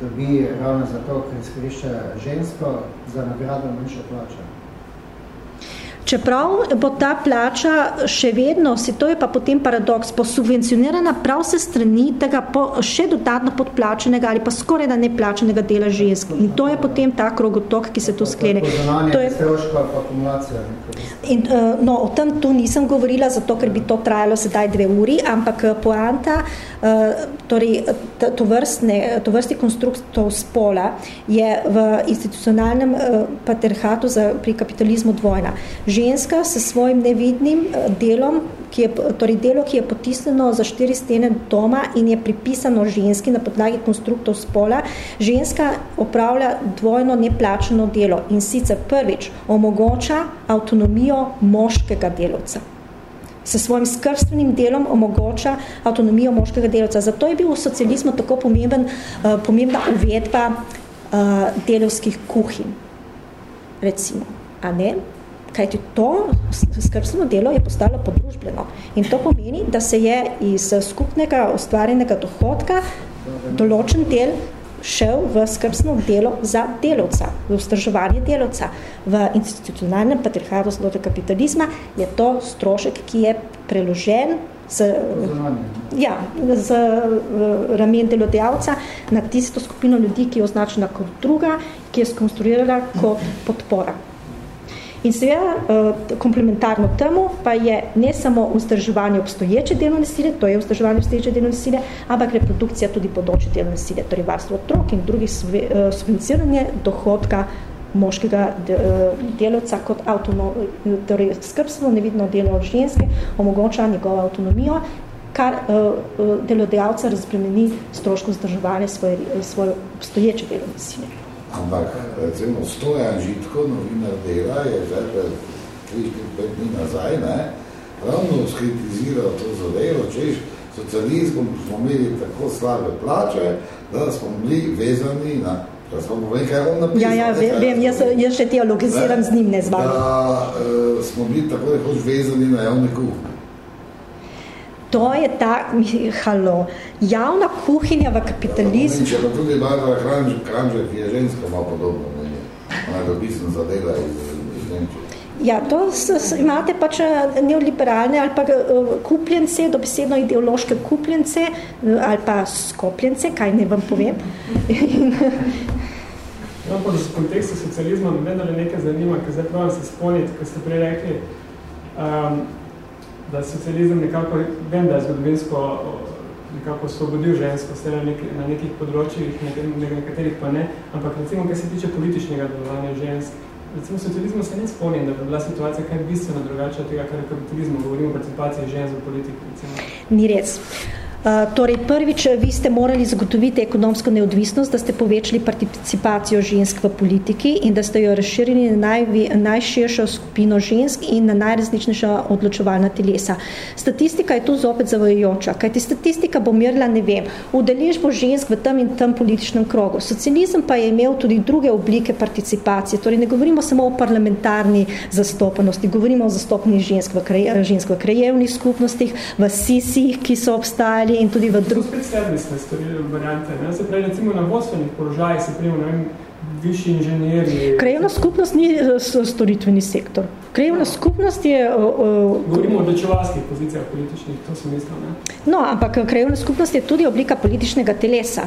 dobi ravno zato, ker izkorišča žensko za nagrado manjša plača. Čeprav bo ta plača še vedno, si to je pa potem paradoks, bo subvencionirana prav se strani tega po, še dodatno podplačenega ali pa skoraj da neplačenega dela žensk. In to je potem ta krogotok, ki se tu sklene. To je. In, uh, no, o tem tu nisem govorila, zato ker bi to trajalo sedaj dve uri, ampak eh, poanta, uh, torej to, vrstne, to vrsti konstruktov spola je v institucionalnem patriarhatu za, pri kapitalizmu dvojna ženska s svojim nevidnim eh, delom, ki je, torej delo, ki je potisneno za štiri stene doma in je pripisano ženski na podlagi konstruktov spola, ženska opravlja dvojno neplačeno delo in sicer prvič omogoča avtonomijo moškega delovca s svojim skrbstvenim delom omogoča avtonomijo moškega delovca. Zato je bil v socializmu tako pomemben, uh, pomembna uvedba uh, delovskih kuhin, recimo. A ne? Kajti to skrbstveno delo je postalo podružbljeno. In to pomeni, da se je iz skupnega ustvarjenega dohodka določen del šel v skrbstveno delo za delovca, v ustrževanje delovca. V institucionalnem patriarhatu zlote kapitalizma je to strošek, ki je preložen z, ja, z ramen delodajalca na tisto skupino ljudi, ki je označena kot druga, ki je skonstruirala kot podpora. In seveda, eh, komplementarno temu pa je ne samo vzdrževanje obstoječe delovne sile, to je vzdrževanje obstoječe delovne sile, ampak reprodukcija tudi podoče delovne sile, torej varstvo otrok in drugih eh, subvencionanje dohodka moškega eh, delovca kot torej skrbstvo nevidno delo ženske omogoča njegovo avtonomijo kar delodajalca razbremeni stroško zdrževanja svoje, svoje obstoječe delovne sile. Ampak, recimo, stojan žitko, novinar dela, je zdaj pred 3-5 dni nazaj, ne, ravno skritiziral to zadevo, češ, socializmom smo imeli tako slabe plače, da smo bili vezani na Da smo povem, kaj on napisal. Ja, ja, ne, vem, jaz, jaz še teologiziram ne, z njim, ne z vami. Da uh, smo bili tako rekoč vezani na javne kuhinje. To je ta, halo, javna kuhinja v kapitalizmu. Če pa tudi Barbara Kranžek, ki je ženska, malo podobno, ne, ona je dopisno zadela iz, iz Nemčije. Ja, to s, s, imate pač eh, neoliberalne ali pa uh, kupljence, dobesedno ideološke kupljence uh, ali pa skopljence, kaj ne vam povem. No, pa v kontekstu socializma me vedno nekaj zanima, ker zdaj pravim se spomniti, ker ste prej rekli, um, da socializem nekako, vem, da je zgodovinsko nekako osvobodil žensko, ste na, nek, na nekih področjih, nek, nekaterih pa ne, ampak recimo, kar se tiče političnega delovanja žensk, recimo socializmu se ne spomnim, da bi bila situacija kaj bistveno drugače od tega, kar je kapitalizmu, govorimo o participaciji žensk v politiki. Recimo. Ni res. Uh, torej, prvič, vi ste morali zagotoviti ekonomsko neodvisnost, da ste povečali participacijo žensk v politiki in da ste jo razširili na naj, najširšo skupino žensk in na najrazličnejša odločevalna telesa. Statistika je tu zopet zavajajoča, kajti statistika bo merila, ne vem, udeležbo žensk v tem in tem političnem krogu. Socializem pa je imel tudi druge oblike participacije, torej ne govorimo samo o parlamentarni zastopanosti, govorimo o zastopnih žensk v, kraj, žensk v krajevnih skupnostih, v sisih, ki so obstajali, in tudi v drugih. Spet sedmi ste storili variante. Ne? Se pravi, recimo na vodstvenih položajih se prijemo, ne vem, višji inženirji. Krajevna skupnost ni eh, storitveni sektor. Krajevna skupnost je... Uh, Govorimo o odločevalskih pozicijah političnih, to sem mislil, ne? No, ampak krajevna skupnost je tudi oblika političnega telesa.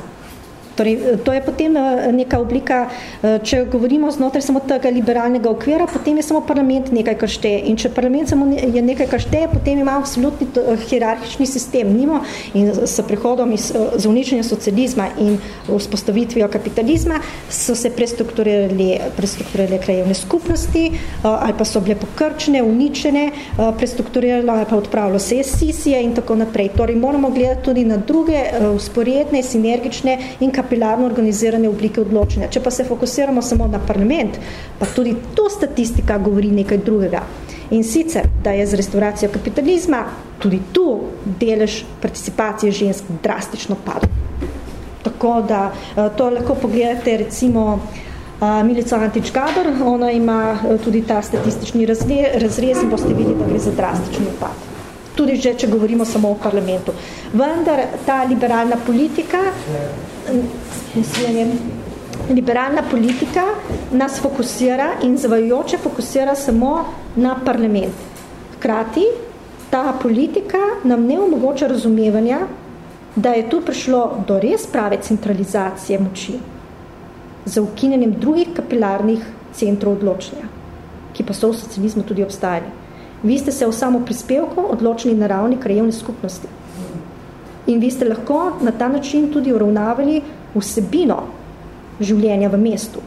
Torej, eh, to je potem eh, neka oblika, eh, če govorimo znotraj samo tega liberalnega okvira, potem je samo parlament nekaj, kar šteje. In če parlament samo je nekaj, kar šteje, potem ima absolutni hierarhični sistem. Nimo in s prehodom iz, z uničenjem socializma in vzpostavitvijo kapitalizma so se prestrukturirali, prestrukturirali krajevne skupnosti ali pa so bile pokrčene, uničene, prestrukturirala ali pa odpravilo se je sisije in tako naprej. Torej, moramo gledati tudi na druge usporedne, sinergične in kapitalizme kapilarno organizirane oblike odločanja. Če pa se fokusiramo samo na parlament, pa tudi to statistika govori nekaj drugega. In sicer, da je z restauracijo kapitalizma tudi tu delež participacije žensk drastično padel. Tako da eh, to lahko pogledate recimo eh, Milico Antič Gabor, ona ima eh, tudi ta statistični razrez in boste videli, da gre za drastični upad. Tudi že, če govorimo samo o parlamentu. Vendar ta liberalna politika Mislim, liberalna politika nas fokusira in zavajoče fokusira samo na parlament. Hkrati ta politika nam ne omogoča razumevanja, da je tu prišlo do res prave centralizacije moči za ukinjenjem drugih kapilarnih centrov odločanja, ki pa so v socializmu tudi obstajali. Vi ste se v samo prispevku odločili na ravni krajevne skupnosti in vi ste lahko na ta način tudi uravnavali vsebino življenja v mestu.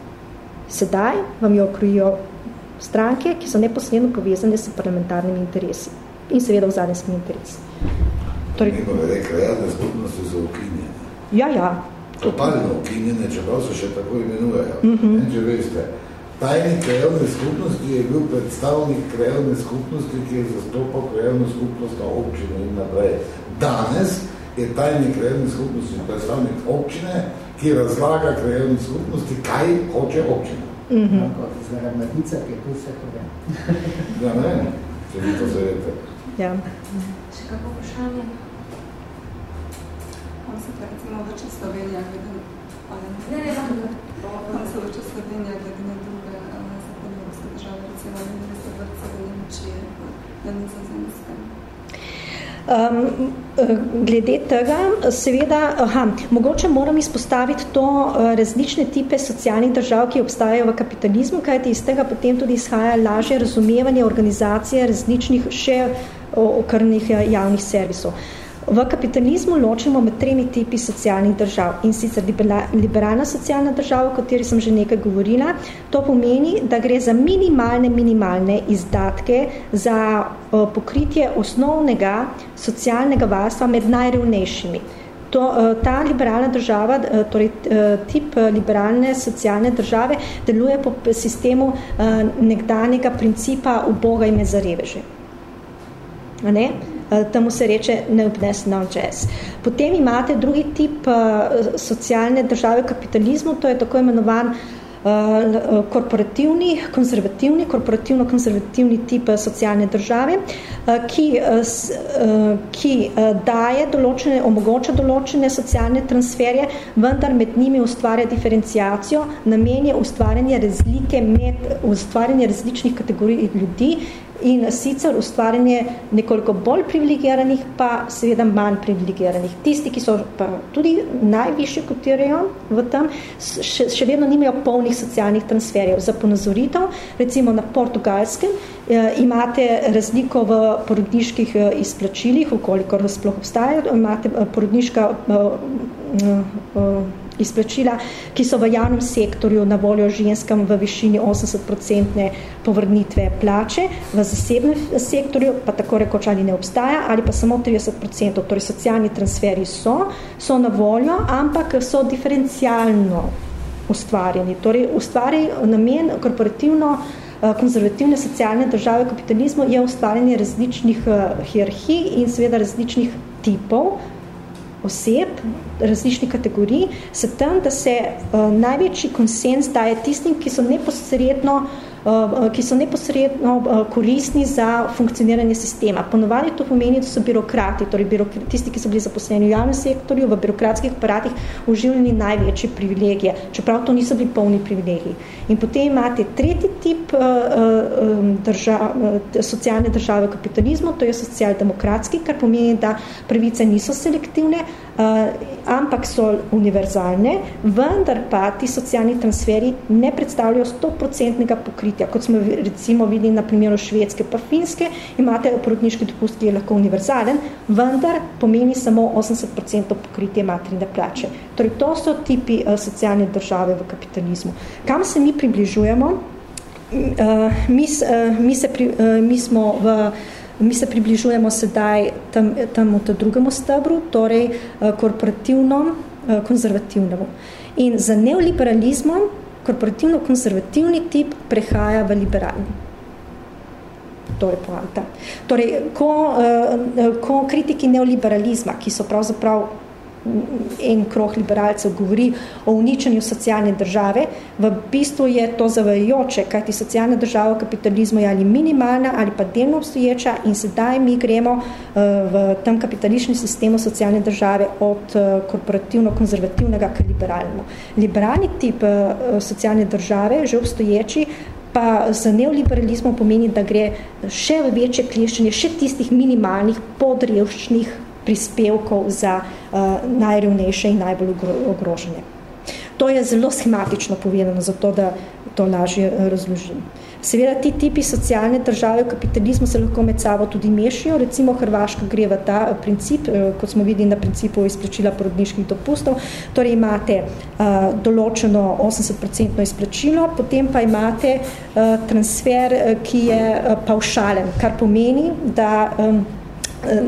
Sedaj vam jo okrojijo stranke, ki so neposredno povezane s parlamentarnimi interesi in seveda v zadnjskimi interesi. Torej, Neko je krajadne skupnosti so ukinjene. Ja, ja. Totalno ukinjene, čeprav se še tako imenujejo. Uh -huh. ne, če veste, tajnik krajevne skupnosti je bil predstavnik krajevne skupnosti, ki je zastopal krajevno skupnost na občino in naprej. Danes je tajni krajevni skupnosti predstavnik občine, ki razlaga krajevni skupnosti, kaj hoče občina. Mm -hmm. Medica, ki je tu vse povem. ja, ne, če vi to zavete. Ja. Še kako vprašanje? On se pa recimo vrče Slovenija, glede na... Ne, ne, ne. On se vrče Slovenija, glede na druge zahodne evropske države, recimo, ne se vrče Nemčije, na nizozemskem. Um, glede tega, seveda, aha, mogoče moram izpostaviti to uh, različne tipe socialnih držav, ki obstajajo v kapitalizmu, kajti iz tega potem tudi izhaja lažje razumevanje organizacije različnih še okrnih javnih servisov. V kapitalizmu ločimo med tremi tipi socialnih držav in sicer liberalna socialna država, o kateri sem že nekaj govorila. To pomeni, da gre za minimalne, minimalne izdatke za pokritje osnovnega socialnega varstva med najrevnejšimi. To, ta liberalna država, torej tip liberalne socialne države, deluje po sistemu nekdanjega principa uboga ime za reveže. A ne? Temu se reče neobnes non-jazz. Potem imate drugi tip socialne države kapitalizmu, to je tako imenovan korporativni, konzervativni, korporativno-konzervativni tip socialne države, ki, ki daje določene, omogoča določene socialne transferje, vendar med njimi ustvarja diferenciacijo, namen je ustvarjanje razlike med, ustvarjanje različnih kategorij ljudi, in sicer ustvarjanje nekoliko bolj privilegiranih, pa seveda manj privilegiranih. Tisti, ki so pa tudi najvišje kotirajo v tem, še, še vedno nimajo polnih socialnih transferjev. Za ponazoritev, recimo na portugalskem, eh, imate razliko v porodniških eh, izplačilih, ukolikor sploh obstajajo, imate eh, porodniška eh, eh, izplačila, ki so v javnem sektorju na voljo ženskam v višini 80% povrnitve plače, v zasebnem sektorju pa tako rekoč ali ne obstaja, ali pa samo 30%, torej socialni transferi so, so na voljo, ampak so diferencialno ustvarjeni. Torej, ustvari namen korporativno eh, konzervativne socialne države kapitalizmu je ustvarjanje različnih eh, hierarhij in seveda različnih tipov oseb, različnih kategorij, s tem, da se uh, največji konsens daje tistim, ki so neposredno uh, ki so neposredno eh, koristni za funkcioniranje sistema. Ponovadi to pomeni, da so birokrati, torej birokrati, tisti, ki so bili zaposleni v javnem sektorju, v birokratskih aparatih, uživljeni največje privilegije, čeprav to niso bili polni privilegiji. In potem imate tretji tip uh, držav, socialne države kapitalizmu, to je socialdemokratski, kar pomeni, da pravice niso selektivne, uh, ampak so univerzalne, vendar pa ti socialni transferi ne predstavljajo 100% pokritja. Kot smo recimo videli na primeru švedske pa finske, imate porodniški dopust, ki je lahko univerzalen, vendar pomeni samo 80% pokritje materine plače. Torej, to so tipi uh, socialne države v kapitalizmu. Kam se mi približujemo? Uh, mi, uh, mi, se pri, mi smo v Mi se približujemo sedaj tam, tam v drugemu stebru, torej korporativno, konzervativnemu. In za neoliberalizmom korporativno-konservativni tip prehaja v liberalni. To je poanta. Torej, ko, eh, ko kritiki neoliberalizma, ki so pravzaprav en krog liberalcev govori o uničenju socialne države, v bistvu je to zavajajoče, kajti socialna država v kapitalizmu je ali minimalna ali pa delno obstoječa in sedaj mi gremo uh, v tem kapitaličnem sistemu socialne države od uh, korporativno-konzervativnega k liberalnemu. Liberalni tip uh, socialne države, že obstoječi, pa z neoliberalizmom pomeni, da gre še v večje kliščenje še tistih minimalnih podrevščnih prispevkov za uh, najrevnejše in najbolj ogrožene. To je zelo schematično povedano, zato da to lažje uh, razložim. Seveda ti tipi socialne države v kapitalizmu se lahko med sabo tudi mešijo, recimo Hrvaška gre v ta eh, princip, kot smo videli na principu izplačila porodniških dopustov, torej imate uh, določeno 80% izplačilo, potem pa imate uh, transfer, ki je uh, pavšalen, kar pomeni, da um, Eh,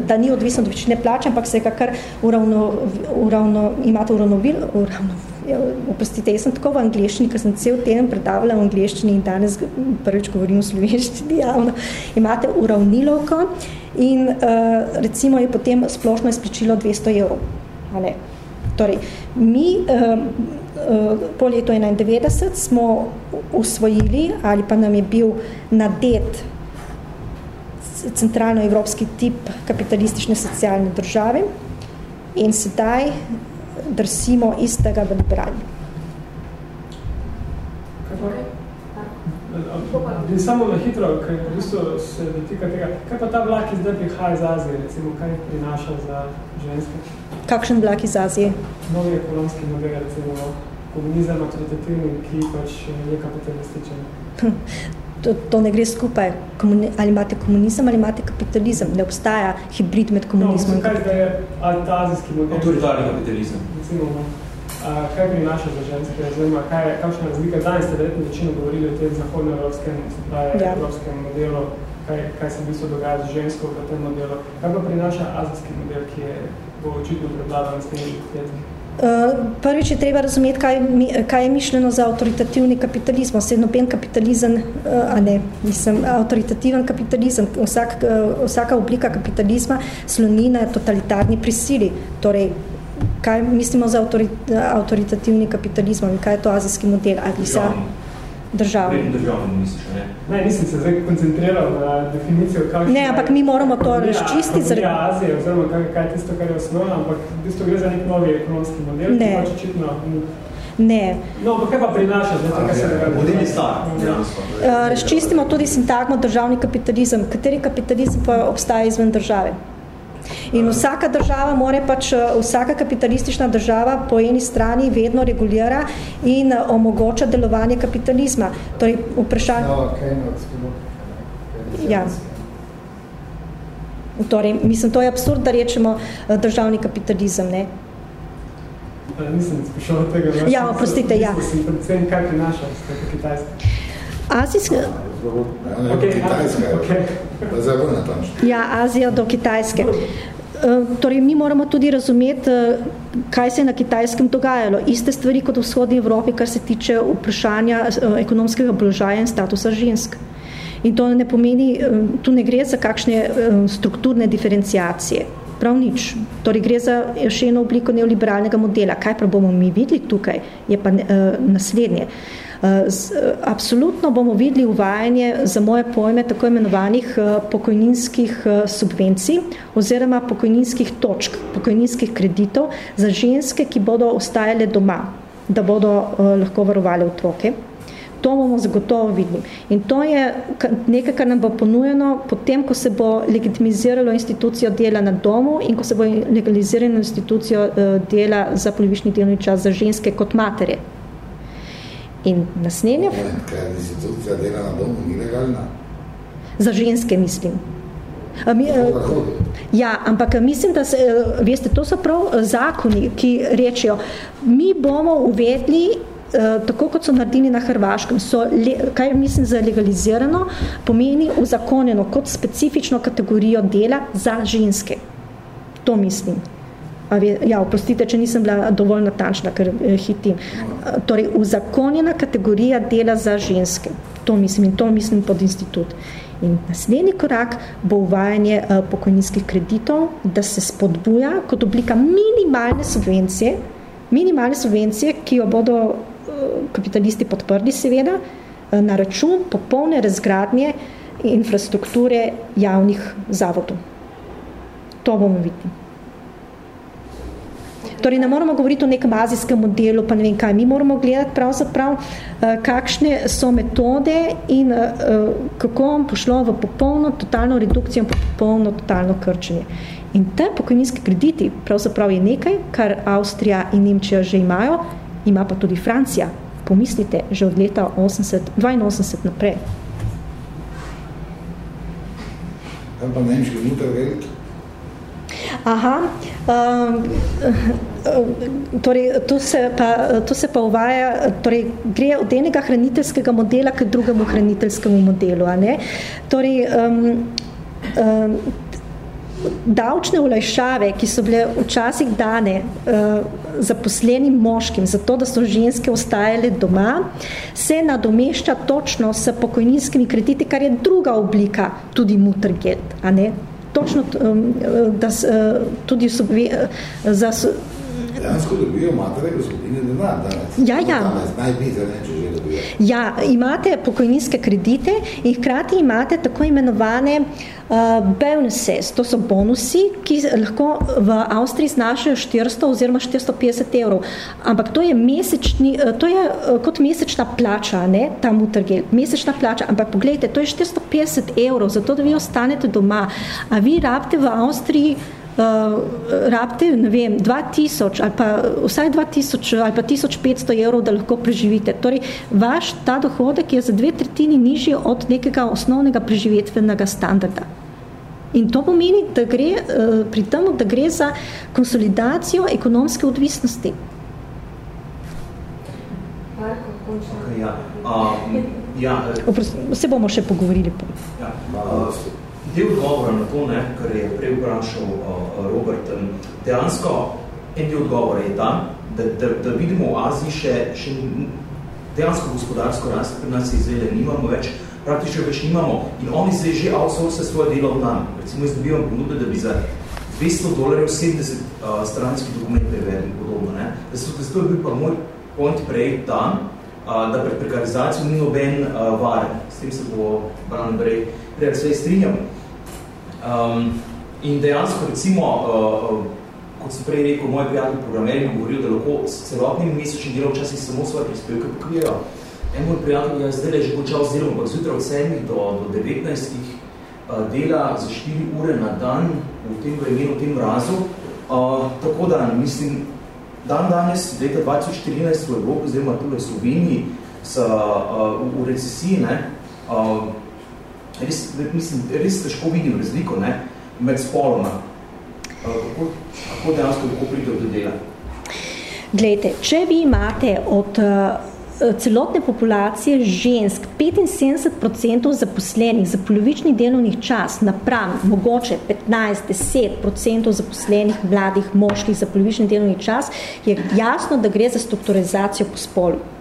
da ni odvisno od večine plače, ampak se kakar uravno, uravno, imate uravnovil, uravno, ja, oprostite, jaz sem tako v angliščini, ker sem cel teden predavala v angliščini in danes prvič govorim v slovenščini javno, imate uravnilovko in uh, recimo je potem splošno izplačilo 200 evrov. Ale. Torej, mi uh, uh, po letu 91 smo usvojili ali pa nam je bil nadet centralnoevropski tip kapitalistične socialne države in sedaj drsimo iz tega v liberalni. Bi samo na hitro, ker v bistvu se dotika tega, kaj pa ta vlak zdaj prihaja iz Azije, recimo, kaj prinaša za ženske? Kakšen vlak iz Azije? Novi ekonomski model, recimo, komunizem, autoritativni, ki pač je kapitalističen. to, to ne gre skupaj. Komuni, ali imate komunizem ali imate kapitalizem. Ne obstaja hibrid med komunizmom. No, kaj zdaj je altazijski model? Autoritarni kapitalizem. Recimo, no. A, kaj prinaša za ženske? Oziroma, kaj je kakšna razlika? Danes ste verjetno večino govorili o tem zahodnoevropskem, ja. evropskem modelu, kaj, kaj se v bistvu dogaja z žensko v tem modelu. Kaj pa prinaša azijski model, ki je bo očitno prevladal na srednjih letih? Prvič je treba razumeti, kaj, kaj je mišljeno za avtoritativni kapitalizem. Vse noben kapitalizem, eh, a ne, mislim, avtoritativen kapitalizem, vsak, eh, vsaka oblika kapitalizma sloni na totalitarni prisili. Torej, kaj mislimo za avtoritativni kapitalizem, kaj je to azijski model? Ali sa, državo. Ne, ne, nisem se zdaj koncentriral na definicijo, kakšno Ne, ampak mi moramo to razčistiti. Zaradi Azije, oziroma kaj, kaj je tisto, kar je osnovno, ampak v bistvu gre za nek novi ekonomski model, ne. ki pač očitno Ne. No, pa kaj pa prinaša? Model je star. Razčistimo tudi sintagmo državni kapitalizem. Kateri kapitalizem pa obstaja izven države? In vsaka država more pač, eh, vsaka kapitalistična država po eni strani vedno regulira in eh, omogoča delovanje kapitalizma. Torej, vprašanje... No, okay, ja. Torej, mislim, to je absurd, da rečemo eh, državni kapitalizem, ne? Nisem sprašal tega. Ja, oprostite, ja. Mislim, predvsem, kaj prinaša z kitajske. Azijska... Ja, Azija do Kitajske. Eh, torej, mi moramo tudi razumeti, eh, kaj se je na Kitajskem dogajalo. Iste stvari kot v vzhodni Evropi, kar se tiče vprašanja eh, ekonomskega položaja in statusa žensk. In to ne pomeni, tu ne gre za kakšne strukturne diferenciacije. Prav nič. Torej, gre za še eno obliko neoliberalnega modela. Kaj pa bomo mi videli tukaj, je pa naslednje. Eh, absolutno bomo videli uvajanje za moje pojme tako imenovanih eh, pokojninskih eh, subvencij oziroma pokojninskih točk, pokojninskih kreditov za ženske, ki bodo ostajale doma, da bodo lahko varovali otroke. To bomo zagotovo videli. In to je nekaj, kar nam bo ponujeno potem, ko se bo legitimiziralo institucijo dela na domu in ko se bo legalizirano institucijo dela za polovični delovni čas za ženske kot matere. In naslednja... Kaj institucija dela na domu ni legalna? Za ženske, mislim. Mi, ja, ampak mislim, da se, veste, to so prav zakoni, ki rečejo, mi bomo uvedli, tako kot so naredili na Hrvaškem, so, kaj mislim za legalizirano, pomeni uzakonjeno kot specifično kategorijo dela za ženske. To mislim. Ja, oprostite, če nisem bila dovolj natančna, ker eh, hitim. Torej, uzakonjena kategorija dela za ženske. To mislim in to mislim pod institut. In naslednji korak bo uvajanje pokojninskih kreditov, da se spodbuja kot oblika minimalne subvencije, minimalne subvencije, ki jo bodo kapitalisti podprli seveda, uh, na račun popolne razgradnje infrastrukture javnih zavodov. To bomo videli. Torej, ne moramo govoriti o nekem azijskem modelu, pa ne vem kaj. Mi moramo gledati pravzaprav, eh, kakšne so metode in eh, kako vam pošlo v popolno totalno redukcijo in popolno totalno krčenje. In te pokojninske krediti pravzaprav je nekaj, kar Avstrija in Nemčija že imajo, ima pa tudi Francija. Pomislite, že od leta 80, 82 naprej. Kaj pa nemški Muttergeld? Aha, um, torej, tu, se pa, tu se pa uvaja, torej, gre od enega hraniteljskega modela k drugemu hraniteljskemu modelu. A ne? Torej, um, um, davčne olajšave, ki so bile včasih dane uh, zaposlenim moškim, zato da so ženske ostajale doma, se nadomešča točno s pokojninskimi krediti, kar je druga oblika tudi mutrgeld, a ne? Točno, um, da uh, tudi subve, uh, za dejansko dobijo matere gospodine denar danes. Ja, ja. Danes najbize, ne, če že dobijo. Ja, imate pokojninske kredite in hkrati imate tako imenovane uh, bonuses, to so bonusi, ki lahko v Avstriji znašajo 400 oziroma 450 evrov. Ampak to je mesečni, uh, to je uh, kot mesečna plača, ne, ta mutrgel, mesečna plača, ampak pogledajte, to je 450 evrov, zato da vi ostanete doma. A vi rabite v Avstriji rabite, ne vem, 2000 ali pa vsaj 2000 ali pa 1500 evrov, da lahko preživite. Torej, vaš ta dohodek je za dve tretjini nižji od nekega osnovnega preživetvenega standarda. In to pomeni, da gre uh, pri tem, da gre za konsolidacijo ekonomske odvisnosti. Ja. Uh, ja, se bomo še pogovorili. Ja. Uh, del odgovora na to, ne, kar je prej vprašal uh, Robert, dejansko en del odgovora je ta, da, da, da vidimo v Aziji še, še dejansko gospodarsko rast, pri nas izvele nimamo več, praktično več nimamo in oni se že outsource svoje delo od nam. Recimo, jaz dobivam ponudbe, da bi za 200 dolarjev 70 uh, stranski dokument prevedli podobno. Ne. Zato, zato je bil pa moj point prej uh, da pred prekarizacijo ni noben uh, varen. S tem se bo Bran Brej prej sve strinjal. Um, in dejansko, recimo, uh, kot sem prej rekel, moj prijatelj programer mi govoril, da lahko s celotnim mesečnim delom včasih samo svoje prispevke pokrijejo. En moj prijatelj je zdaj že z delom, ampak zjutraj od 7 do, do 19 uh, dela za 4 ure na dan v tem vremenu, v tem mrazu. Uh, tako da, mislim, dan danes, leta 2014 v Evropi, oziroma tudi v Sloveniji, so uh, v recesiji, ne, uh, res, mislim, res težko vidim razliko ne, med spoloma. Kako, kako dejansko lahko pride do dela? Glejte, če vi imate od uh, celotne populacije žensk 75% zaposlenih za polovični delovnih čas napram mogoče 15-10% zaposlenih mladih moških za polovični delovni čas, je jasno, da gre za strukturizacijo po spolu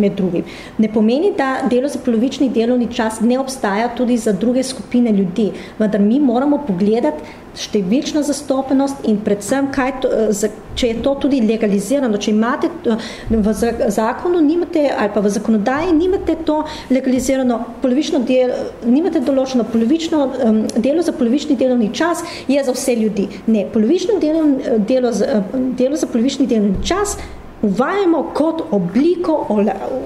med drugim. Ne pomeni, da delo za polovični delovni čas ne obstaja tudi za druge skupine ljudi, vendar mi moramo pogledati številčna zastopenost in predvsem, kaj to, eh, če je to tudi legalizirano, če imate eh, v zakonu nimate, ali pa v zakonodaji nimate to legalizirano, polovično del, nimate določeno polovično delo za polovični delovni čas, je za vse ljudi. Ne, polovično delo, delo, za, delo za polovični delovni čas uvajamo kot obliko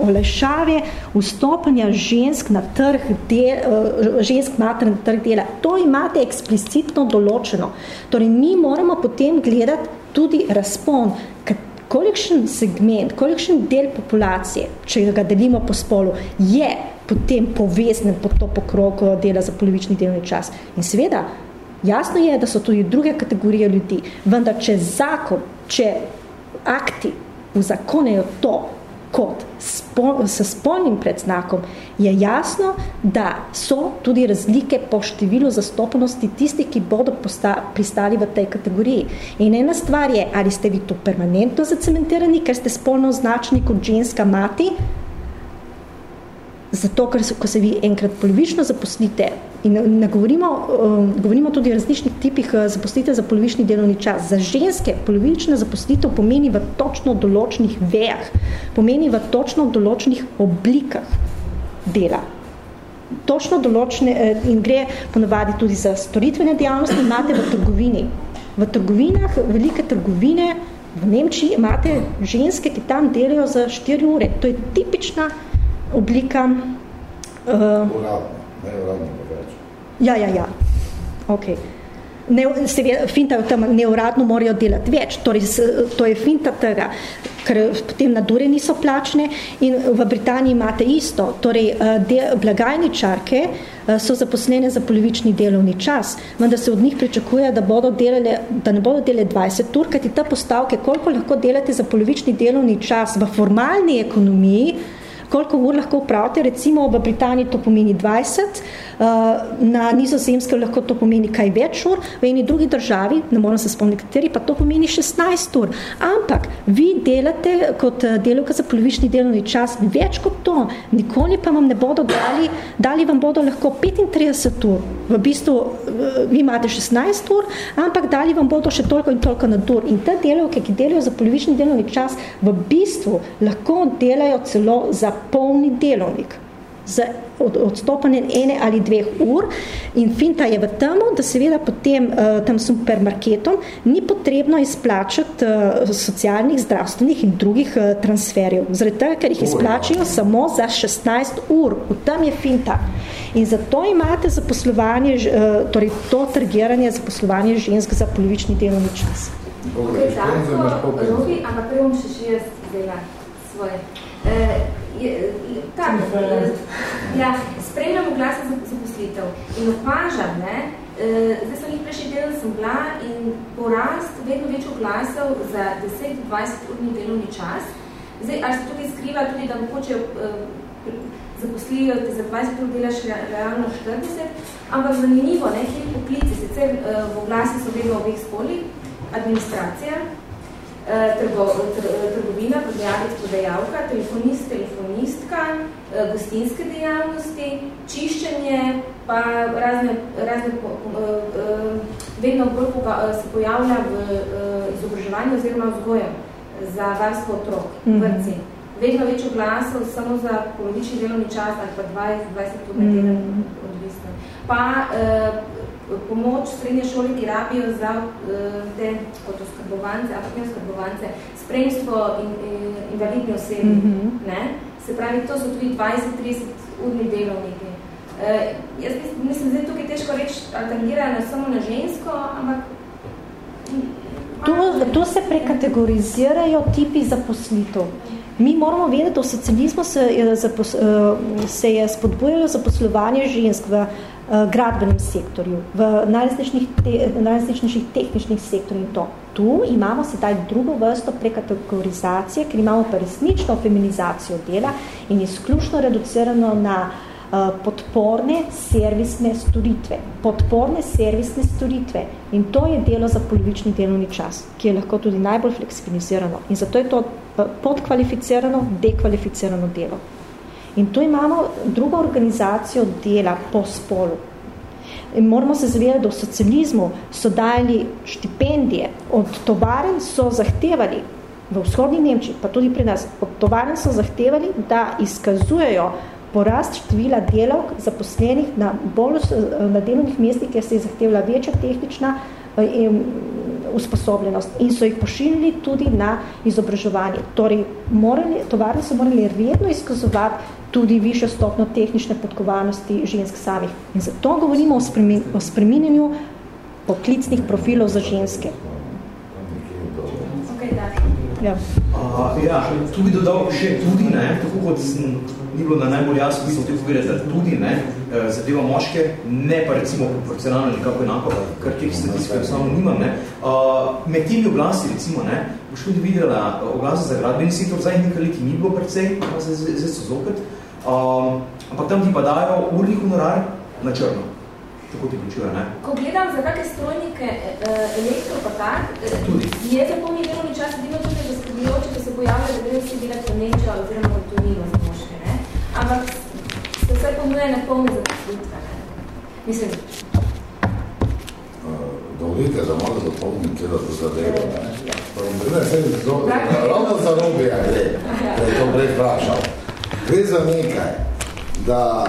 olešave vstopanja žensk na trg, del, eh, žensk mater na trg dela. To imate eksplicitno določeno. Torej, mi moramo potem gledati tudi razpon, kolikšen segment, kolikšen del populacije, če ga delimo po spolu, je potem poveznen pod to pokrog dela za polovični delovni čas. In seveda, jasno je, da so tudi druge kategorije ljudi, vendar če zakon, če akti uzakonejo to kot spol, s spolnim predznakom, je jasno, da so tudi razlike po številu zastopanosti tistih, ki bodo posta, pristali v tej kategoriji. In ena stvar je, ali ste vi to permanentno zacementirani, ker ste spolno označeni kot ženska mati, zato, ker ko se vi enkrat polovično zaposlite in ne govorimo, uh, govorimo tudi o različnih tipih uh, zaposlite za polovični delovni čas. Za ženske polovična zaposlitev pomeni v točno določenih vejah, pomeni v točno določenih oblikah dela. Točno določene uh, in gre ponovadi tudi za storitvene dejavnosti, imate v trgovini. V trgovinah, velike trgovine, v Nemčiji imate ženske, ki tam delajo za 4 ure. To je tipična oblika... Uh, uradno, ne uradno pa več. Ja, ja, ja. Ok. Ne, se ve, finta v tem neuradno morajo delati več, torej to je finta tega, ker potem nadure niso plačne in v Britaniji imate isto, torej eh, de, blagajničarke eh, so zaposlene za polovični delovni čas, vendar se od njih pričakuje, da, bodo delale, da ne bodo delali 20 ur, kajti ta postavke, koliko lahko delate za polovični delovni čas v formalni ekonomiji, koliko ur lahko upravite, recimo v Britaniji to pomeni 20, eh, na nizozemskem lahko to pomeni kaj več ur, v eni drugi državi, ne moram se spomniti kateri, pa to pomeni 16 ur. Ampak vi delate kot eh, delovka za polovični delovni čas več kot to, nikoli pa vam ne bodo dali, dali vam bodo lahko 35 ur. V bistvu, eh, vi imate 16 ur, ampak dali vam bodo še toliko in toliko na dur. In te delovke, ki delajo za polovični delovni čas, v bistvu lahko delajo celo za polni delovnik z odstopanjem ene ali dveh ur in finta je v temu, da seveda potem uh, tem supermarketom ni potrebno izplačati uh, socialnih, zdravstvenih in drugih uh, transferjev, zaradi tega, ker jih izplačajo samo za 16 ur. V tem je finta. In zato imate zaposlovanje, uh, torej to trgiranje zaposlovanje žensk za polovični delovni čas. Okay, tako, Robi, ampak prej bom še še jaz vzela svoje. Uh, je, tak, uh, ja, spremljam glasa za zaposlitev in opažam, ne, uh, zdaj sem jih prejšnji del sem bila in porast vedno večjo glasov za 10-20 urni delovni čas. Zdaj, ali se tudi skriva tudi, da mogoče uh, zaposlijo, da za 20 ur delaš realno 40, ampak zanimivo, ne, kjer poklici, sicer uh, v glasi so vedno obeh spolih, administracija, trgo, tr, trgovina, prodajalec, prodajalka, telefonist, telefonistka, eh, gostinske dejavnosti, čiščenje, pa razne, razne eh, vedno bolj se pojavlja v izobraževanju oziroma vzgojem za varstvo otrok, mhm. vrci. Vedno večjo glasov samo za polovični delovni čas ali pa 20, 20 ur mm odvisno. Pa pomoč srednje šole, ki rabijo za uh, te kot oskrbovance, ampak ne oskrbovance, spremstvo in, in invalidni osebi. Mm -hmm. ne? Se pravi, to so tudi 20-30 urni delovniki. Uh, jaz mislim, da je tukaj težko reči, alternirajo na samo na žensko, ampak Tu, tu se prekategorizirajo tipi zaposlitev. Mi moramo vedeti, da v socializmu se je, se je spodbujalo zaposlovanje žensk v gradbenem sektorju, v najrazličnejših te, tehničnih sektorjih in to. Tu imamo sedaj drugo vrsto prekategorizacije, ker imamo pa resnično feminizacijo dela in izključno reducirano na uh, podporne servisne storitve. Podporne servisne storitve. In to je delo za polovični delovni čas, ki je lahko tudi najbolj fleksibilizirano. In zato je to uh, podkvalificirano, dekvalificirano delo. In tu imamo drugo organizacijo dela po spolu. In moramo se zavedati, da v socializmu so dajali štipendije, od tovaren so zahtevali, v vzhodni Nemčiji, pa tudi pri nas, od tovaren so zahtevali, da izkazujejo porast števila delavk zaposlenih na, bolj, na delovnih mestih, kjer se je zahtevala večja tehnična eh, usposobljenost in so jih pošiljali tudi na izobraževanje. Torej, morali, tovarne so morali redno izkazovati tudi višjo stopno tehnične podkovanosti žensk samih. In zato govorimo o, spremin, o spreminjanju poklicnih profilov za ženske. Ja. Uh, ja, tu bi dodal še tudi, ne, tako kot sem, ni bilo na najbolj jasno, mislim, tudi povedati, da tudi ne, eh, zadeva moške, ne pa recimo proporcionalno nekako enako, kar teh statistikov samo nimam. Ne. Uh, med temi oglasi, recimo, ne, boš tudi videla oglase za gradbeni sektor, zdaj nekaj leti ni bilo precej, zdaj so zopet, Um, ampak tam ti pa dajo urni honorar na črno. Tako ti počuje, ne? Ko gledam za kakšne strojnike eh, elektro pa tak, eh, tudi. je za polni delovni čas edino tudi zaskrbljujoče, da se pojavlja, da grejo vsi delati v Nemčijo oziroma v Tunino za moške, ne? Ampak se vse ponuje na polni zaposlitve, ne? Mislim. Uh, dovolite, da malo zapolnim celo to zadevo, ne? Ja. Ravno za robi, ja, da je to prej vprašal. Gre za nekaj, da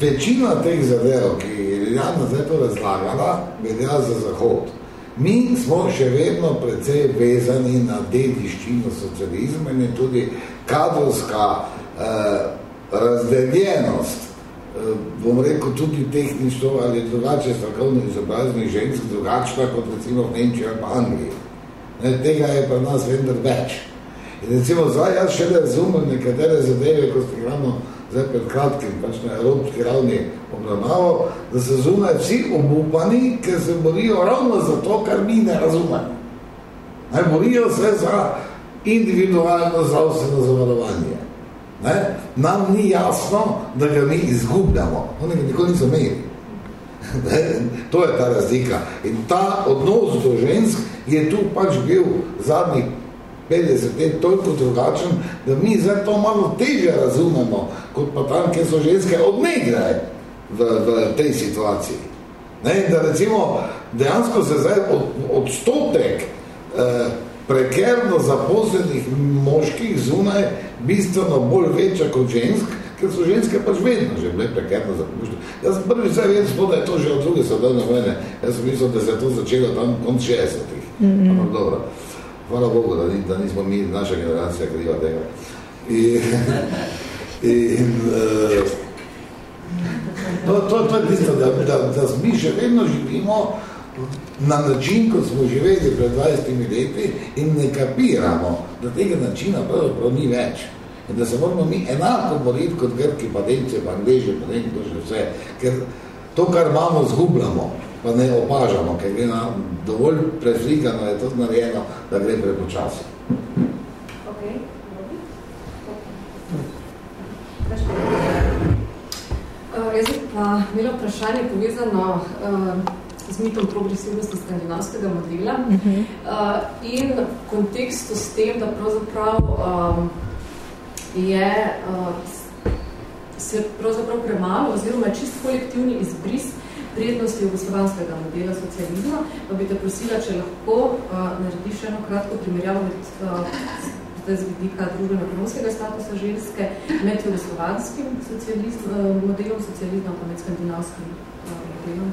večina teh zadev, ki je Liliana zdaj to razlagala, velja za Zahod. Mi smo še vedno precej vezani na dediščino socializma in tudi kadrovska eh, razdeljenost, eh, bom rekel tudi tehnično ali drugače strokovno izobraznih žensk, drugačna kot recimo v Nemčiji ali pa Angliji. Ne, tega je pa nas vendar več. In recimo, zdaj jaz še ne razumem nekatere zadeve, ko ste ravno zdaj pred kratkim, pač na evropski ravni obravnavo, da se zunaj vsi obupani, ker se borijo ravno za to, kar mi ne razumemo. Ne, borijo se za individualno zdravstveno zavarovanje. Ne? Nam ni jasno, da ga mi izgubljamo. Oni ga nikoli niso imeli. to je ta razlika. In ta odnos do žensk je tu pač bil zadnjih 50 let toliko drugačen, da mi zdaj to malo teže razumemo, kot pa tam, kjer so ženske odnegre v, v tej situaciji. Ne, da recimo dejansko se zdaj od, odstotek eh, prekerno zaposlenih moških zunaj bistveno bolj večja kot žensk, ker so ženske pač vedno že bile prekerno zapuštene. Jaz prvi zdaj vedel, da je to že od druge svetovne vojne. Jaz sem mislil, da se je to začelo tam konc 60-ih. Mm -hmm. Ampak dobro. Hvala Bogu, da, ni, da nismo mi, naša generacija, kriva tega. In, in uh, To, to, to je tisto, da, da, da mi še vedno živimo na način, kot smo živeli pred 20 leti in ne kapiramo, da tega načina pravzaprav ni več. In da se moramo mi enako boriti kot Grki, pa Demce, pa Angleži, pa nekaj to še vse. Ker to, kar imamo, zgubljamo, pa ne opažamo, ker gre nam dovolj preflikano, je to narejeno, da gre prepočasi. Uh, jaz pa imela vprašanje povezano uh, z mitom progresivnosti skandinavskega modela uh -huh. uh, in v kontekstu s tem, da pravzaprav um, je uh, se pravzaprav premalo oziroma čist kolektivni izbris prednosti jugoslovanskega modela socializma, pa bi te prosila, če lahko uh, narediš eno kratko primerjavo med uh, z vidika družbeno-ekonomskega statusa ženske med jugoslovanskim socializm, modelom socializma pa med skandinavskim modelom.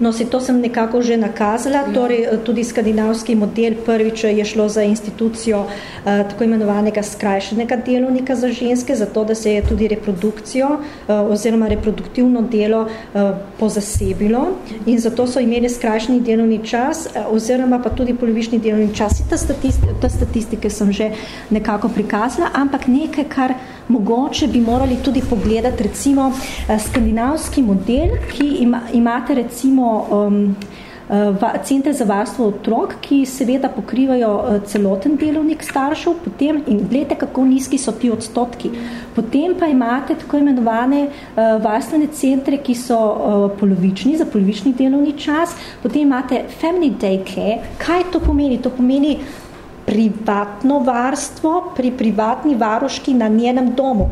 No, si to sem nekako že nakazala, ja. torej eh, tudi skandinavski model prvič je šlo za institucijo eh, tako imenovanega skrajšenega delovnika za ženske, zato da se je tudi reprodukcijo eh, oziroma reproduktivno delo eh, pozasebilo in zato so imeli skrajšeni delovni čas eh, oziroma pa tudi polovični delovni čas. Ta, statistike, ta statistike sem že nekako prikazala, ampak nekaj, kar mogoče bi morali tudi pogledati recimo eh, skandinavski model, ki ima, imate recimo um, uh, centre za varstvo otrok, ki seveda pokrivajo uh, celoten delovnik staršev, potem in gledajte, kako nizki so ti odstotki. Potem pa imate tako imenovane varstvene centre, ki so polovični, za polovični delovni čas, potem imate family day care. Kaj to pomeni? To pomeni privatno varstvo pri privatni varuški na njenem domu.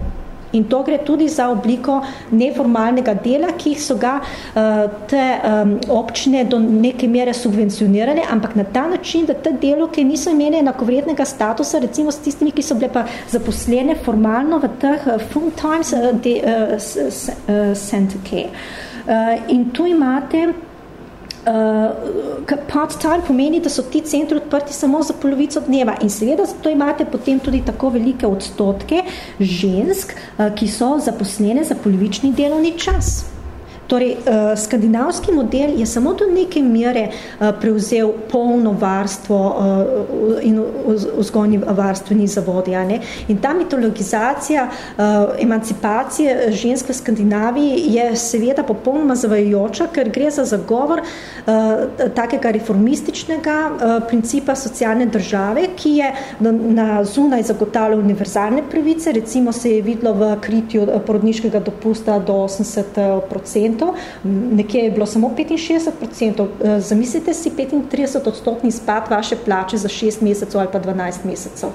In to gre tudi za obliko neformalnega dela, ki so ga uh, te um, občine do neke mere subvencionirane, ampak na ta način, da te delovke niso imeli enakovrednega statusa, recimo s tistimi, ki so bile pa zaposlene formalno v teh uh, full times uh, de, uh, uh, center care. Uh, in tu imate uh, part-time pomeni, da so ti centri odprti samo za polovico dneva in seveda zato imate potem tudi tako velike odstotke žensk, uh, ki so zaposlene za polovični delovni čas. Torej, uh, skandinavski model je samo do neke mere uh, prevzel polno varstvo uh, in vzgojni varstveni zavodi. Ne? In ta mitologizacija emancipacije žensk v Skandinaviji je seveda popolnoma zavajajoča, ker gre za zagovor takega reformističnega principa socialne države, ki je na, na zunaj zagotavljal univerzalne pravice, recimo se je videlo v kritju porodniškega dopusta do 80 nekje je bilo samo 65%, eh, zamislite si 35 odstotni spad vaše plače za 6 mesecev ali pa 12 mesecev.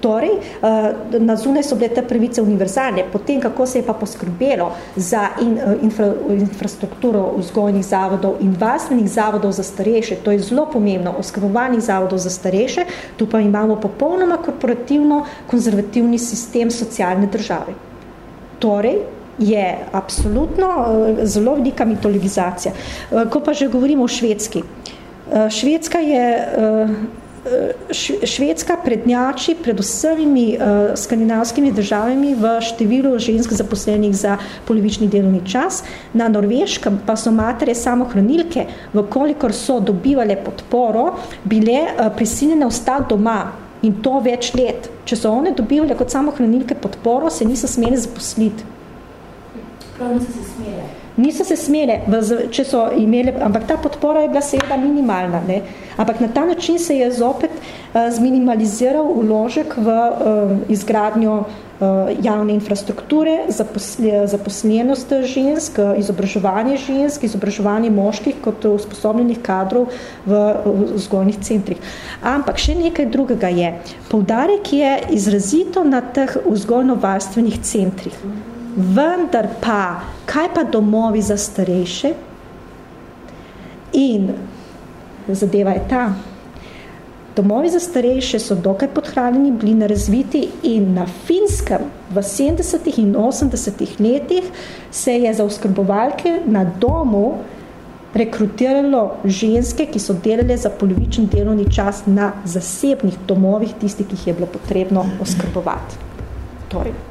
Torej, eh, na zunaj so bile te pravice univerzalne, potem kako se je pa poskrbelo za in, eh, infra, infrastrukturo vzgojnih zavodov in varstvenih zavodov za starejše, to je zelo pomembno, oskrbovalnih zavodov za starejše, tu pa imamo popolnoma korporativno konzervativni sistem socialne države. Torej, je absolutno eh, zelo velika mitologizacija. Eh, ko pa že govorimo o švedski. Eh, švedska je Švedska prednjači pred vsemi uh, skandinavskimi državami v številu žensk zaposlenih za polovični delovni čas. Na Norveškem pa so matere samohranilke, vkolikor so dobivale podporo, bile uh, prisiljene ostati doma in to več let. Če so one dobivale kot samohranilke podporo, se niso smeli zaposliti. Prav niso se smele. Niso se smele, če so imeli, ampak ta podpora je bila seveda minimalna. Ne? Ampak na ta način se je zopet uh, zminimaliziral uložek v uh, izgradnjo uh, javne infrastrukture, zaposlenost žensk, izobraževanje žensk, izobraževanje moških kot usposobljenih kadrov v vzgojnih centrih. Ampak še nekaj drugega je. Poudarek je izrazito na teh vzgojno-varstvenih centrih. Vendar pa, kaj pa domovi za starejše? In zadeva je ta, domovi za starejše so dokaj podhranjeni, bili nerazviti in na Finskem v 70. in 80. letih se je za oskrbovalke na domu rekrutiralo ženske, ki so delale za polovičen delovni čas na zasebnih domovih, tistih, ki jih je bilo potrebno oskrbovati. Torej.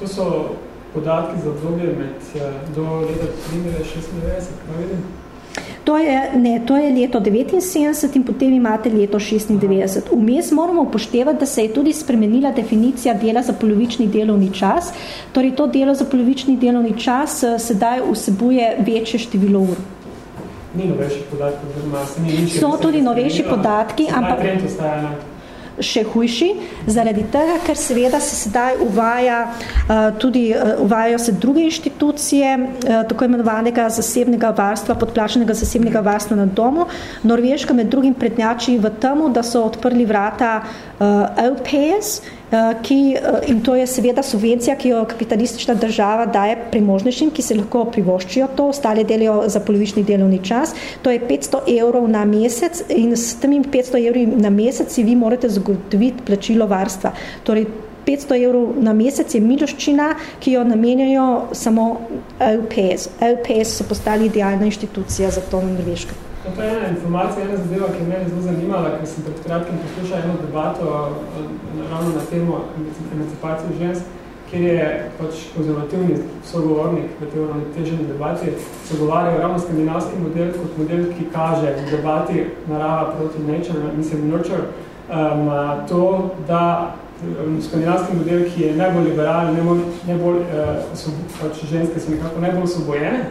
To so podatki za obdobje med do leta 1996, kaj vidim? To je, ne, to je leto 79 in potem imate leto 96. Vmes moramo upoštevati, da se je tudi spremenila definicija dela za polovični delovni čas. Torej, to delo za polovični delovni čas sedaj vsebuje večje število ur. Ni novejši podatki, oziroma se ni nič. So tudi novejši podatki, ampak... Trend ostaja enak še hujši, zaradi tega, ker seveda se sedaj uvaja uh, tudi, uh, uvajajo se druge inštitucije, uh, tako imenovanega zasebnega varstva, podplačenega zasebnega varstva na domu. Norveška med drugim prednjači v temu, da so odprli vrata LPS, Eh, ki, eh, in to je seveda subvencija, ki jo kapitalistična država daje premožnejšim, ki se lahko privoščijo to, ostale delijo za polovični delovni čas. To je 500 evrov na mesec in s temi 500 evri na mesec si vi morate zagotoviti plačilo varstva. Torej, 500 evrov na mesec je miloščina, ki jo namenjajo samo LPS. LPS so postali idealna inštitucija za to na Norveškem. To je ena informacija, ena zadeva, ki je zelo zanimala, ker sem pred kratkim poslušal eno debato ravno na temo emancipacije žensk, kjer je pač konzervativni sogovornik v tej uravnoteženi debati sogovarjal ravno skandinavski model kot model, ki kaže v debati narava proti nature, mislim nurture, um, to, da skandinavski model, ki je najbolj liberalen, najbolj, najbolj uh, so, pač ženske so nekako najbolj osvobojene,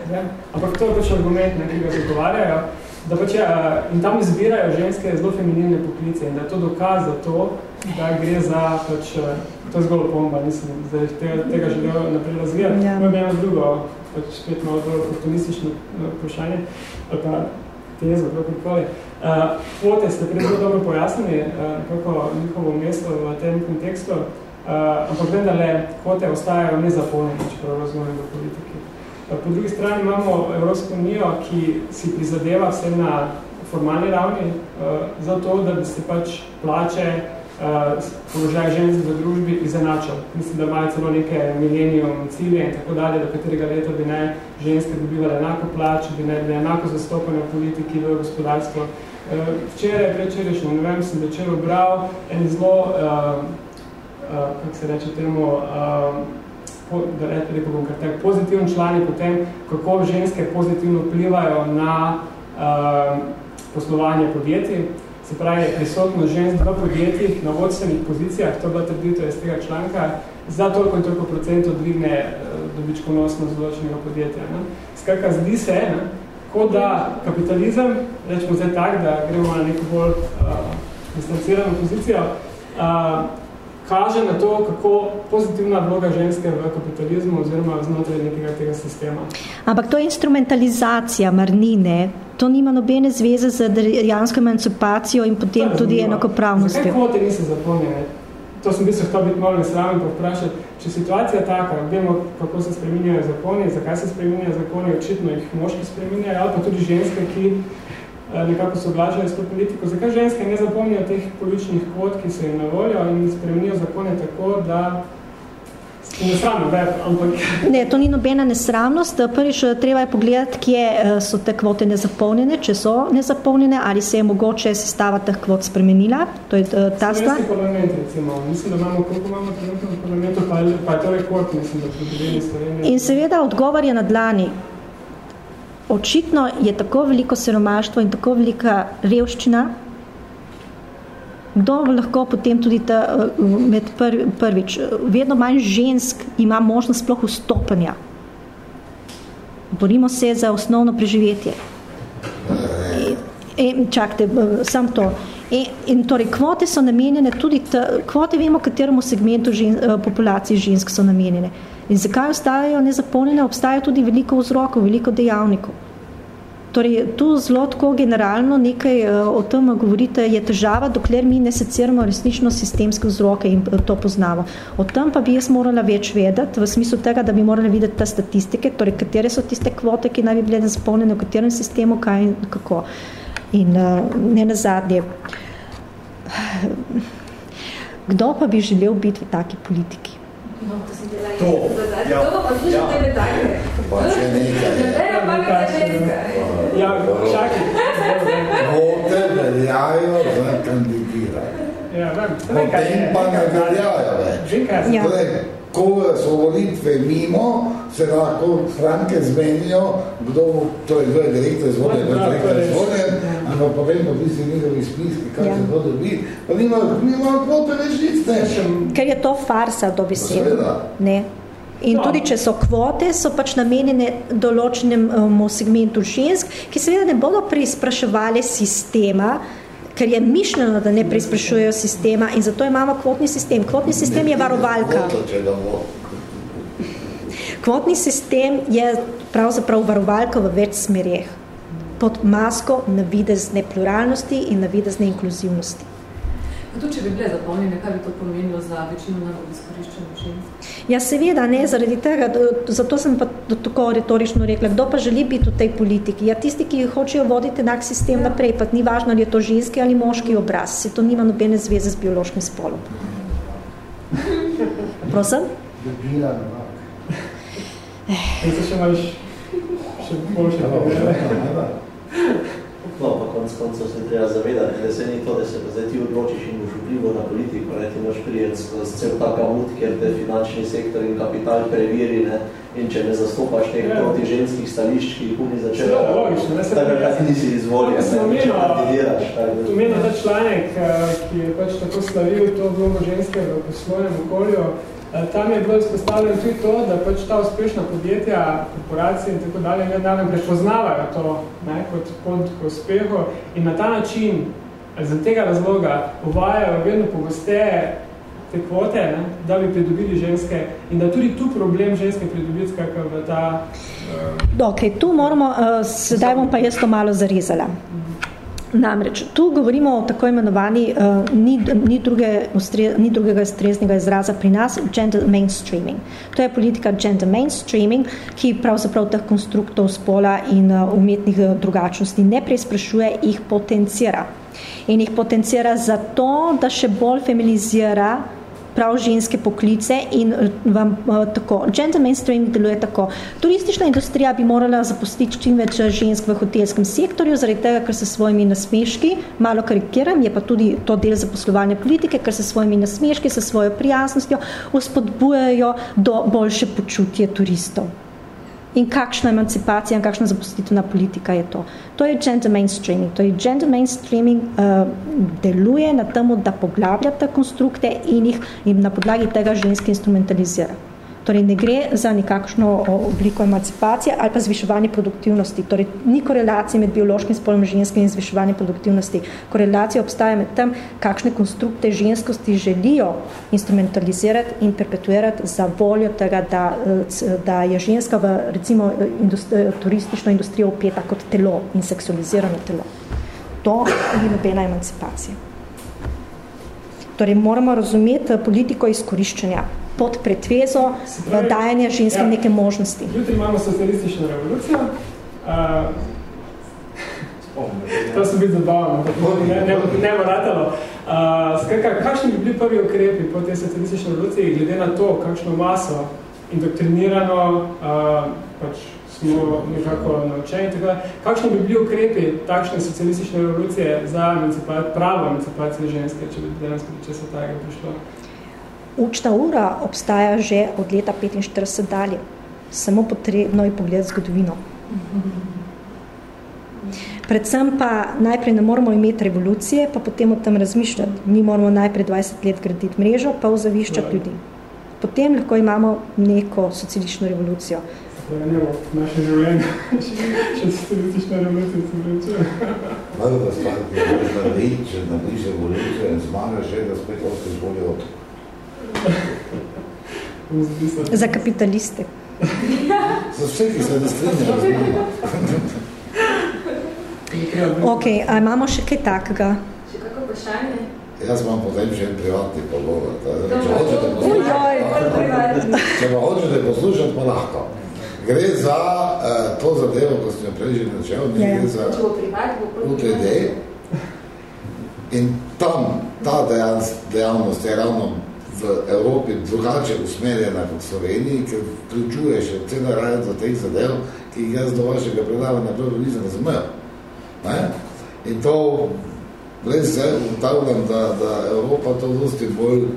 ampak to je pač argument, ne, ki ga zagovarjajo, da pač je, in tam izbirajo ženske zelo feminilne poklice in da je to dokaz za to, da gre za, pač, to je zgolj pomba, nisem zdaj tega, tega želel naprej razvijati. Ja. Moje eno drugo, pač spet malo bolj oportunistično vprašanje, ali pa tezo, kakorkoli. Uh, kvote ste prej zelo dobro pojasnili, uh, kako njihovo mesto v tem kontekstu, uh, ampak vendarle kvote ostajajo nezapolnjene, čeprav razumemo v politiki. Po drugi strani imamo Evropsko unijo, ki si prizadeva vse na formalni ravni uh, za to, da bi se pač plače uh, položaj žensk v družbi izenačal. Mislim, da imajo celo neke milenijum cilje in tako dalje, do katerega leta bi ne ženske dobivali enako plač, bi ne bi enako zastopane v politiki, v gospodarstvo. Uh, včeraj, prečerajšnjo, ne vem, sem večer obral en zelo, kako se reče temu, da rekel bom kar tak, pozitiven članek o tem, kako ženske pozitivno vplivajo na uh, poslovanje podjetij. Se pravi, prisotno žensk v podjetjih na vodstvenih pozicijah, to je bila trditev iz tega članka, za toliko in toliko procentov dvigne uh, dobičkonosnost določenega podjetja. Ne? Skratka, zdi se, ne, kot da kapitalizem, rečemo zdaj tak, da gremo na neko bolj uh, distancirano pozicijo, uh, kaže na to, kako pozitivna vloga ženske v kapitalizmu oziroma znotraj nekega tega sistema. Ampak to je instrumentalizacija, mar ni, ne? To nima nobene zveze z dejansko emancipacijo in potem tudi enakopravnostjo. Zakaj kvote niso zapolnjene? To sem bistvo htel biti malo nesramen pa vprašati. Če situacija taka, vemo, kako se spreminjajo zakoni, zakaj se spreminjajo zakoni, očitno jih moški spreminjajo, ali pa tudi ženske, ki nekako se oglašajo s to politiko. Zakaj ženske ne zapomnijo teh političnih kvot, ki so jim na voljo in spremenijo zakone tako, da Nesramno, ampak... Ne, to ni nobena nesramnost. Prvič, eh, treba je pogledati, kje eh, so te kvote nezapolnjene, če so nezapolnjene, ali se je mogoče sestava teh kvot spremenila. To je ta stvar. parlament, recimo. Mislim, da imamo, koliko imamo trenutno v parlamentu, pa pa je to rekord, mislim, da predvideli Slovenije. In seveda odgovor je na dlani očitno je tako veliko siromaštvo in tako velika revščina, kdo lahko potem tudi ta, eh, med prvič, vedno manj žensk ima možnost sploh vstopanja. Borimo se za osnovno preživetje. E, čakajte, sam to. E, in torej, kvote so namenjene tudi, ta, kvote vemo, kateremu segmentu žen, eh, populacije žensk so namenjene. In zakaj ostajajo nezapolnjene? Obstaja tudi veliko vzrokov, veliko dejavnikov. Torej, tu zelo tako generalno nekaj eh, o tem govorite, je težava, dokler mi ne seciramo resnično sistemske vzroke in to poznamo. O tem pa bi jaz morala več vedeti, v smislu tega, da bi morala videti te statistike, torej, katere so tiste kvote, ki naj bi bile zapolnjene, v katerem sistemu, kaj in kako. In uh, ne nazadnje. Kdo pa bi želel biti v taki politiki? No, to sem delala. To, ja. To pa slušaj ja. te detalje. Pa če nekaj. Ne, pa nekaj ženska. Ja, čakaj. Kvote veljajo za kandidiranje. Ja, vem. Potem pa ne veljajo več. Ja. Torej, ko so volitve mimo, se lahko stranke zmenijo, kdo, to je kdo je direktor izvoljen, kdo je direktor izvoljen, ampak pa tisti njihovi spiski, kaj ja. se to dobi, pa nima, nima kvote več nic ne. Ker je to farsa do besedo. Ne. In tudi, če so kvote, so pač namenjene določenemu segmentu žensk, ki seveda ne bodo preizpraševali sistema, ker je mišljeno, da ne preizprašujejo sistema in zato imamo kvotni sistem. Kvotni sistem je varovalka. Kvotni sistem je pravzaprav varovalka v več smerjeh. Pod masko navidezne pluralnosti in navidezne inkluzivnosti. Tudi, če bi bile zapolnjene, kaj bi to pomenilo za večino narod izkoriščenja žensk? Ja, seveda, ne, zaradi tega, zato sem pa tako retorično rekla, kdo pa želi biti v tej politiki? Ja, tisti, ki hočejo voditi enak sistem naprej, pa ni važno, ali je to ženski ali moški obraz, se to nima nobene zveze z biološkim spolom. Prosim? Dobila na In se še imaš še boljše povedali. No, pa konc koncev se treba zavedati, da se ni to, da se pa zdaj ti odločiš in boš vplival na politiko, ne, ti moš prijeti skozi cel taka mut, kjer te finančni sektor in kapital previri, ne, in če ne zastopaš teh ja. proti ženskih stališč, ki jih uni začela, tako da ti nisi izvoljen, ne, če kandidiraš. Tu meni ta članek, ki je pač tako slavil to vlogo ženske v poslovnem okolju, tam je bilo izpostavljeno tudi to, da pač ta uspešna podjetja, korporacije in tako dalje, ne prepoznavajo to ne, kot pot k uspehu in na ta način, za tega razloga, uvajajo vedno pogosteje te kvote, ne, da bi pridobili ženske in da tudi tu problem ženske pridobiti skakaj v ta... Uh, ok, tu moramo, uh, sedaj bom pa jaz to malo zarezala. Namreč, tu govorimo o tako imenovani, uh, ni, ni, druge, ustre, ni drugega streznega izraza pri nas, gender mainstreaming. To je politika gender mainstreaming, ki pravzaprav teh konstruktov spola in uh, umetnih uh, drugačnosti ne preizprašuje, jih potencira. In jih potencira zato, da še bolj feminizira prav ženske poklice in eh, vam uh, tako. Gender mainstream deluje tako. Turistična industrija bi morala zapustiti čim več eh, žensk v hotelskem sektorju, zaradi tega, ker se svojimi nasmeški, malo karikiram, je pa tudi to del zaposlovanja politike, ker se svojimi nasmeški, se svojo prijaznostjo uspodbujajo do boljše počutje turistov in kakšna emancipacija in kakšna zapostitvena politika je to. To je gender mainstreaming. To je gender mainstreaming uh, deluje na temu, da poglablja te konstrukte in jih in na podlagi tega ženske instrumentalizira. Torej ne gre za nekakšno obliko emancipacije ali pa zviševanje produktivnosti. Torej ni korelacije med biološkim spolom ženske in zviševanje produktivnosti. Korelacija obstaja med tem, kakšne konstrukte ženskosti želijo instrumentalizirati in perpetuirati za voljo tega, da, da je ženska v recimo industri, turistično industrijo upeta kot telo in seksualizirano telo. To ni nobena emancipacija. Torej moramo razumeti politiko izkoriščanja pod pretvezo pravi, dajanja ženskim ja, neke možnosti. Jutri imamo socialistično revolucijo. Uh, to se biti zabavno, ne, ne, ne bo ratalo. Uh, skakaj, kakšni bi bili prvi ukrepi po tej socialistični revoluciji, glede na to, kakšno maso indoktrinirano uh, pač smo nekako naučeni, tako kakšni bi bili ukrepi takšne socialistične revolucije za emancipacijo, pravo emancipacijo ženske, če bi dejansko če se tega prišlo? Učna ura obstaja že od leta 45 dalje. Samo potrebno je pogled zgodovino. Predvsem pa najprej ne moramo imeti revolucije, pa potem o tem razmišljati. Mi moramo najprej 20 let graditi mrežo, pa ozaviščati ljudi. Potem lahko imamo neko socialistično revolucijo. Ja, ne bo naše življenje, še socialistična revolucija se vreče. Malo da stvar, ki je reči, če nabliže revolucijo in zmaga že, da spet osteš bolje od Za kapitaliste. Za vse, ki se ne strinjajo. Ok, a imamo še kaj takega? Še kako vprašanje? Jaz imam potem še en privatni pogovor. Če hočete poslušati, če pa hočete poslušati, pa lahko. Gre za uh, to zadevo, ko ste prej že načel, ne ja. gre za UTD. In tam ta dejavnost je ravno v Evropi drugače usmerjena kot v Sloveniji, ker vključuje še cena raja za teh zadev, ki jih jaz do vašega predavanja prvo nisem razumel. Ne? In to Res se ugotavljam, da, da Evropa to dosti bolj eh,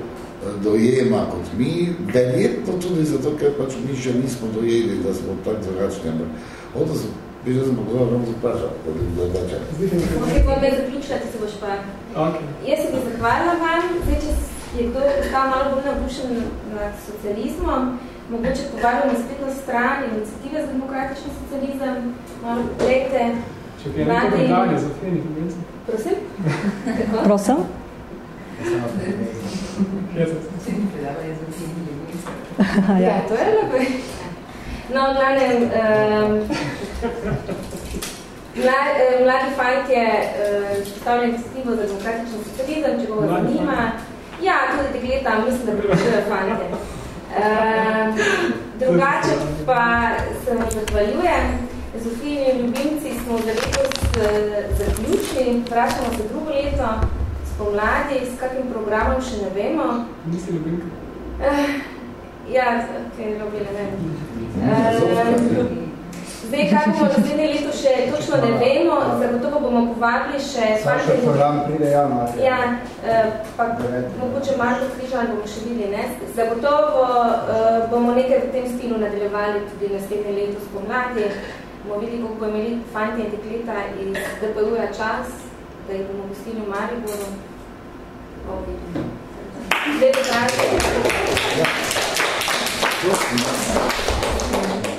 dojema kot mi, verjetno tudi zato, ker pač mi še nismo dojeli, da smo tak drugačni. Oto so, bi že sem pogledal, da bom zaprašal, da bi da dače. Ok, pa me zaključila, ti se boš pa. Okay. Jaz se bi zahvalila vam, zdaj, če je kdo ostal malo bolj nabušen nad socializmom, mogoče povabimo na spletno stran iniciative za demokratični socializem, malo pogledajte, Če kaj nekaj predanje za imencev. Prosim? Prosim? ja, to je lepo. No, glavnem, um, mladi, mladi fajt je uh, postavljen iniciativo za demokratično socializem, če ga zanima. Ja, tudi dekleta, mislim, da pripričujejo fantje. Um, drugače pa se vam zahvaljujem. Zofijini ljubimci smo za letos uh, zaključili, vračamo se drugo leto, spomladi, s kakim programom še ne vemo. Nisi ljubimka? Uh, ja, kaj je robili, ne vem. Uh, zdaj, kaj bomo naslednje leto še točno ne vemo, zagotovo bomo povabili še... Saša program pride januar. Ja, uh, pa mogoče Marko Križan bomo še videli, ne? Zagotovo uh, bomo nekaj v tem stilu nadaljevali tudi naslednje leto spomladi. Bomo videli, kako bo imeli fanti in dekleta iz DPU-ja čas, da jih bomo gostili v Mariboru. Bomo videli. Zdaj, da Ja.